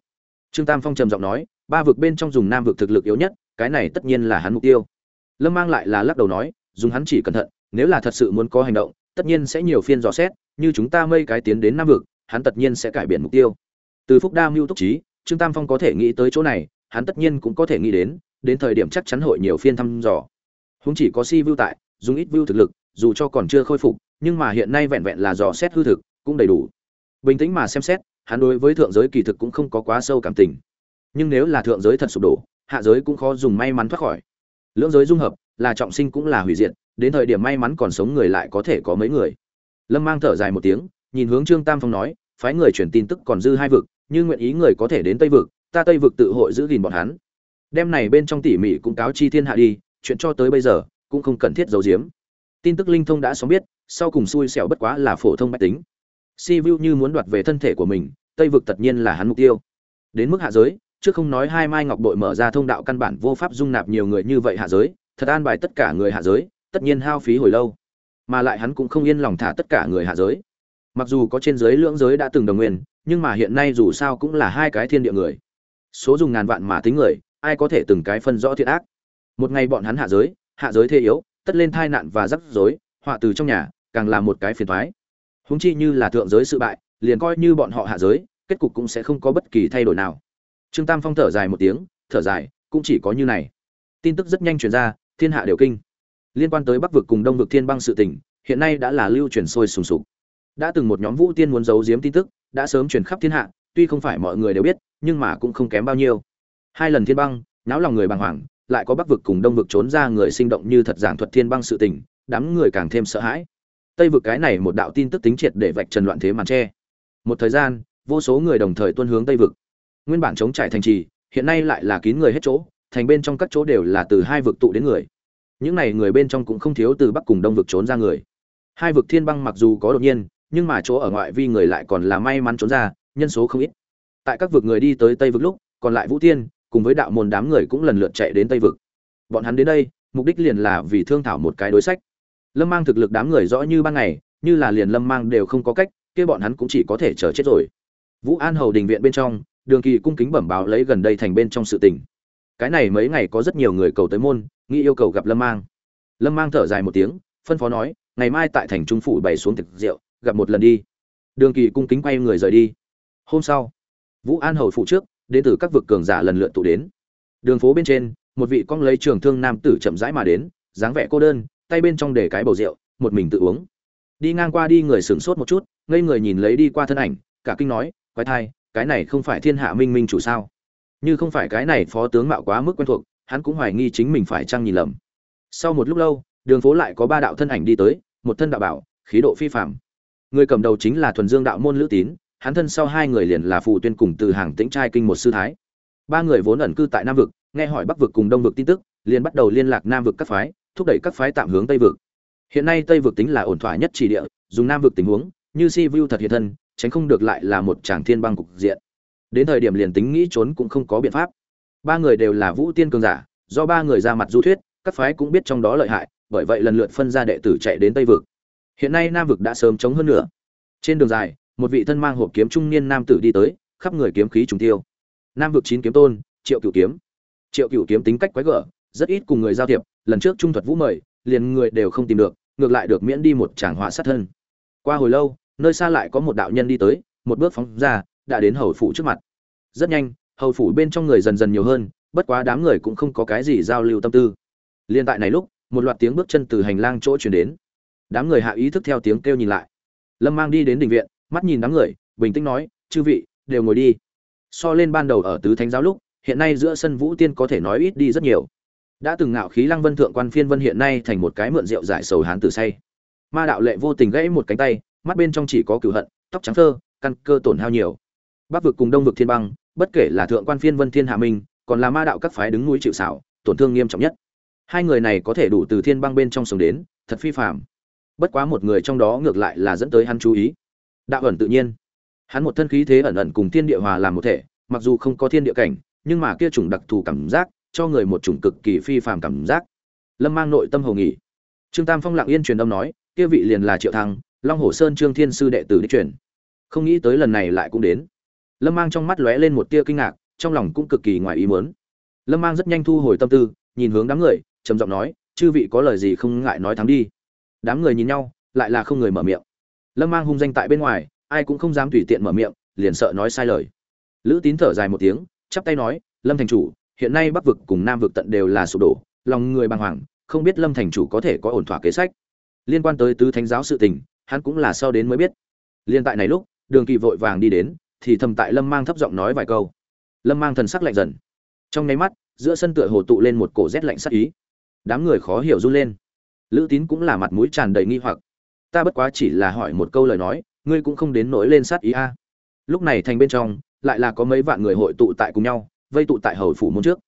Trương tam phong trầm giọng nói, ba vực bên trong dùng nam vực thực lực yếu nhất, cái này tất nhiên là hắn mục tiêu. Lâm mang lại là lắc đầu nói, dùng hắn chỉ cẩn thận, nếu là thật sự muốn có hành động, tất nhiên sẽ nhiều phiên dò xét, như chúng ta mây cái tiến đến nam vực, hắn tất nhiên sẽ cải biến mục tiêu. Từ phúc đa mưu túc trí, trương tam phong có thể nghĩ tới chỗ này, hắn tất nhiên cũng có thể nghĩ đến đến thời điểm chắc chắn hội nhiều phiên thăm dò. Húng chỉ có si vưu tại, dùng ít vưu thực lực, dù cho còn chưa khôi phục, nhưng mà hiện nay vẹn vẹn là dò xét hư thực, cũng đầy đủ bình tĩnh mà xem xét, hắn đối với thượng giới kỳ thực cũng không có quá sâu cảm tình. Nhưng nếu là thượng giới thật sụp đổ, hạ giới cũng khó dùng may mắn thoát khỏi. Lưỡng giới dung hợp, là trọng sinh cũng là hủy diệt, đến thời điểm may mắn còn sống người lại có thể có mấy người. Lâm mang thở dài một tiếng, nhìn hướng trương tam phong nói, phái người chuyển tin tức còn dư hai vực như nguyện ý người có thể đến tây vực, ta tây vực tự hội giữ gìn bọn hắn. Đem này bên trong tỉ mỉ cũng cáo chi thiên hạ đi, chuyện cho tới bây giờ, cũng không cần thiết giấu giếm. Tin tức linh thông đã sớm biết, sau cùng xui xẻo bất quá là phổ thông mách tính si vu như muốn đoạt về thân thể của mình, tây vực tất nhiên là hắn mục tiêu. Đến mức hạ giới, trước không nói hai mai ngọc bội mở ra thông đạo căn bản vô pháp dung nạp nhiều người như vậy hạ giới, thật an bài tất cả người hạ giới, tất nhiên hao phí hồi lâu. Mà lại hắn cũng không yên lòng thả tất cả người hạ giới. Mặc dù có trên giới lưỡng giới đã từng đồng nguyên, nhưng mà hiện nay dù sao cũng là hai cái thiên địa người. Số dùng ngàn vạn mà tính người, ai có thể từng cái phân rõ thiện ác? Một ngày bọn hắn hạ giới hạ giới thế yếu, tất lên thai nạn và rắc rối, họa từ trong nhà, càng là một cái phiền thoái húng chi như là thượng giới sự bại, liền coi như bọn họ hạ giới, kết cục cũng sẽ không có bất kỳ thay đổi nào. Trương tam phong thở dài một tiếng, thở dài, cũng chỉ có như này. Tin tức rất nhanh truyền ra, thiên hạ đều kinh. Liên quan tới bắc vực cùng đông vực thiên băng sự tình, hiện nay đã là lưu truyền sôi sùng sục. Đã từng một nhóm vũ tiên muốn giấu giếm tin tức, đã sớm truyền khắp thiên hạ, tuy không phải mọi người đều biết, nhưng mà cũng không kém bao nhiêu. Hai lần thiên băng, náo lòng người bàng hoàng, lại có bắc vực cùng đông vực trốn ra người sinh động như thật giảng thuật thiên băng sự tình, đám người càng thêm sợ hãi tây vực cái này một đạo tin tức tính triệt để vạch trần loạn thế màn tre. Một thời gian, vô số người đồng thời tuân hướng tây vực. Nguyên bản chống trải thành trì, hiện nay lại là kín người hết chỗ, thành bên trong các chỗ đều là từ hai vực tụ đến người. Những này người bên trong cũng không thiếu từ bắc cùng đông vực trốn ra người. Hai vực thiên băng mặc dù có đột nhiên, nhưng mà chỗ ở ngoại vi người lại còn là may mắn trốn ra, nhân số không ít. Tại các vực người đi tới tây vực lúc, còn lại vũ tiên, cùng với đạo môn đám người cũng lần lượt chạy đến tây vực. Bọn hắn đến đây, mục đích liền là vì thương thảo một cái đối sách lâm mang thực lực đám người rõ như ban ngày, như là liền lâm mang đều không có cách, kia bọn hắn cũng chỉ có thể chờ chết rồi. Vũ an hầu đình viện bên trong, đường kỳ cung kính bẩm báo lấy gần đây thành bên trong sự tình. Cái này mấy ngày có rất nhiều người cầu tới môn, nghĩ yêu cầu gặp lâm mang. Lâm mang thở dài một tiếng, phân phó nói, ngày mai tại thành trung phủ bày xuống thực rượu, gặp một lần đi. Đường kỳ cung kính quay người rời đi. Hôm sau, vũ an hầu phụ trước, đến từ các vực cường giả lần lượt tụ đến. Đường phố bên trên, một vị con lấy trường thương nam tử chậm rãi mà đến, dáng vẻ cô đơn tay bên trong để cái bầu rượu, một mình tự uống. Đi ngang qua đi người sửng sốt một chút, ngây người nhìn lấy đi qua thân ảnh, cả kinh nói, quái thai, cái này không phải thiên hạ minh minh chủ sao? Như không phải cái này phó tướng mạo quá mức quen thuộc, hắn cũng hoài nghi chính mình phải chăng nhìn lầm. Sau một lúc lâu, đường phố lại có ba đạo thân ảnh đi tới, một thân đạo bảo, khí độ phi phạm người cầm đầu chính là thuần dương đạo môn lữ tín, hắn thân sau hai người liền là phù tuyên cùng từ hàng tĩnh trai kinh một sư thái. Ba người vốn ẩn cư tại nam vực, nghe hỏi bắc vực cùng đông vực tin tức, liền bắt đầu liên lạc nam vực các phái thúc đẩy các phái tạm hướng tây vực. Hiện nay tây vực tính là ổn thỏa nhất chỉ địa, dùng nam vực tình huống, như si vu thật hiện thân, tránh không được lại là một tràng thiên băng cục diện. Đến thời điểm liền tính nghĩ trốn cũng không có biện pháp. Ba người đều là vũ tiên cường giả, do ba người ra mặt du thuyết, các phái cũng biết trong đó lợi hại, bởi vậy lần lượt phân ra đệ tử chạy đến tây vực. Hiện nay nam vực đã sớm chống hơn nữa trên đường dài, một vị thân mang hộp kiếm trung niên nam tử đi tới, khắp người kiếm khí trùng tiêu. Nam vực chín kiếm tôn, triệu cửu kiếm. Triệu cửu kiếm tính cách quái gở, rất ít cùng người giao thiệp lần trước trung thuật vũ mời, liền người đều không tìm được, ngược lại được miễn đi một tràng họa sát thân. Qua hồi lâu, nơi xa lại có một đạo nhân đi tới, một bước phóng ra, đã đến hầu phủ trước mặt. Rất nhanh, hầu phủ bên trong người dần dần nhiều hơn, bất quá đám người cũng không có cái gì giao lưu tâm tư. Liên tại này lúc, một loạt tiếng bước chân từ hành lang chỗ chuyển đến. Đám người hạ ý thức theo tiếng kêu nhìn lại. Lâm mang đi đến đình viện, mắt nhìn đám người, bình tĩnh nói, chư vị, đều ngồi đi. So lên ban đầu ở tứ thánh giáo lúc, hiện nay giữa sân vũ tiên có thể nói ít đi rất nhiều đã từng ngạo khí lăng vân thượng quan phiên vân hiện nay thành một cái mượn rượu giải sầu hán tử say. Ma đạo lệ vô tình gãy một cánh tay, mắt bên trong chỉ có cửu hận, tóc trắng thơ căn cơ tổn hao nhiều. Bắc vực cùng đông vực thiên băng, bất kể là thượng quan phiên vân thiên hạ minh, còn là ma đạo các phái đứng núi chịu xảo tổn thương nghiêm trọng nhất. Hai người này có thể đủ từ thiên băng bên trong sống đến, thật phi phạm bất quá một người trong đó ngược lại là dẫn tới hắn chú ý. Đạo ẩn tự nhiên. Hắn một thân khí thế ẩn ẩn cùng thiên địa hòa làm một thể, mặc dù không có thiên địa cảnh, nhưng mà kia chủng đặc thù cảm giác cho người một chủng cực kỳ phi phàm cảm giác. Lâm mang nội tâm hồ nghỉ. Trương tam phong lặng yên truyền âm nói, kia vị liền là triệu thăng, long hồ sơn trương thiên sư đệ tử đi truyền. Không nghĩ tới lần này lại cũng đến. Lâm mang trong mắt lóe lên một tia kinh ngạc, trong lòng cũng cực kỳ ngoài ý muốn. Lâm mang rất nhanh thu hồi tâm tư, nhìn hướng đám người, trầm giọng nói, chư vị có lời gì không ngại nói thắng đi. Đám người nhìn nhau, lại là không người mở miệng. Lâm mang hung danh tại bên ngoài, ai cũng không dám tùy tiện mở miệng, liền sợ nói sai lời. Lữ tín thở dài một tiếng, chắp tay nói, lâm thành chủ hiện nay bắc vực cùng nam vực tận đều là sụp đổ, lòng người bàng hoàng, không biết lâm thành chủ có thể có ổn thỏa kế sách. Liên quan tới tứ thánh giáo sự tình, hắn cũng là sau đến mới biết. Liên tại này lúc, đường kỳ vội vàng đi đến, thì thầm tại lâm mang thấp giọng nói vài câu. Lâm mang thần sắc lạnh dần. Trong nháy mắt, giữa sân tựa hồ tụ lên một cổ rét lạnh sắc ý. Đám người khó hiểu run lên. Lữ tín cũng là mặt mũi tràn đầy nghi hoặc. Ta bất quá chỉ là hỏi một câu lời nói, ngươi cũng không đến nỗi lên sát ý a. Lúc này thành bên trong, lại là có mấy vạn người hội tụ tại cùng nhau vây tụ tại hầu phủ môn trước.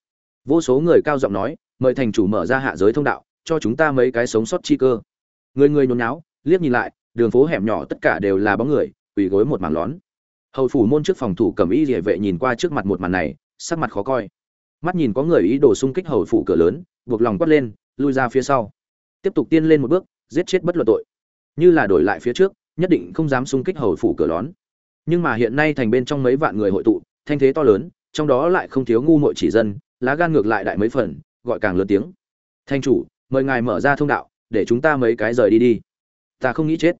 Vô số người cao giọng nói, mời thành chủ mở ra hạ giới thông đạo, cho chúng ta mấy cái sống sót chi cơ. Người người nhốn náo liếc nhìn lại, đường phố hẻm nhỏ tất cả đều là bóng người, quỳ gối một màn lón. Hầu phủ môn trước phòng thủ cầm y địa vệ nhìn qua trước mặt một màn này, sắc mặt khó coi. Mắt nhìn có người ý đồ xung kích hầu phủ cửa lớn, buộc lòng quát lên, lui ra phía sau. Tiếp tục tiên lên một bước, giết chết bất luận tội. Như là đổi lại phía trước, nhất định không dám xung kích hầu phủ cửa lón. Nhưng mà hiện nay thành bên trong mấy vạn người hội tụ, thanh thế to lớn trong đó lại không thiếu ngu muội chỉ dân, lá gan ngược lại đại mấy phần, gọi càng lớn tiếng. Thanh chủ, mời ngài mở ra thông đạo, để chúng ta mấy cái rời đi đi. Ta không nghĩ chết.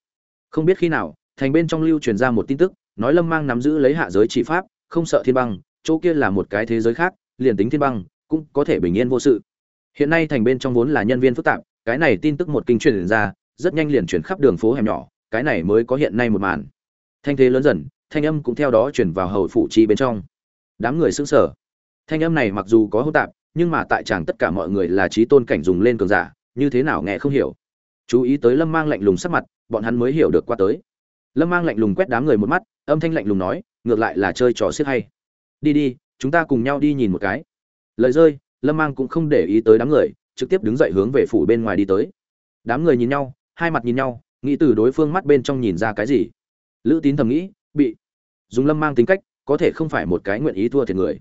Không biết khi nào, thành bên trong lưu truyền ra một tin tức, nói lâm mang nắm giữ lấy hạ giới chỉ pháp, không sợ thiên băng, chỗ kia là một cái thế giới khác, liền tính thiên băng, cũng có thể bình yên vô sự. Hiện nay thành bên trong vốn là nhân viên phức tạp, cái này tin tức một kinh truyền ra, rất nhanh liền chuyển khắp đường phố hẻm nhỏ, cái này mới có hiện nay một màn. Thanh thế lớn dần, thanh âm cũng theo đó chuyển vào hầu phủ chi bên trong đám người sững sờ. Thanh âm này mặc dù có hỗn tạp, nhưng mà tại chàng tất cả mọi người là trí tôn cảnh dùng lên cường giả, như thế nào nghe không hiểu. Chú ý tới lâm mang lạnh lùng sắc mặt, bọn hắn mới hiểu được qua tới. Lâm mang lạnh lùng quét đám người một mắt, âm thanh lạnh lùng nói, ngược lại là chơi trò xiết hay. Đi đi, chúng ta cùng nhau đi nhìn một cái. Lời rơi, lâm mang cũng không để ý tới đám người, trực tiếp đứng dậy hướng về phủ bên ngoài đi tới. Đám người nhìn nhau, hai mặt nhìn nhau, nghĩ từ đối phương mắt bên trong nhìn ra cái gì. Lữ tín thầm nghĩ, bị dùng lâm mang tính cách có thể không phải một cái nguyện ý thua thiệt người.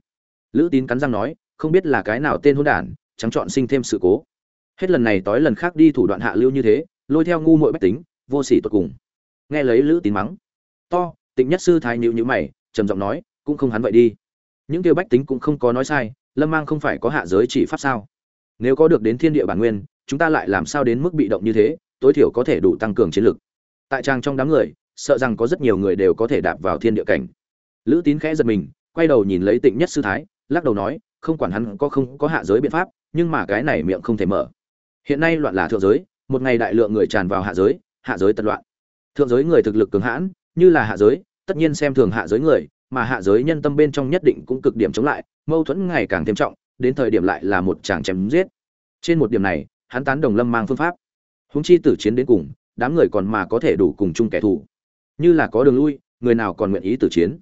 Lữ tín cắn răng nói, không biết là cái nào tên hôn đản trắng chọn sinh thêm sự cố. Hết lần này tối lần khác đi thủ đoạn hạ lưu như thế, lôi theo ngu muội bách tính, vô sỉ tột cùng. Nghe lấy lữ tín mắng, to, tịnh nhất sư thái nhịu nhữ mày, trầm giọng nói, cũng không hắn vậy đi. Những kêu bách tính cũng không có nói sai, lâm mang không phải có hạ giới chỉ pháp sao? Nếu có được đến thiên địa bản nguyên, chúng ta lại làm sao đến mức bị động như thế, tối thiểu có thể đủ tăng cường chiến lực. Tại trang trong đám người, sợ rằng có rất nhiều người đều có thể đạp vào thiên địa cảnh lữ tín khẽ giật mình, quay đầu nhìn lấy tịnh nhất sư thái, lắc đầu nói, không quản hắn có không có hạ giới biện pháp, nhưng mà cái này miệng không thể mở. Hiện nay loạn là thượng giới, một ngày đại lượng người tràn vào hạ giới hạ giới tật loạn. Thượng giới người thực lực cường hãn, như là hạ giới, tất nhiên xem thường hạ giới người, mà hạ giới nhân tâm bên trong nhất định cũng cực điểm chống lại, mâu thuẫn ngày càng thêm trọng, đến thời điểm lại là một chàng chém giết. Trên một điểm này, hắn tán đồng lâm mang phương pháp. Húng chi tử chiến đến cùng, đám người còn mà có thể đủ cùng chung kẻ thù. Như là có đường lui, người nào còn nguyện ý tử chiến?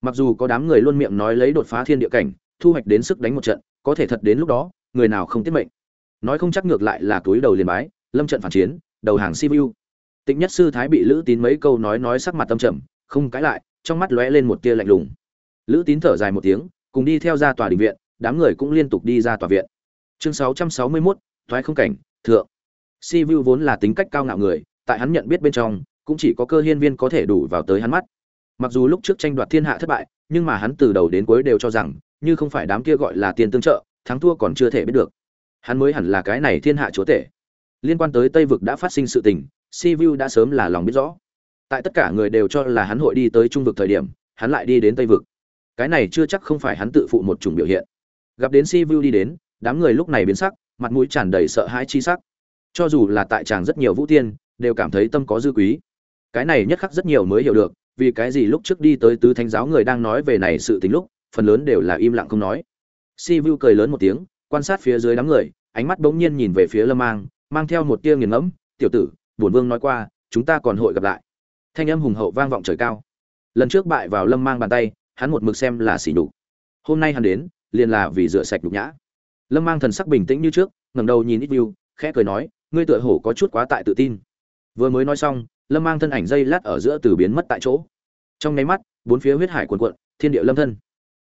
Mặc dù có đám người luôn miệng nói lấy đột phá thiên địa cảnh thu hoạch đến sức đánh một trận có thể thật đến lúc đó người nào không tiết mệnh. Nói không chắc ngược lại là túi đầu liền bái lâm trận phản chiến đầu hàng sivu tịnh nhất sư thái bị lữ tín mấy câu nói nói sắc mặt tâm trầm không cãi lại trong mắt lóe lên một tia lạnh lùng. Lữ tín thở dài một tiếng cùng đi theo ra tòa đình viện đám người cũng liên tục đi ra tòa viện. Chương 661, thoái không cảnh thượng. Si vu vốn là tính cách cao ngạo người tại hắn nhận biết bên trong cũng chỉ có cơ hiên viên có thể đủ vào tới hắn mắt mặc dù lúc trước tranh đoạt thiên hạ thất bại, nhưng mà hắn từ đầu đến cuối đều cho rằng, như không phải đám kia gọi là tiền tương trợ, thắng thua còn chưa thể biết được. Hắn mới hẳn là cái này thiên hạ chúa tể. Liên quan tới tây vực đã phát sinh sự tình si vu đã sớm là lòng biết rõ. Tại tất cả người đều cho là hắn hội đi tới trung vực thời điểm, hắn lại đi đến tây vực. Cái này chưa chắc không phải hắn tự phụ một chủng biểu hiện. Gặp đến si vu đi đến, đám người lúc này biến sắc, mặt mũi tràn đầy sợ hãi chi sắc. Cho dù là tại tràng rất nhiều vũ tiên, đều cảm thấy tâm có dư quý. Cái này nhất khắc rất nhiều mới hiểu được vì cái gì lúc trước đi tới tứ thánh giáo người đang nói về này sự tình lúc, phần lớn đều là im lặng không nói. Si vu cười lớn một tiếng, quan sát phía dưới đám người, ánh mắt bỗng nhiên nhìn về phía lâm mang mang theo một tia nghiền ngẫm, tiểu tử, bổn vương nói qua, chúng ta còn hội gặp lại. Thanh âm hùng hậu vang vọng trời cao. Lần trước bại vào lâm mang bàn tay, hắn một mực xem là xỉ nhục. Hôm nay hắn đến, liền là vì rửa sạch nhục nhã. Lâm mang thần sắc bình tĩnh như trước, ngẩng đầu nhìn ít view, khẽ cười nói, ngươi tựa hổ có chút quá tại tự tin. Vừa mới nói xong lâm mang thân ảnh dây lát ở giữa từ biến mất tại chỗ. Trong nháy mắt, bốn phía huyết hải cuồn cuộn, thiên địa lâm thân.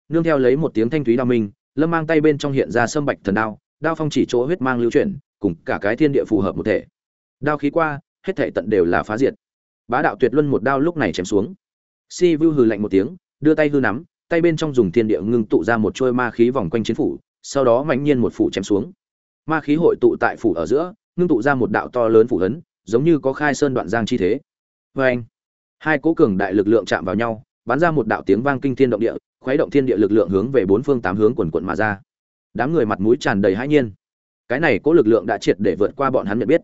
Nương theo lấy một tiếng thanh thúy đao minh, lâm mang tay bên trong hiện ra sâm bạch thần đao đao phong chỉ chỗ huyết mang lưu chuyển, cùng cả cái thiên địa phù hợp một thể. Đao khí qua, hết thể tận đều là phá diệt. Bá đạo tuyệt luân một đao lúc này chém xuống. Si vu hừ lạnh một tiếng, đưa tay hư nắm, tay bên trong dùng thiên địa ngưng tụ ra một trôi ma khí vòng quanh chiến phủ, sau đó mạnh nhiên một phủ chém xuống. Ma khí hội tụ tại phủ ở giữa, ngưng tụ ra một đạo to lớn phủ ấn giống như có khai sơn đoạn giang chi thế. Vê anh, hai cố cường đại lực lượng chạm vào nhau, bắn ra một đạo tiếng vang kinh thiên động địa, khuấy động thiên địa lực lượng hướng về bốn phương tám hướng quần quận mà ra. Đám người mặt mũi tràn đầy hãi nhiên. Cái này cố lực lượng đã triệt để vượt qua bọn hắn nhận biết.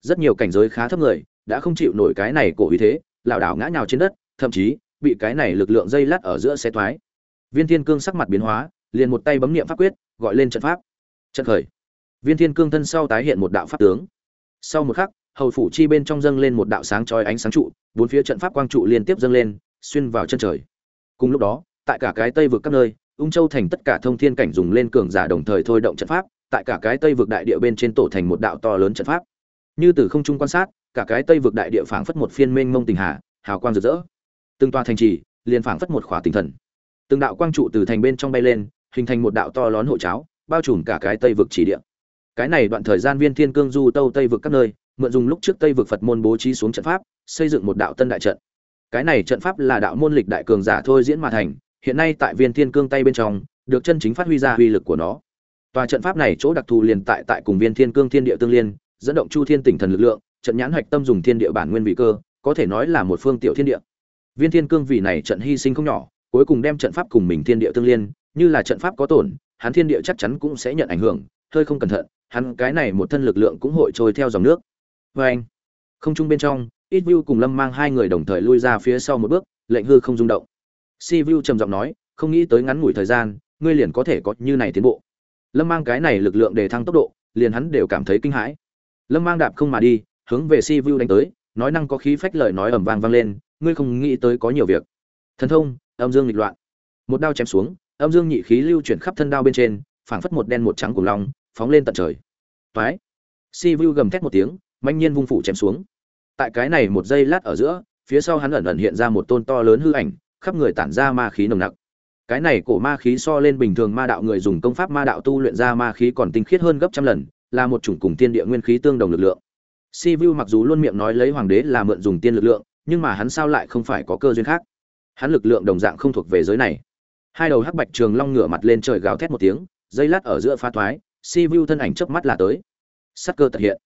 Rất nhiều cảnh giới khá thấp người đã không chịu nổi cái này cổ uy thế, lảo đảo ngã nhào trên đất, thậm chí bị cái này lực lượng dây lát ở giữa xe thoái. Viên thiên cương sắc mặt biến hóa, liền một tay bấm niệm pháp quyết, gọi lên trận pháp. Trận khởi. Viên thiên cương thân sau tái hiện một đạo pháp tướng. Sau một khắc hầu phủ chi bên trong dâng lên một đạo sáng chói ánh sáng trụ, bốn phía trận pháp quang trụ liên tiếp dâng lên, xuyên vào chân trời. Cùng lúc đó, tại cả cái tây vực các nơi, ung châu thành tất cả thông thiên cảnh dùng lên cường giả đồng thời thôi động trận pháp, tại cả cái tây vực đại địa bên trên tổ thành một đạo to lớn trận pháp. Như từ không trung quan sát, cả cái tây vực đại địa phảng phất một phiên mênh mông tình hà, hào quang rực rỡ. Từng tòa thành trì liền phảng phất một khỏa tinh thần. Từng đạo quang trụ từ thành bên trong bay lên, hình thành một đạo to lớn hộ cháo, bao trùm cả cái tây vực chỉ địa. Cái này đoạn thời gian viên thiên cương du tâu tây vực các nơi mượn dùng lúc trước tây vực phật môn bố trí xuống trận pháp, xây dựng một đạo tân đại trận. Cái này trận pháp là đạo môn lịch đại cường giả thôi diễn mà thành, hiện nay tại viên thiên cương tay bên trong, được chân chính phát huy ra uy lực của nó. Tòa trận pháp này chỗ đặc thù liền tại tại cùng viên thiên cương thiên địa tương liên, dẫn động chu thiên tỉnh thần lực lượng, trận nhãn hoạch tâm dùng thiên địa bản nguyên vị cơ, có thể nói là một phương tiểu thiên địa. Viên thiên cương vì này trận hy sinh không nhỏ, cuối cùng đem trận pháp cùng mình thiên địa tương liên, như là trận pháp có tổn, hắn thiên địa chắc chắn cũng sẽ nhận ảnh hưởng, hơi không cẩn thận, hắn cái này một thân lực lượng cũng hội trôi theo dòng nước vê anh, không trung bên trong, ít view cùng lâm mang hai người đồng thời lui ra phía sau một bước, lệnh hư không rung động. Si view trầm giọng nói, không nghĩ tới ngắn ngủi thời gian, ngươi liền có thể có như này tiến bộ. Lâm mang cái này lực lượng để thăng tốc độ, liền hắn đều cảm thấy kinh hãi. Lâm mang đạp không mà đi, hướng về si vu đánh tới, nói năng có khí phách lời nói ầm vang vang lên, ngươi không nghĩ tới có nhiều việc. Thần thông, âm dương nghịch loạn. Một đao chém xuống, âm dương nhị khí lưu chuyển khắp thân đao bên trên, phảng phất một đen một trắng cùng long, phóng lên tận trời. Toái. Si vu gầm thét một tiếng manh nhiên vung phủ chém xuống. Tại cái này một giây lát ở giữa, phía sau hắn ẩn ẩn hiện ra một tôn to lớn hư ảnh, khắp người tản ra ma khí nồng nặc. Cái này cổ ma khí so lên bình thường ma đạo người dùng công pháp ma đạo tu luyện ra ma khí còn tinh khiết hơn gấp trăm lần, là một chủng cùng tiên địa nguyên khí tương đồng lực lượng. Si vu mặc dù luôn miệng nói lấy hoàng đế là mượn dùng tiên lực lượng, nhưng mà hắn sao lại không phải có cơ duyên khác? Hắn lực lượng đồng dạng không thuộc về giới này. Hai đầu hắc bạch trường long ngửa mặt lên trời gào thét một tiếng dây lát ở giữa pha thoái, si vu thân ảnh chớp mắt là tới. Sắc cơ tật hiện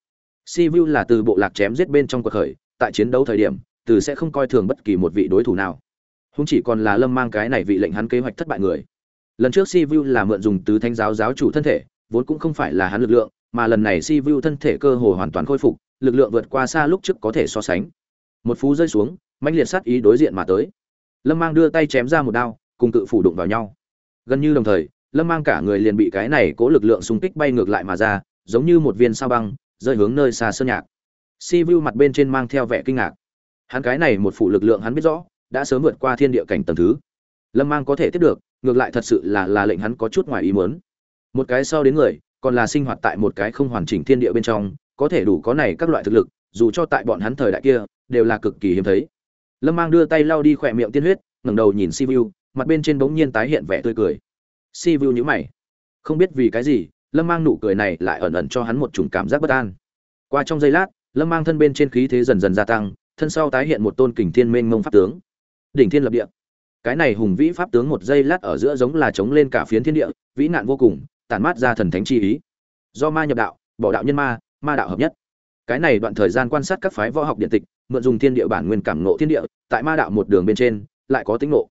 si vu là từ bộ lạc chém giết bên trong cuộc khởi, tại chiến đấu thời điểm, từ sẽ không coi thường bất kỳ một vị đối thủ nào. Húng chỉ còn là lâm mang cái này vị lệnh hắn kế hoạch thất bại người. Lần trước si vu là mượn dùng tứ thanh giáo giáo chủ thân thể, vốn cũng không phải là hắn lực lượng, mà lần này si vu thân thể cơ hồ hoàn toàn khôi phục, lực lượng vượt qua xa lúc trước có thể so sánh. Một phú rơi xuống, mãnh liệt sát ý đối diện mà tới. Lâm mang đưa tay chém ra một đao, cùng cự phủ đụng vào nhau. Gần như đồng thời, lâm mang cả người liền bị cái này cố lực lượng xung kích bay ngược lại mà ra, giống như một viên sao băng rơi hướng nơi xa sơn nhạc. Si vu mặt bên trên mang theo vẻ kinh ngạc. Hắn cái này một phụ lực lượng hắn biết rõ, đã sớm vượt qua thiên địa cảnh tầng thứ. Lâm mang có thể tiếp được, ngược lại thật sự là là lệnh hắn có chút ngoài ý muốn. Một cái sau đến người, còn là sinh hoạt tại một cái không hoàn chỉnh thiên địa bên trong, có thể đủ có này các loại thực lực, dù cho tại bọn hắn thời đại kia, đều là cực kỳ hiếm thấy. Lâm mang đưa tay lau đi khỏe miệng tiên huyết, ngẩng đầu nhìn si vu mặt bên trên bỗng nhiên tái hiện vẻ tươi cười. Si vu nhíu mày. Không biết vì cái gì lâm mang nụ cười này lại ẩn ẩn cho hắn một chủng cảm giác bất an. Qua trong giây lát, lâm mang thân bên trên khí thế dần dần gia tăng, thân sau tái hiện một tôn kình thiên mênh mông pháp tướng. Đỉnh thiên lập địa. Cái này hùng vĩ pháp tướng một giây lát ở giữa giống là chống lên cả phiến thiên địa, vĩ nạn vô cùng, tản mát ra thần thánh chi ý. Do ma nhập đạo, bỏ đạo nhân ma ma đạo hợp nhất. Cái này đoạn thời gian quan sát các phái võ học điện tịch, mượn dùng thiên địa bản nguyên cảm nộ thiên địa, tại ma đạo một đường bên trên, lại có tính nộ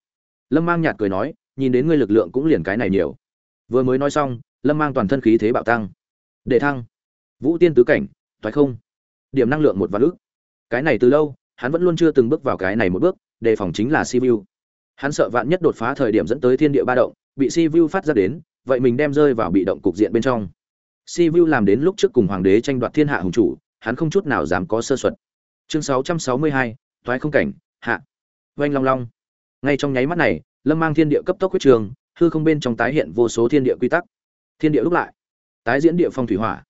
lâm mang nhạt cười nói, nhìn đến ngươi lực lượng cũng liền cái này nhiều. Vừa mới nói xong lâm mang toàn thân khí thế bạo tăng. Để thăng. Vũ tiên tứ cảnh thoái không. Điểm năng lượng một vạn ước cái này từ lâu hắn vẫn luôn chưa từng bước vào cái này một bước đề phòng chính là si vu hắn sợ vạn nhất đột phá thời điểm dẫn tới thiên địa ba động bị si vu phát ra đến vậy mình đem rơi vào bị động cục diện bên trong. Si vu làm đến lúc trước cùng hoàng đế tranh đoạt thiên hạ hùng chủ hắn không chút nào dám có sơ suất. Chương 662, thoái không cảnh hạ. Vanh long long. Ngay trong nháy mắt này lâm mang thiên địa cấp tốc huyết trường hư không bên trong tái hiện vô số thiên địa quy tắc thiên địa lúc lại. Tái diễn địa phong thủy hỏa.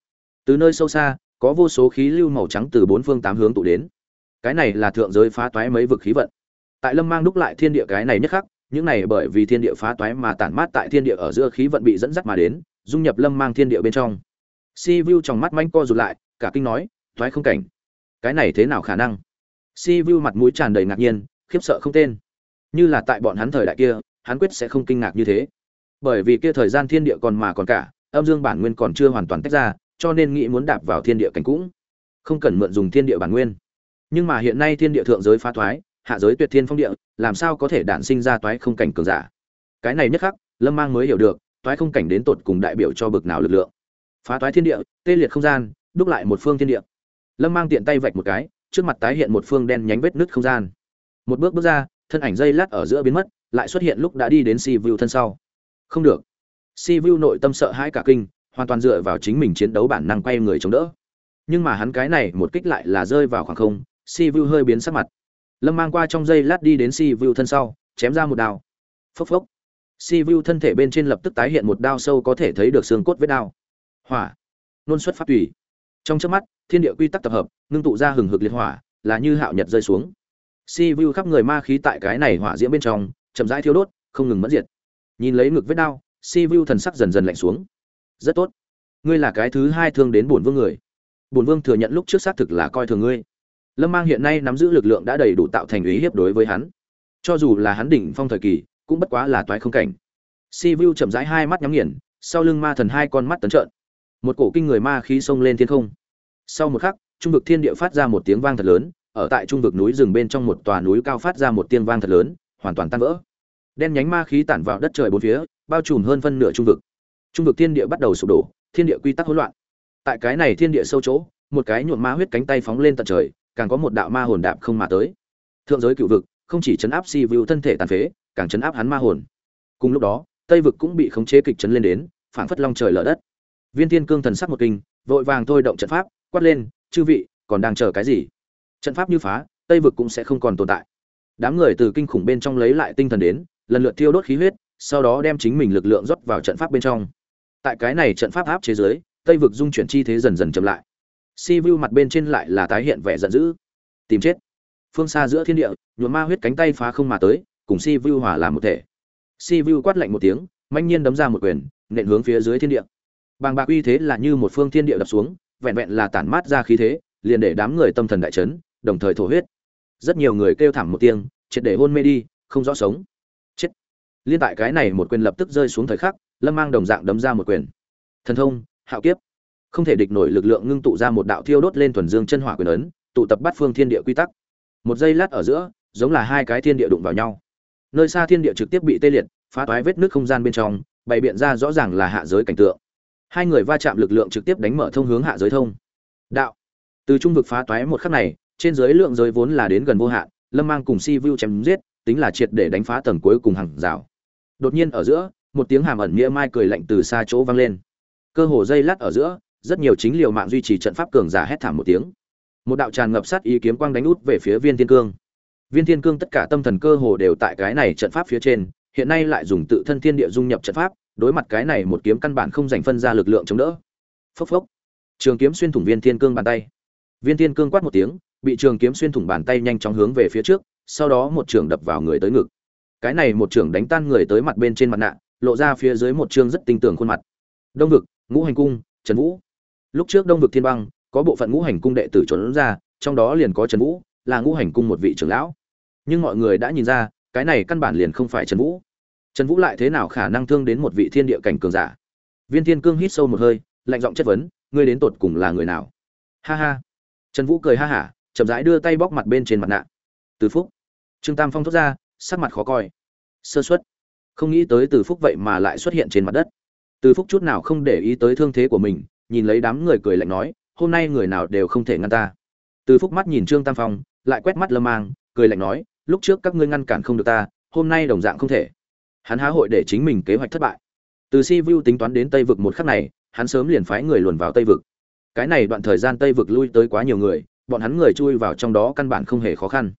Từ nơi sâu xa, có vô số khí lưu màu trắng từ bốn phương tám hướng tụ đến. Cái này là thượng giới phá toái mấy vực khí vận. Tại lâm mang đúc lại thiên địa cái này nhất khắc, những này bởi vì thiên địa phá toái mà tản mát tại thiên địa ở giữa khí vận bị dẫn dắt mà đến, dung nhập lâm mang thiên địa bên trong. Si vu trong mắt manh co rụt lại, cả kinh nói, toái không cảnh. Cái này thế nào khả năng? Si vu mặt mũi tràn đầy ngạc nhiên, khiếp sợ không tên. Như là tại bọn hắn thời đại kia, hắn quyết sẽ không kinh ngạc như thế bởi vì kia thời gian thiên địa còn mà còn cả, âm dương bản nguyên còn chưa hoàn toàn tách ra, cho nên nghĩ muốn đạp vào thiên địa cảnh cũng không cần mượn dùng thiên địa bản nguyên. Nhưng mà hiện nay thiên địa thượng giới phá thoái, hạ giới tuyệt thiên phong địa, làm sao có thể đản sinh ra toái không cảnh cường giả? Cái này nhất khắc, lâm mang mới hiểu được, toái không cảnh đến tột cùng đại biểu cho bực nào lực lượng. Phá toái thiên địa, tê liệt không gian, đúc lại một phương thiên địa. Lâm mang tiện tay vạch một cái, trước mặt tái hiện một phương đen nhánh vết nứt không gian. Một bước bước ra, thân ảnh dây lát ở giữa biến mất, lại xuất hiện lúc đã đi đến si vu thân sau không được. Si vu nội tâm sợ hãi cả kinh, hoàn toàn dựa vào chính mình chiến đấu bản năng quay người chống đỡ. Nhưng mà hắn cái này một kích lại là rơi vào khoảng không si vu hơi biến sắc mặt. Lâm mang qua trong giây lát đi đến si vu thân sau, chém ra một đao. Phốc phốc. Si vu thân thể bên trên lập tức tái hiện một đao sâu có thể thấy được xương cốt vết đao. Hỏa. Nôn xuất phát tùy. Trong chớp mắt, thiên địa quy tắc tập hợp, ngưng tụ ra hừng hực liệt hỏa, là như hạo nhật rơi xuống. Si vu khắp người ma khí tại cái này hỏa diễm bên trong, chậm rãi thiêu đốt, không ngừng mất diệt nhìn lấy ngực vết đao si vu thần sắc dần dần lạnh xuống. Rất tốt. Ngươi là cái thứ hai thương đến bổn vương người. Bổn vương thừa nhận lúc trước xác thực là coi thường ngươi. Lâm mang hiện nay nắm giữ lực lượng đã đầy đủ tạo thành ý hiếp đối với hắn. Cho dù là hắn đỉnh phong thời kỳ, cũng bất quá là toái không cảnh. Si vu chậm rãi hai mắt nhắm nghiền, sau lưng ma thần hai con mắt tấn trợn. Một cổ kinh người ma khí xông lên thiên không. Sau một khắc, trung vực thiên địa phát ra một tiếng vang thật lớn, ở tại trung vực núi rừng bên trong một tòa núi cao phát ra một tiếng vang thật lớn, hoàn toàn tan vỡ đen nhánh ma khí tản vào đất trời bốn phía, bao trùm hơn phân nửa trung vực. Trung vực thiên địa bắt đầu sụp đổ, thiên địa quy tắc hỗn loạn. Tại cái này thiên địa sâu chỗ, một cái nhuộm ma huyết cánh tay phóng lên tận trời, càng có một đạo ma hồn đạp không mà tới. Thượng giới cựu vực, không chỉ chấn áp si vu thân thể tàn phế, càng chấn áp hắn ma hồn. Cùng lúc đó, tây vực cũng bị khống chế kịch chấn lên đến, phảng phất long trời lở đất. Viên thiên cương thần sắc một kinh, vội vàng thôi động trận pháp, quát lên, chư vị, còn đang chờ cái gì? Trận pháp như phá, tây vực cũng sẽ không còn tồn tại. Đám người từ kinh khủng bên trong lấy lại tinh thần đến lần lượt thiêu đốt khí huyết, sau đó đem chính mình lực lượng rót vào trận pháp bên trong. Tại cái này trận pháp áp chế giới tây vực dung chuyển chi thế dần dần chậm lại. Si vu mặt bên trên lại là tái hiện vẻ giận dữ. Tìm chết. Phương xa giữa thiên địa, nhuộm ma huyết cánh tay phá không mà tới, cùng si vu hòa làm một thể. Si vu quát lạnh một tiếng manh nhiên đấm ra một quyền, nện hướng phía dưới thiên địa. Bàng bạc uy thế là như một phương thiên địa đập xuống, vẹn vẹn là tản mát ra khí thế, liền để đám người tâm thần đại chấn, đồng thời thổ huyết. Rất nhiều người kêu thảm một tiếng, triệt để hôn mê đi, không rõ sống liên tại cái này một quyền lập tức rơi xuống thời khắc, lâm mang đồng dạng đấm ra một quyền. Thần thông, hạo kiếp. Không thể địch nổi lực lượng ngưng tụ ra một đạo thiêu đốt lên thuần dương chân hỏa quyền ấn, tụ tập bắt phương thiên địa quy tắc. Một giây lát ở giữa, giống là hai cái thiên địa đụng vào nhau. Nơi xa thiên địa trực tiếp bị tê liệt, phá toái vết nước không gian bên trong, bày biện ra rõ ràng là hạ giới cảnh tượng. Hai người va chạm lực lượng trực tiếp đánh mở thông hướng hạ giới thông. Đạo. Từ trung vực phá toái một khắc này, trên giới lượng giới vốn là đến gần vô hạn, lâm mang cùng si vu chém giết, tính là triệt để đánh phá tầng cuối cùng hàng rào đột nhiên ở giữa, một tiếng hàm ẩn nghĩa mai cười lạnh từ xa chỗ vang lên. Cơ hồ dây lát ở giữa, rất nhiều chính liều mạng duy trì trận pháp cường giả hét thảm một tiếng. Một đạo tràn ngập sát ý kiếm quang đánh út về phía viên thiên cương. Viên thiên cương tất cả tâm thần cơ hồ đều tại cái này trận pháp phía trên, hiện nay lại dùng tự thân thiên địa dung nhập trận pháp, đối mặt cái này một kiếm căn bản không dành phân ra lực lượng chống đỡ. Phốc phốc. Trường kiếm xuyên thủng viên thiên cương bàn tay. Viên thiên cương quát một tiếng, bị trường kiếm xuyên thủng bàn tay nhanh chóng hướng về phía trước, sau đó một trường đập vào người tới ngực cái này một trưởng đánh tan người tới mặt bên trên mặt nạ, lộ ra phía dưới một chương rất tinh tường khuôn mặt. Đông vực, ngũ hành cung, trần vũ. Lúc trước đông vực thiên băng, có bộ phận ngũ hành cung đệ tử trốn ra, trong đó liền có trần vũ, là ngũ hành cung một vị trưởng lão. Nhưng mọi người đã nhìn ra, cái này căn bản liền không phải trần vũ. Trần vũ lại thế nào khả năng thương đến một vị thiên địa cảnh cường giả? Viên thiên cương hít sâu một hơi, lạnh giọng chất vấn, ngươi đến tột cùng là người nào? Ha ha. Trần vũ cười ha hả, chậm rãi đưa tay bóc mặt bên trên mặt nạ. Từ phúc. Trương tam phong thốt ra sắc mặt khó coi. Sơ xuất không nghĩ tới từ phúc vậy mà lại xuất hiện trên mặt đất. Từ phúc chút nào không để ý tới thương thế của mình, nhìn lấy đám người cười lạnh nói, hôm nay người nào đều không thể ngăn ta. Từ phúc mắt nhìn trương tam phong, lại quét mắt lâm mang, cười lạnh nói, lúc trước các ngươi ngăn cản không được ta, hôm nay đồng dạng không thể. Hắn há hội để chính mình kế hoạch thất bại. Từ si vu tính toán đến tây vực một khắc này, hắn sớm liền phái người luồn vào tây vực. Cái này đoạn thời gian tây vực lui tới quá nhiều người, bọn hắn người chui vào trong đó căn bản không hề khó khăn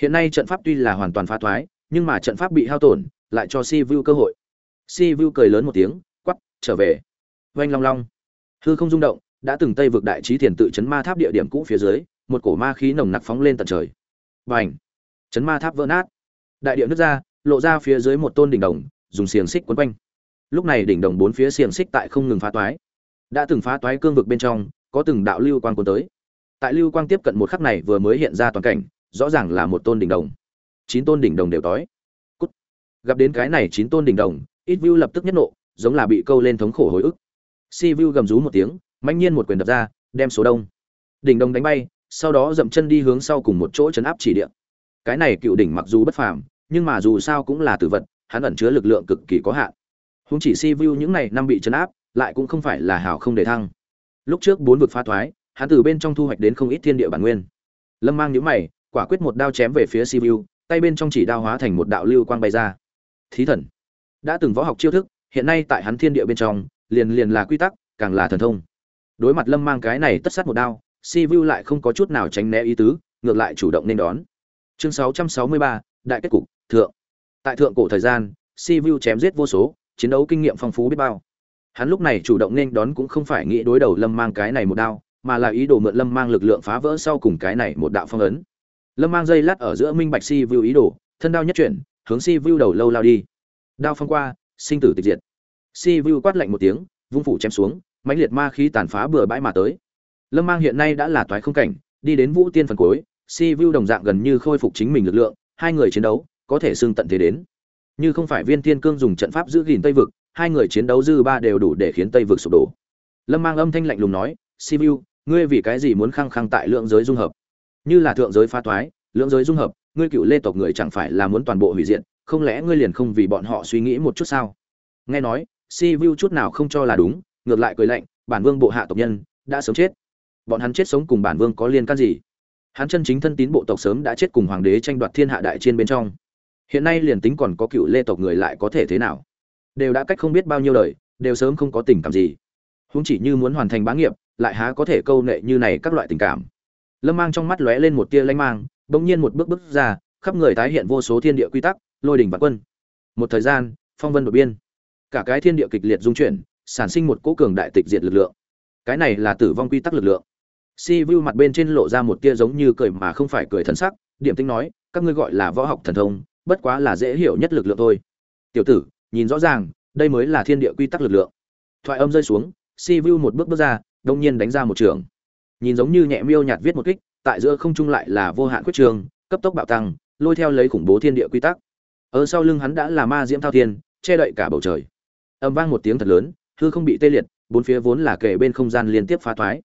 hiện nay trận pháp tuy là hoàn toàn phá thoái nhưng mà trận pháp bị hao tổn lại cho si vu cơ hội. Si vu cười lớn một tiếng quát trở về. Oanh long long. Hư không rung động đã từng tây vực đại trí thiền tự chấn ma tháp địa điểm cũ phía dưới một cổ ma khí nồng nặc phóng lên tận trời. Bành, chấn ma tháp vỡ nát. Đại địa nứt ra lộ ra phía dưới một tôn đỉnh đồng dùng xiềng xích quấn quanh. Lúc này đỉnh đồng bốn phía xiềng xích tại không ngừng phá toái đã từng phá toái cương vực bên trong có từng đạo lưu quang cuốn tới. Tại lưu quang tiếp cận một khắc này vừa mới hiện ra toàn cảnh rõ ràng là một tôn đỉnh đồng. Chín tôn đỉnh đồng đều tối Cút. gặp đến cái này chín tôn đỉnh đồng, ít view lập tức nhất nộ, giống là bị câu lên thống khổ hồi ức. Si view gầm rú một tiếng mạnh nhiên một quyền đập ra, đem số đông. Đỉnh đồng đánh bay, sau đó dậm chân đi hướng sau cùng một chỗ chấn áp chỉ địa. Cái này cựu đỉnh mặc dù bất phàm, nhưng mà dù sao cũng là tử vật, hắn ẩn chứa lực lượng cực kỳ có hạn. Húng chỉ si view những này năm bị chấn áp, lại cũng không phải là hảo không để thăng. Lúc trước bốn vực phá thoái, hắn từ bên trong thu hoạch đến không ít thiên địa bản nguyên. Lâm mang những mày quả quyết một đao chém về phía si vu tay bên trong chỉ đao hóa thành một đạo lưu quang bay ra. Thí thần đã từng võ học chiêu thức hiện nay tại hắn thiên địa bên trong liền liền là quy tắc càng là thần thông. Đối mặt lâm mang cái này tất sát một đao si vu lại không có chút nào tránh né ý tứ ngược lại chủ động nên đón. Chương 663, đại kết cục thượng. Tại thượng cổ thời gian si vu chém giết vô số chiến đấu kinh nghiệm phong phú biết bao. Hắn lúc này chủ động nên đón cũng không phải nghĩ đối đầu lâm mang cái này một đao mà là ý đồ mượn lâm mang lực lượng phá vỡ sau cùng cái này một đạo phong ấn lâm mang dây lát ở giữa minh bạch si vu ý đồ, thân đao nhất chuyển, hướng si vu đầu lâu lao đi. Đao phong qua, sinh tử tịch diệt. Si vu quát lạnh một tiếng, vung phủ chém xuống, mãnh liệt ma khí tàn phá bừa bãi mà tới. Lâm mang hiện nay đã là toái không cảnh, đi đến vũ tiên phần cuối, si vu đồng dạng gần như khôi phục chính mình lực lượng, hai người chiến đấu, có thể xưng tận thế đến. Như không phải viên thiên cương dùng trận pháp giữ gìn tây vực, hai người chiến đấu dư ba đều đủ để khiến tây vực sụp đổ. Lâm mang âm thanh lạnh lùng nói, si vu, ngươi vì cái gì muốn khăng khăng tại lượng giới dung hợp? Như là thượng giới phá thoái lượng giới dung hợp, ngươi cựu lê tộc người chẳng phải là muốn toàn bộ hủy diệt, không lẽ ngươi liền không vì bọn họ suy nghĩ một chút sao? Nghe nói, si vu chút nào không cho là đúng, ngược lại cười lạnh, bản vương bộ hạ tộc nhân đã sớm chết. Bọn hắn chết sống cùng bản vương có liên can gì? Hắn chân chính thân tín bộ tộc sớm đã chết cùng hoàng đế tranh đoạt thiên hạ đại trên bên trong. Hiện nay liền tính còn có cựu lê tộc người lại có thể thế nào? Đều đã cách không biết bao nhiêu lời đều sớm không có tình cảm gì. Húng chỉ như muốn hoàn thành bá nghiệp, lại há có thể câu nệ như này các loại tình cảm lâm mang trong mắt lóe lên một tia lanh mang bỗng nhiên một bước bước ra, khắp người tái hiện vô số thiên địa quy tắc, lôi đỉnh và quân. Một thời gian, phong vân đột biên. Cả cái thiên địa kịch liệt dung chuyển, sản sinh một cỗ cường đại tịch diệt lực lượng. Cái này là tử vong quy tắc lực lượng. Si vu mặt bên trên lộ ra một tia giống như cười mà không phải cười thần sắc, điểm tinh nói, các ngươi gọi là võ học thần thông, bất quá là dễ hiểu nhất lực lượng thôi. Tiểu tử, nhìn rõ ràng, đây mới là thiên địa quy tắc lực lượng. Thoại âm rơi xuống, si vu một bước bước ra đông nhiên đánh ra một trường nhìn giống như nhẹ miêu nhạt viết một kích, tại giữa không trung lại là vô hạn quyết trường, cấp tốc bạo tăng, lôi theo lấy khủng bố thiên địa quy tắc. Ở sau lưng hắn đã là ma diễm thao thiên, che đậy cả bầu trời. Âm vang một tiếng thật lớn, hư không bị tê liệt, bốn phía vốn là kề bên không gian liên tiếp phá thoái.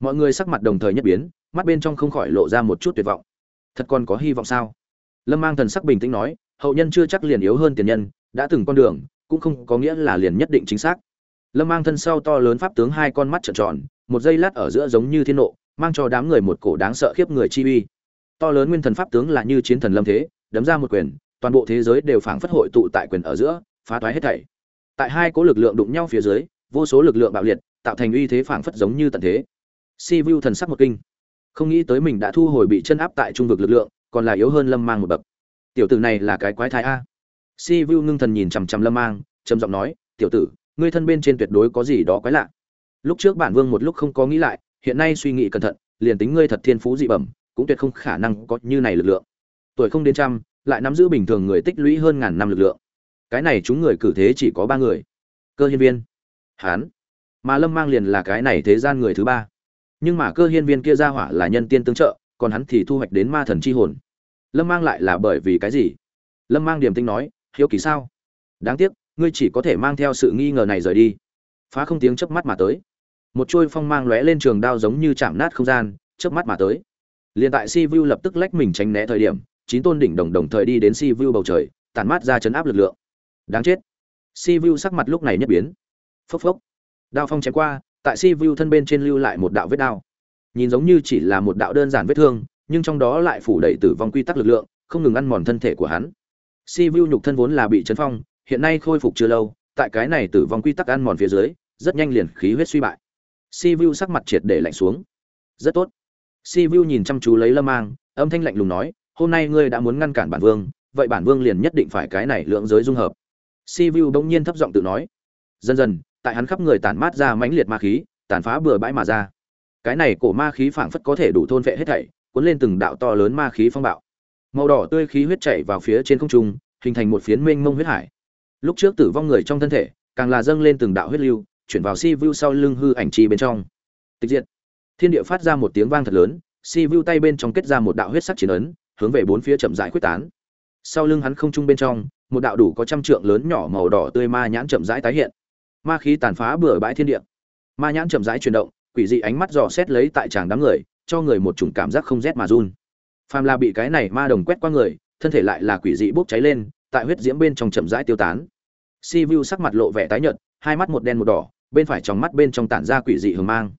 Mọi người sắc mặt đồng thời nhất biến, mắt bên trong không khỏi lộ ra một chút tuyệt vọng. Thật còn có hy vọng sao? Lâm mang thần sắc bình tĩnh nói, hậu nhân chưa chắc liền yếu hơn tiền nhân, đã từng con đường, cũng không có nghĩa là liền nhất định chính xác. Lâm mang thân sau to lớn pháp tướng hai con mắt trợn tròn một giây lát ở giữa giống như thiên nộ, mang cho đám người một cổ đáng sợ khiếp người chi uy. To lớn nguyên thần pháp tướng là như chiến thần lâm thế, đấm ra một quyền, toàn bộ thế giới đều phảng phất hội tụ tại quyền ở giữa, phá toái hết thảy. Tại hai cố lực lượng đụng nhau phía dưới, vô số lực lượng bạo liệt, tạo thành uy thế phảng phất giống như tận thế. Si vu thần sắc một kinh. Không nghĩ tới mình đã thu hồi bị chân áp tại trung vực lực lượng, còn là yếu hơn lâm mang một bậc. Tiểu tử này là cái quái thai a. Si vu ngưng thần nhìn chằm chằm lâm mang, trầm giọng nói, tiểu tử, ngươi thân bên trên tuyệt đối có gì đó quái lạ lúc trước bản vương một lúc không có nghĩ lại, hiện nay suy nghĩ cẩn thận, liền tính ngươi thật thiên phú dị bẩm, cũng tuyệt không khả năng có như này lực lượng. Tuổi không đến trăm, lại nắm giữ bình thường người tích lũy hơn ngàn năm lực lượng. Cái này chúng người cử thế chỉ có ba người. Cơ hiên viên, hán. Mà lâm mang liền là cái này thế gian người thứ ba. Nhưng mà cơ hiên viên kia ra hỏa là nhân tiên tương trợ, còn hắn thì thu hoạch đến ma thần chi hồn. Lâm mang lại là bởi vì cái gì? Lâm mang điềm tinh nói, hiếu kỳ sao? Đáng tiếc, ngươi chỉ có thể mang theo sự nghi ngờ này rời đi. Phá không tiếng chớp mắt mà tới một chuôi phong mang lóe lên trường đao giống như chạm nát không gian, chớp mắt mà tới. Liền tại si vu lập tức lách mình tránh né thời điểm, chín tôn đỉnh đồng đồng thời đi đến si vu bầu trời tàn mát ra chấn áp lực lượng. Đáng chết. Si vu sắc mặt lúc này nhất biến. Phốc phốc. Đao phong chém qua, tại si vu thân bên trên lưu lại một đạo vết đao. Nhìn giống như chỉ là một đạo đơn giản vết thương, nhưng trong đó lại phủ đầy tử vong quy tắc lực lượng, không ngừng ăn mòn thân thể của hắn. Si vu nhục thân vốn là bị chấn phong, hiện nay khôi phục chưa lâu, tại cái này tử vong quy tắc ăn mòn phía dưới, rất nhanh liền khí huyết suy bại si vu sắc mặt triệt để lạnh xuống. Rất tốt. Si vu nhìn chăm chú lấy lâm mang, âm thanh lạnh lùng nói, hôm nay ngươi đã muốn ngăn cản bản vương, vậy bản vương liền nhất định phải cái này lượng giới dung hợp. Si vu bỗng nhiên thấp giọng tự nói, dần dần, tại hắn khắp người tàn mát ra mãnh liệt ma khí, tàn phá bừa bãi mà ra. Cái này cổ ma khí phảng phất có thể đủ thôn vệ hết thảy, cuốn lên từng đạo to lớn ma khí phong bạo. Màu đỏ tươi khí huyết chảy vào phía trên không trung, hình thành một phiến mênh mông huyết hải. Lúc trước tử vong người trong thân thể, càng là dâng lên từng đạo huyết lưu chuyển vào si vu sau lưng hư ảnh chi bên trong. Tịch diệt. Thiên địa phát ra một tiếng vang thật lớn si vu tay bên trong kết ra một đạo huyết sắc chiến ấn, hướng về bốn phía chậm rãi quyết tán. Sau lưng hắn không trung bên trong, một đạo đủ có trăm trượng lớn nhỏ màu đỏ tươi ma nhãn chậm rãi tái hiện. Ma khí tàn phá bừa bãi thiên địa. Ma nhãn chậm rãi chuyển động, quỷ dị ánh mắt dò xét lấy tại tràng đám người, cho người một chủng cảm giác không rét mà run. Phàm là bị cái này ma đồng quét qua người, thân thể lại là quỷ dị bốc cháy lên, tại huyết diễm bên trong chậm rãi tiêu tán. Si vu sắc mặt lộ vẻ tái nhợt, hai mắt một đen một đỏ bên phải trong mắt bên trong tản ra quỷ dị hờ mang.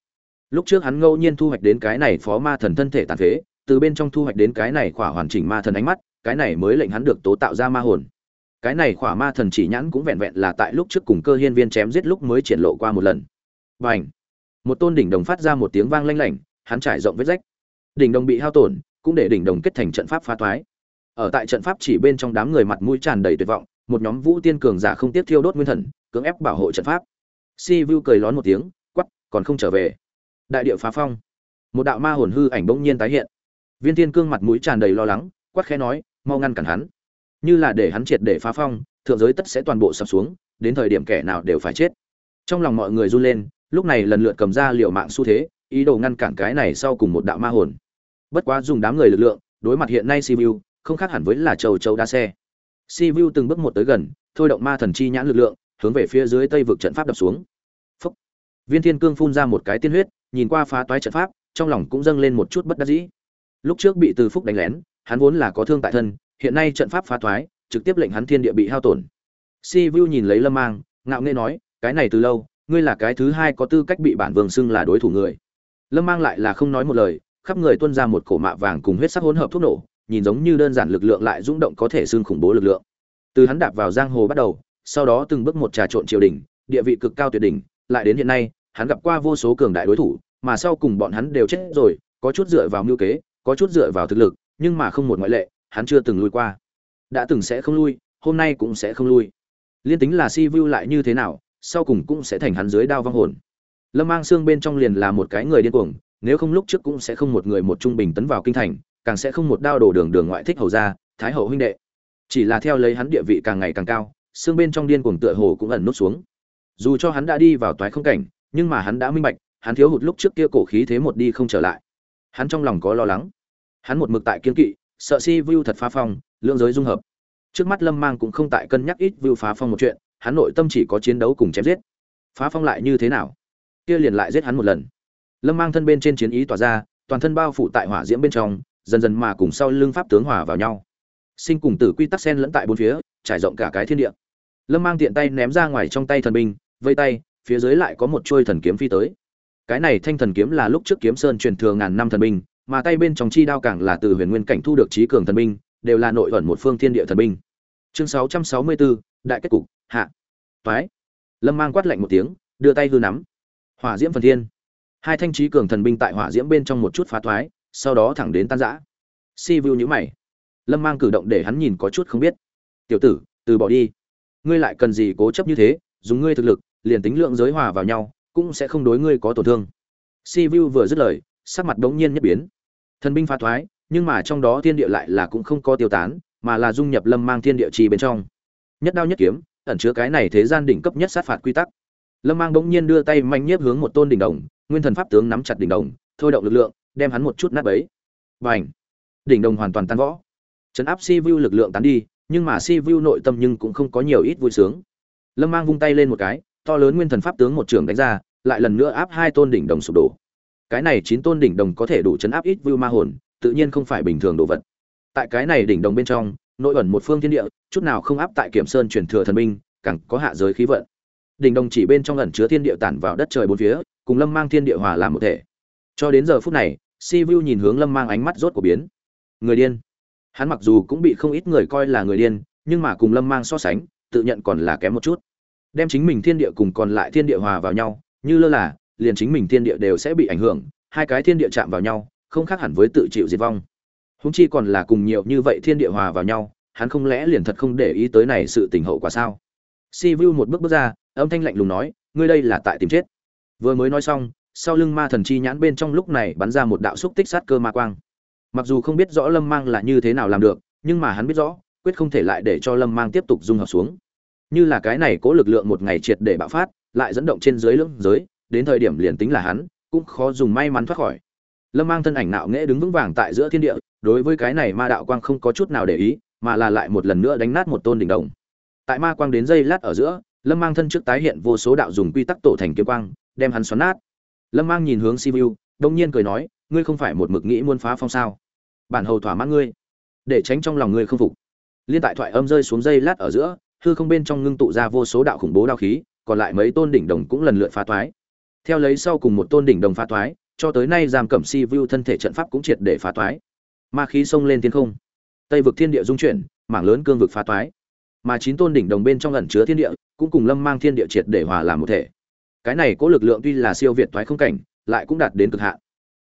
Lúc trước hắn ngẫu nhiên thu hoạch đến cái này phó ma thần thân thể tàn phế, từ bên trong thu hoạch đến cái này khỏa hoàn chỉnh ma thần ánh mắt, cái này mới lệnh hắn được tố tạo ra ma hồn. Cái này khỏa ma thần chỉ nhãn cũng vẹn vẹn là tại lúc trước cùng cơ hiên viên chém giết lúc mới triển lộ qua một lần. Và một tôn đỉnh đồng phát ra một tiếng vang lanh lảnh, hắn trải rộng vết rách. Đỉnh đồng bị hao tổn, cũng để đỉnh đồng kết thành trận pháp phá thoái. Ở tại trận pháp chỉ bên trong đám người mặt mũi tràn đầy tuyệt vọng, một nhóm vũ tiên cường giả không tiếp thiêu đốt nguyên thần, cưỡng ép bảo hộ trận pháp si vu cười lón một tiếng quắp còn không trở về. Đại địa phá phong. Một đạo ma hồn hư ảnh bỗng nhiên tái hiện. Viên thiên cương mặt mũi tràn đầy lo lắng quát khẽ nói mau ngăn cản hắn. Như là để hắn triệt để phá phong thượng giới tất sẽ toàn bộ sập xuống đến thời điểm kẻ nào đều phải chết. Trong lòng mọi người run lên lúc này lần lượt cầm ra liệu mạng xu thế ý đồ ngăn cản cái này sau cùng một đạo ma hồn. Bất quá dùng đám người lực lượng đối mặt hiện nay Si Vu, không khác hẳn với là châu châu đa xe. Si Vu từng bước một tới gần thôi động ma thần chi nhãn lực lượng hướng về phía dưới tây vực trận pháp đập xuống viên thiên cương phun ra một cái tiên huyết, nhìn qua phá toái trận pháp, trong lòng cũng dâng lên một chút bất đắc dĩ. Lúc trước bị từ phúc đánh lén, hắn vốn là có thương tại thân, hiện nay trận pháp phá thoái trực tiếp lệnh hắn thiên địa bị hao tổn. Si vu nhìn lấy lâm mang, ngạo nghễ nói, cái này từ lâu, ngươi là cái thứ hai có tư cách bị bản vương xưng là đối thủ người. Lâm mang lại là không nói một lời, khắp người tuôn ra một cổ mạ vàng cùng huyết sắc hỗn hợp thuốc nổ, nhìn giống như đơn giản lực lượng lại rung động có thể xưng khủng bố lực lượng. Từ hắn đạp vào giang hồ bắt đầu, sau đó từng bước một trà trộn triều đình, địa vị cực cao tuyệt đỉnh lại đến hiện nay, hắn gặp qua vô số cường đại đối thủ, mà sau cùng bọn hắn đều chết rồi, có chút dựa vào mưu kế, có chút dựa vào thực lực, nhưng mà không một ngoại lệ, hắn chưa từng lui qua. Đã từng sẽ không lui, hôm nay cũng sẽ không lui. Liên tính là si vu lại như thế nào, sau cùng cũng sẽ thành hắn dưới đao vong hồn. Lâm mang xương bên trong liền là một cái người điên cuồng, nếu không lúc trước cũng sẽ không một người một trung bình tấn vào kinh thành, càng sẽ không một đao đổ đường đường ngoại thích hầu ra thái hậu huynh đệ. Chỉ là theo lấy hắn địa vị càng ngày càng cao, xương bên trong điên cuồng tựa hồ cũng ẩn nút xuống dù cho hắn đã đi vào toái không cảnh, nhưng mà hắn đã minh bạch, hắn thiếu hụt lúc trước kia cổ khí thế một đi không trở lại. Hắn trong lòng có lo lắng. Hắn một mực tại kiên kỵ, sợ si vu thật phá phong lượng giới dung hợp. Trước mắt lâm mang cũng không tại cân nhắc ít vu phá phong một chuyện, hắn nội tâm chỉ có chiến đấu cùng chém giết. Phá phong lại như thế nào? Kia liền lại giết hắn một lần. Lâm mang thân bên trên chiến ý tỏa ra, toàn thân bao phủ tại hỏa diễm bên trong, dần dần mà cùng sau lưng pháp tướng hòa vào nhau. Sinh cùng tử quy tắc sen lẫn tại bốn phía, trải rộng cả cái thiên địa lâm mang tiện tay ném ra ngoài trong tay thần binh vây tay phía dưới lại có một chuôi thần kiếm phi tới. Cái này thanh thần kiếm là lúc trước kiếm sơn truyền thừa ngàn năm thần binh mà tay bên trong chi đao càng là từ huyền nguyên cảnh thu được trí cường thần binh đều là nội ẩn một phương thiên địa thần binh. Chương 664, đại kết cục hạ. Toái. Lâm mang quát lạnh một tiếng đưa tay hư nắm. Hỏa diễm phần thiên. Hai thanh trí cường thần binh tại hỏa diễm bên trong một chút phá thoái sau đó thẳng đến tan rã. Si vu nhữ mày. Lâm mang cử động để hắn nhìn có chút không biết. Tiểu tử từ bỏ đi ngươi lại cần gì cố chấp như thế, dùng ngươi thực lực, liền tính lượng giới hòa vào nhau, cũng sẽ không đối ngươi có tổn thương. Si vu vừa dứt lời, sắc mặt đống nhiên nhất biến. Thần binh phá thoái, nhưng mà trong đó thiên địa lại là cũng không có tiêu tán, mà là dung nhập lâm mang thiên địa trì bên trong. Nhất đao nhất kiếm, ẩn chứa cái này thế gian đỉnh cấp nhất sát phạt quy tắc. Lâm mang bỗng nhiên đưa tay mạnh nhiếp hướng một tôn đỉnh đồng, nguyên thần pháp tướng nắm chặt đỉnh đồng, thôi động lực lượng, đem hắn một chút nát bấy. Và đỉnh đồng hoàn toàn tan võ chấn áp si vu lực lượng tán đi nhưng mà si vu nội tâm nhưng cũng không có nhiều ít vui sướng. Lâm mang vung tay lên một cái to lớn nguyên thần pháp tướng một trường đánh ra lại lần nữa áp hai tôn đỉnh đồng sụp đổ. Cái này chín tôn đỉnh đồng có thể đủ chấn áp ít vu ma hồn tự nhiên không phải bình thường đồ vật. Tại cái này đỉnh đồng bên trong nội ẩn một phương thiên địa chút nào không áp tại kiểm sơn truyền thừa thần minh, càng có hạ giới khí vận. Đỉnh đồng chỉ bên trong ẩn chứa thiên địa tản vào đất trời bốn phía cùng lâm mang thiên địa hòa làm một thể. Cho đến giờ phút này si vu nhìn hướng lâm mang ánh mắt rốt của biến. Người điên hắn mặc dù cũng bị không ít người coi là người điên, nhưng mà cùng lâm mang so sánh, tự nhận còn là kém một chút. Đem chính mình thiên địa cùng còn lại thiên địa hòa vào nhau, như lơ là, liền chính mình thiên địa đều sẽ bị ảnh hưởng, hai cái thiên địa chạm vào nhau, không khác hẳn với tự chịu diệt vong. Húng chi còn là cùng nhiều như vậy thiên địa hòa vào nhau, hắn không lẽ liền thật không để ý tới này sự tình hậu quả sao? Si vu một bước bước ra, âm thanh lạnh lùng nói, ngươi đây là tại tìm chết. Vừa mới nói xong, sau lưng ma thần chi nhãn bên trong lúc này bắn ra một đạo xúc tích sát cơ ma quang mặc dù không biết rõ lâm mang là như thế nào làm được, nhưng mà hắn biết rõ, quyết không thể lại để cho lâm mang tiếp tục dung hợp xuống. Như là cái này cố lực lượng một ngày triệt để bạo phát, lại dẫn động trên dưới lưỡng giới, đến thời điểm liền tính là hắn, cũng khó dùng may mắn thoát khỏi. Lâm mang thân ảnh nạo nghễ đứng vững vàng tại giữa thiên địa, đối với cái này ma đạo quang không có chút nào để ý, mà là lại một lần nữa đánh nát một tôn đỉnh đồng. Tại ma quang đến dây lát ở giữa, lâm mang thân trước tái hiện vô số đạo dùng quy tắc tổ thành kiếm quang, đem hắn xoắn nát. Lâm mang nhìn hướng sivu đông nhiên cười nói ngươi không phải một mực nghĩ muốn phá phong sao? Bản hầu thỏa mãn ngươi, để tránh trong lòng ngươi không phục. Liên tại thoại âm rơi xuống dây lát ở giữa, hư không bên trong ngưng tụ ra vô số đạo khủng bố đao khí, còn lại mấy tôn đỉnh đồng cũng lần lượt phá toái theo lấy sau cùng một tôn đỉnh đồng phá toái cho tới nay giam cẩm si vu thân thể trận pháp cũng triệt để phá toái ma khí xông lên thiên không, tây vực thiên địa dung chuyển, mảng lớn cương vực phá toái mà chín tôn đỉnh đồng bên trong ẩn chứa thiên địa, cũng cùng lâm mang thiên địa triệt để hòa làm một thể. Cái này có lực lượng tuy là siêu việt toái không cảnh, lại cũng đạt đến cực hạn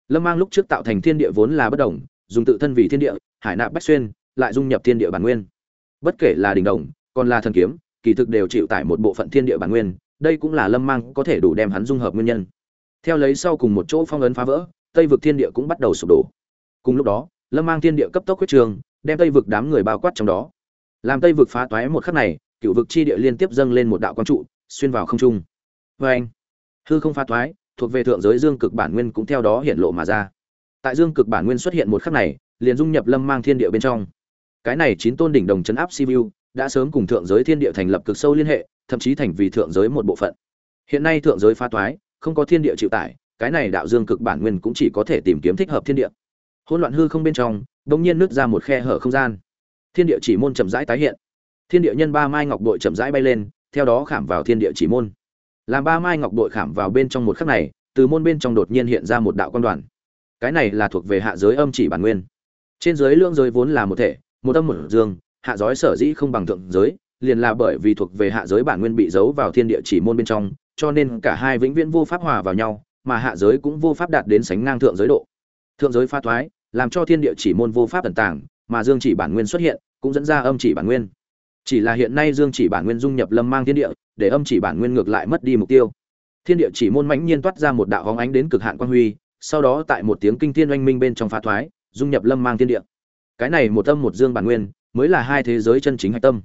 lâm mang lúc trước tạo thành thiên địa vốn là bất đồng, dùng tự thân vì thiên địa, hải nạp bách xuyên lại dung nhập thiên địa bản nguyên. Bất kể là đỉnh đồng, còn là thần kiếm, kỳ thực đều chịu tải một bộ phận thiên địa bản nguyên, đây cũng là lâm mang có thể đủ đem hắn dung hợp nguyên nhân. Theo lấy sau cùng một chỗ phong ấn phá vỡ, tây vực thiên địa cũng bắt đầu sụp đổ. Cùng lúc đó, lâm mang thiên địa cấp tốc huyết trường, đem tây vực đám người bao quát trong đó. Làm tây vực phá toái một khắc này, cựu vực chi địa liên tiếp dâng lên một đạo quang trụ, xuyên vào không trung. Vê anh hư không phá toái thuộc về thượng giới dương cực bản nguyên cũng theo đó hiện lộ mà ra. Tại dương cực bản nguyên xuất hiện một khắc này, liền dung nhập lâm mang thiên địa bên trong. Cái này chín tôn đỉnh đồng chấn áp sivu đã sớm cùng thượng giới thiên địa thành lập cực sâu liên hệ, thậm chí thành vì thượng giới một bộ phận. Hiện nay thượng giới phá toái, không có thiên địa chịu tải, cái này đạo dương cực bản nguyên cũng chỉ có thể tìm kiếm thích hợp thiên địa. Hỗn loạn hư không bên trong đột nhiên nứt ra một khe hở không gian. Thiên địa chỉ môn chậm rãi tái hiện. Thiên địa nhân ba mai ngọc bội chậm rãi bay lên, theo đó khảm vào thiên địa chỉ môn làm ba mai ngọc bội khảm vào bên trong một khắc này, từ môn bên trong đột nhiên hiện ra một đạo quan đoàn. Cái này là thuộc về hạ giới âm chỉ bản nguyên. Trên giới lương giới vốn là một thể, một âm một dương, hạ giới sở dĩ không bằng thượng giới, liền là bởi vì thuộc về hạ giới bản nguyên bị giấu vào thiên địa chỉ môn bên trong, cho nên cả hai vĩnh viễn vô pháp hòa vào nhau, mà hạ giới cũng vô pháp đạt đến sánh ngang thượng giới độ. Thượng giới pha thoái, làm cho thiên địa chỉ môn vô pháp tận tàng, mà dương chỉ bản nguyên xuất hiện, cũng dẫn ra âm chỉ bản nguyên chỉ là hiện nay dương chỉ bản nguyên dung nhập lâm mang thiên địa, để âm chỉ bản nguyên ngược lại mất đi mục tiêu. Thiên địa chỉ môn mãnh nhiên toát ra một đạo hóng ánh đến cực hạn quan huy, sau đó tại một tiếng kinh thiên oanh minh bên trong phá thoái, dung nhập lâm mang thiên địa. Cái này một âm một dương bản nguyên, mới là hai thế giới chân chính hạch tâm.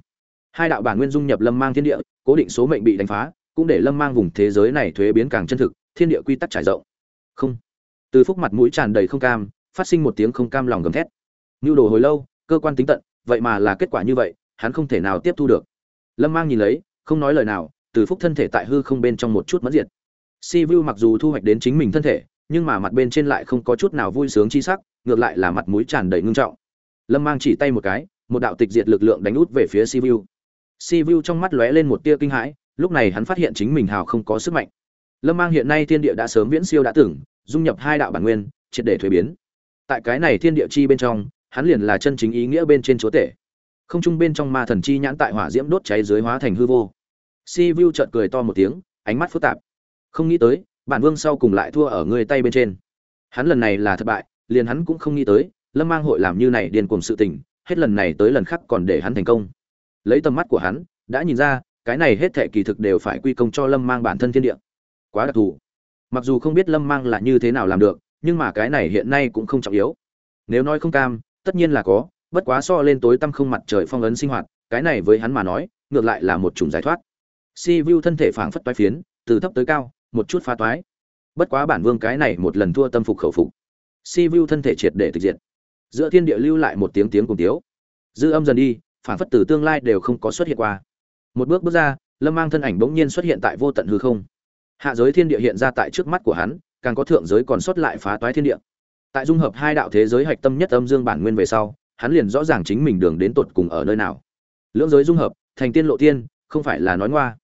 Hai đạo bản nguyên dung nhập lâm mang thiên địa, cố định số mệnh bị đánh phá, cũng để lâm mang vùng thế giới này thuế biến càng chân thực, thiên địa quy tắc trải rộng. Không. Từ phúc mặt mũi tràn đầy không cam, phát sinh một tiếng không cam lòng gầm thét. Nhu đồ hồi lâu, cơ quan tính tận, vậy mà là kết quả như vậy hắn không thể nào tiếp thu được. Lâm mang nhìn lấy, không nói lời nào, từ phúc thân thể tại hư không bên trong một chút mất diệt. Si vu mặc dù thu hoạch đến chính mình thân thể, nhưng mà mặt bên trên lại không có chút nào vui sướng chi sắc, ngược lại là mặt mũi tràn đầy ngưng trọng. Lâm mang chỉ tay một cái, một đạo tịch diệt lực lượng đánh út về phía si vu si vu trong mắt lóe lên một tia kinh hãi, lúc này hắn phát hiện chính mình hào không có sức mạnh. Lâm mang hiện nay thiên địa đã sớm viễn siêu đã tưởng dung nhập hai đạo bản nguyên, triệt để thuế biến. Tại cái này thiên địa chi bên trong, hắn liền là chân chính ý nghĩa bên trên chúa tể không trung bên trong ma thần chi nhãn tại hỏa diễm đốt cháy dưới hóa thành hư vô. Si vu chợt cười to một tiếng, ánh mắt phức tạp. Không nghĩ tới, bản vương sau cùng lại thua ở người tay bên trên. Hắn lần này là thất bại, liền hắn cũng không nghĩ tới, lâm mang hội làm như này điên cuồng sự tình, hết lần này tới lần khác còn để hắn thành công. Lấy tầm mắt của hắn, đã nhìn ra, cái này hết thệ kỳ thực đều phải quy công cho lâm mang bản thân thiên địa. Quá đặc thù. Mặc dù không biết lâm mang là như thế nào làm được, nhưng mà cái này hiện nay cũng không trọng yếu. Nếu nói không cam, tất nhiên là có bất quá so lên tối tăm không mặt trời phong ấn sinh hoạt cái này với hắn mà nói ngược lại là một chủng giải thoát. Si vu thân thể phảng phất toái phiến từ thấp tới cao một chút phá toái. Bất quá bản vương cái này một lần thua tâm phục khẩu phục. Si vu thân thể triệt để thực diệt, giữa thiên địa lưu lại một tiếng tiếng cùng tiếu. Dư âm dần đi phảng phất từ tương lai đều không có xuất hiện qua. Một bước bước ra lâm mang thân ảnh bỗng nhiên xuất hiện tại vô tận hư không. Hạ giới thiên địa hiện ra tại trước mắt của hắn càng có thượng giới còn xuất lại phá toái thiên địa. Tại dung hợp hai đạo thế giới hạch tâm nhất âm dương bản nguyên về sau hắn liền rõ ràng chính mình đường đến tột cùng ở nơi nào. Lưỡng giới dung hợp, thành tiên lộ tiên, không phải là nói ngoa.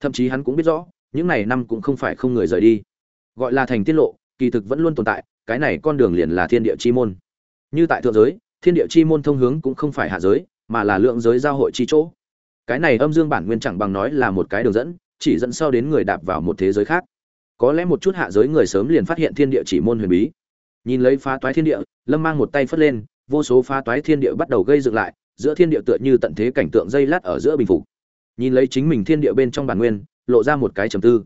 Thậm chí hắn cũng biết rõ, những này năm cũng không phải không người rời đi. Gọi là thành tiên lộ, kỳ thực vẫn luôn tồn tại, cái này con đường liền là thiên địa chi môn. Như tại thượng giới, thiên địa chi môn thông hướng cũng không phải hạ giới, mà là lượng giới giao hội chi chỗ. Cái này âm dương bản nguyên chẳng bằng nói là một cái đường dẫn, chỉ dẫn sau đến người đạp vào một thế giới khác. Có lẽ một chút hạ giới người sớm liền phát hiện thiên địa chỉ môn huyền bí. Nhìn lấy phá toái thiên địa, lâm mang một tay phất lên vô số phá toái thiên địa bắt đầu gây dựng lại, giữa thiên địa tựa như tận thế cảnh tượng dây lát ở giữa bình phục. Nhìn lấy chính mình thiên địa bên trong bản nguyên, lộ ra một cái trầm tư.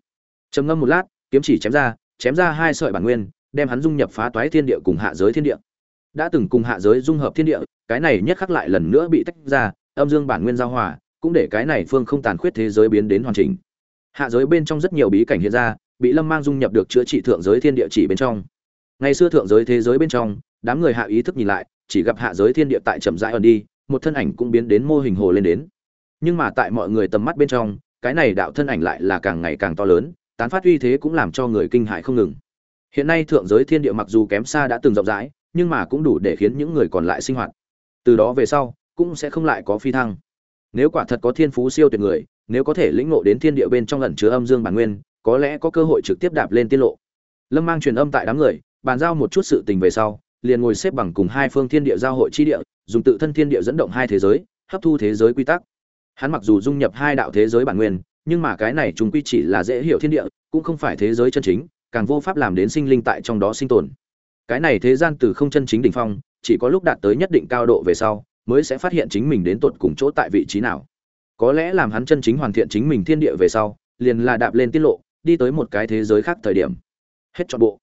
Trầm ngâm một lát, kiếm chỉ chém ra chém ra hai sợi bản nguyên, đem hắn dung nhập phá toái thiên địa cùng hạ giới thiên địa. Đã từng cùng hạ giới dung hợp thiên địa, cái này nhất khắc lại lần nữa bị tách ra, âm dương bản nguyên giao hòa, cũng để cái này phương không tàn khuyết thế giới biến đến hoàn chỉnh. Hạ giới bên trong rất nhiều bí cảnh hiện ra, bị lâm mang dung nhập được chữa trị thượng giới thiên địa chỉ bên trong. Ngày xưa thượng giới thế giới bên trong, đám người hạ ý thức nhìn lại chỉ gặp hạ giới thiên địa tại chậm rãi ẩn đi, một thân ảnh cũng biến đến mô hình hồ lên đến. Nhưng mà tại mọi người tầm mắt bên trong, cái này đạo thân ảnh lại là càng ngày càng to lớn, tán phát uy thế cũng làm cho người kinh hại không ngừng. Hiện nay thượng giới thiên địa mặc dù kém xa đã từng rộng rãi, nhưng mà cũng đủ để khiến những người còn lại sinh hoạt. Từ đó về sau, cũng sẽ không lại có phi thăng. Nếu quả thật có thiên phú siêu tuyệt người, nếu có thể lĩnh ngộ đến thiên địa bên trong ẩn chứa âm dương bản nguyên, có lẽ có cơ hội trực tiếp đạp lên tiết lộ. Lâm mang truyền âm tại đám người, bàn giao một chút sự tình về sau liền ngồi xếp bằng cùng hai phương thiên địa giao hội chi địa, dùng tự thân thiên địa dẫn động hai thế giới, hấp thu thế giới quy tắc. Hắn mặc dù dung nhập hai đạo thế giới bản nguyên, nhưng mà cái này chúng quy chỉ là dễ hiểu thiên địa, cũng không phải thế giới chân chính, càng vô pháp làm đến sinh linh tại trong đó sinh tồn. Cái này thế gian từ không chân chính đỉnh phong, chỉ có lúc đạt tới nhất định cao độ về sau, mới sẽ phát hiện chính mình đến tuột cùng chỗ tại vị trí nào. Có lẽ làm hắn chân chính hoàn thiện chính mình thiên địa về sau, liền là đạp lên tiết lộ, đi tới một cái thế giới khác thời điểm. Hết trọn bộ.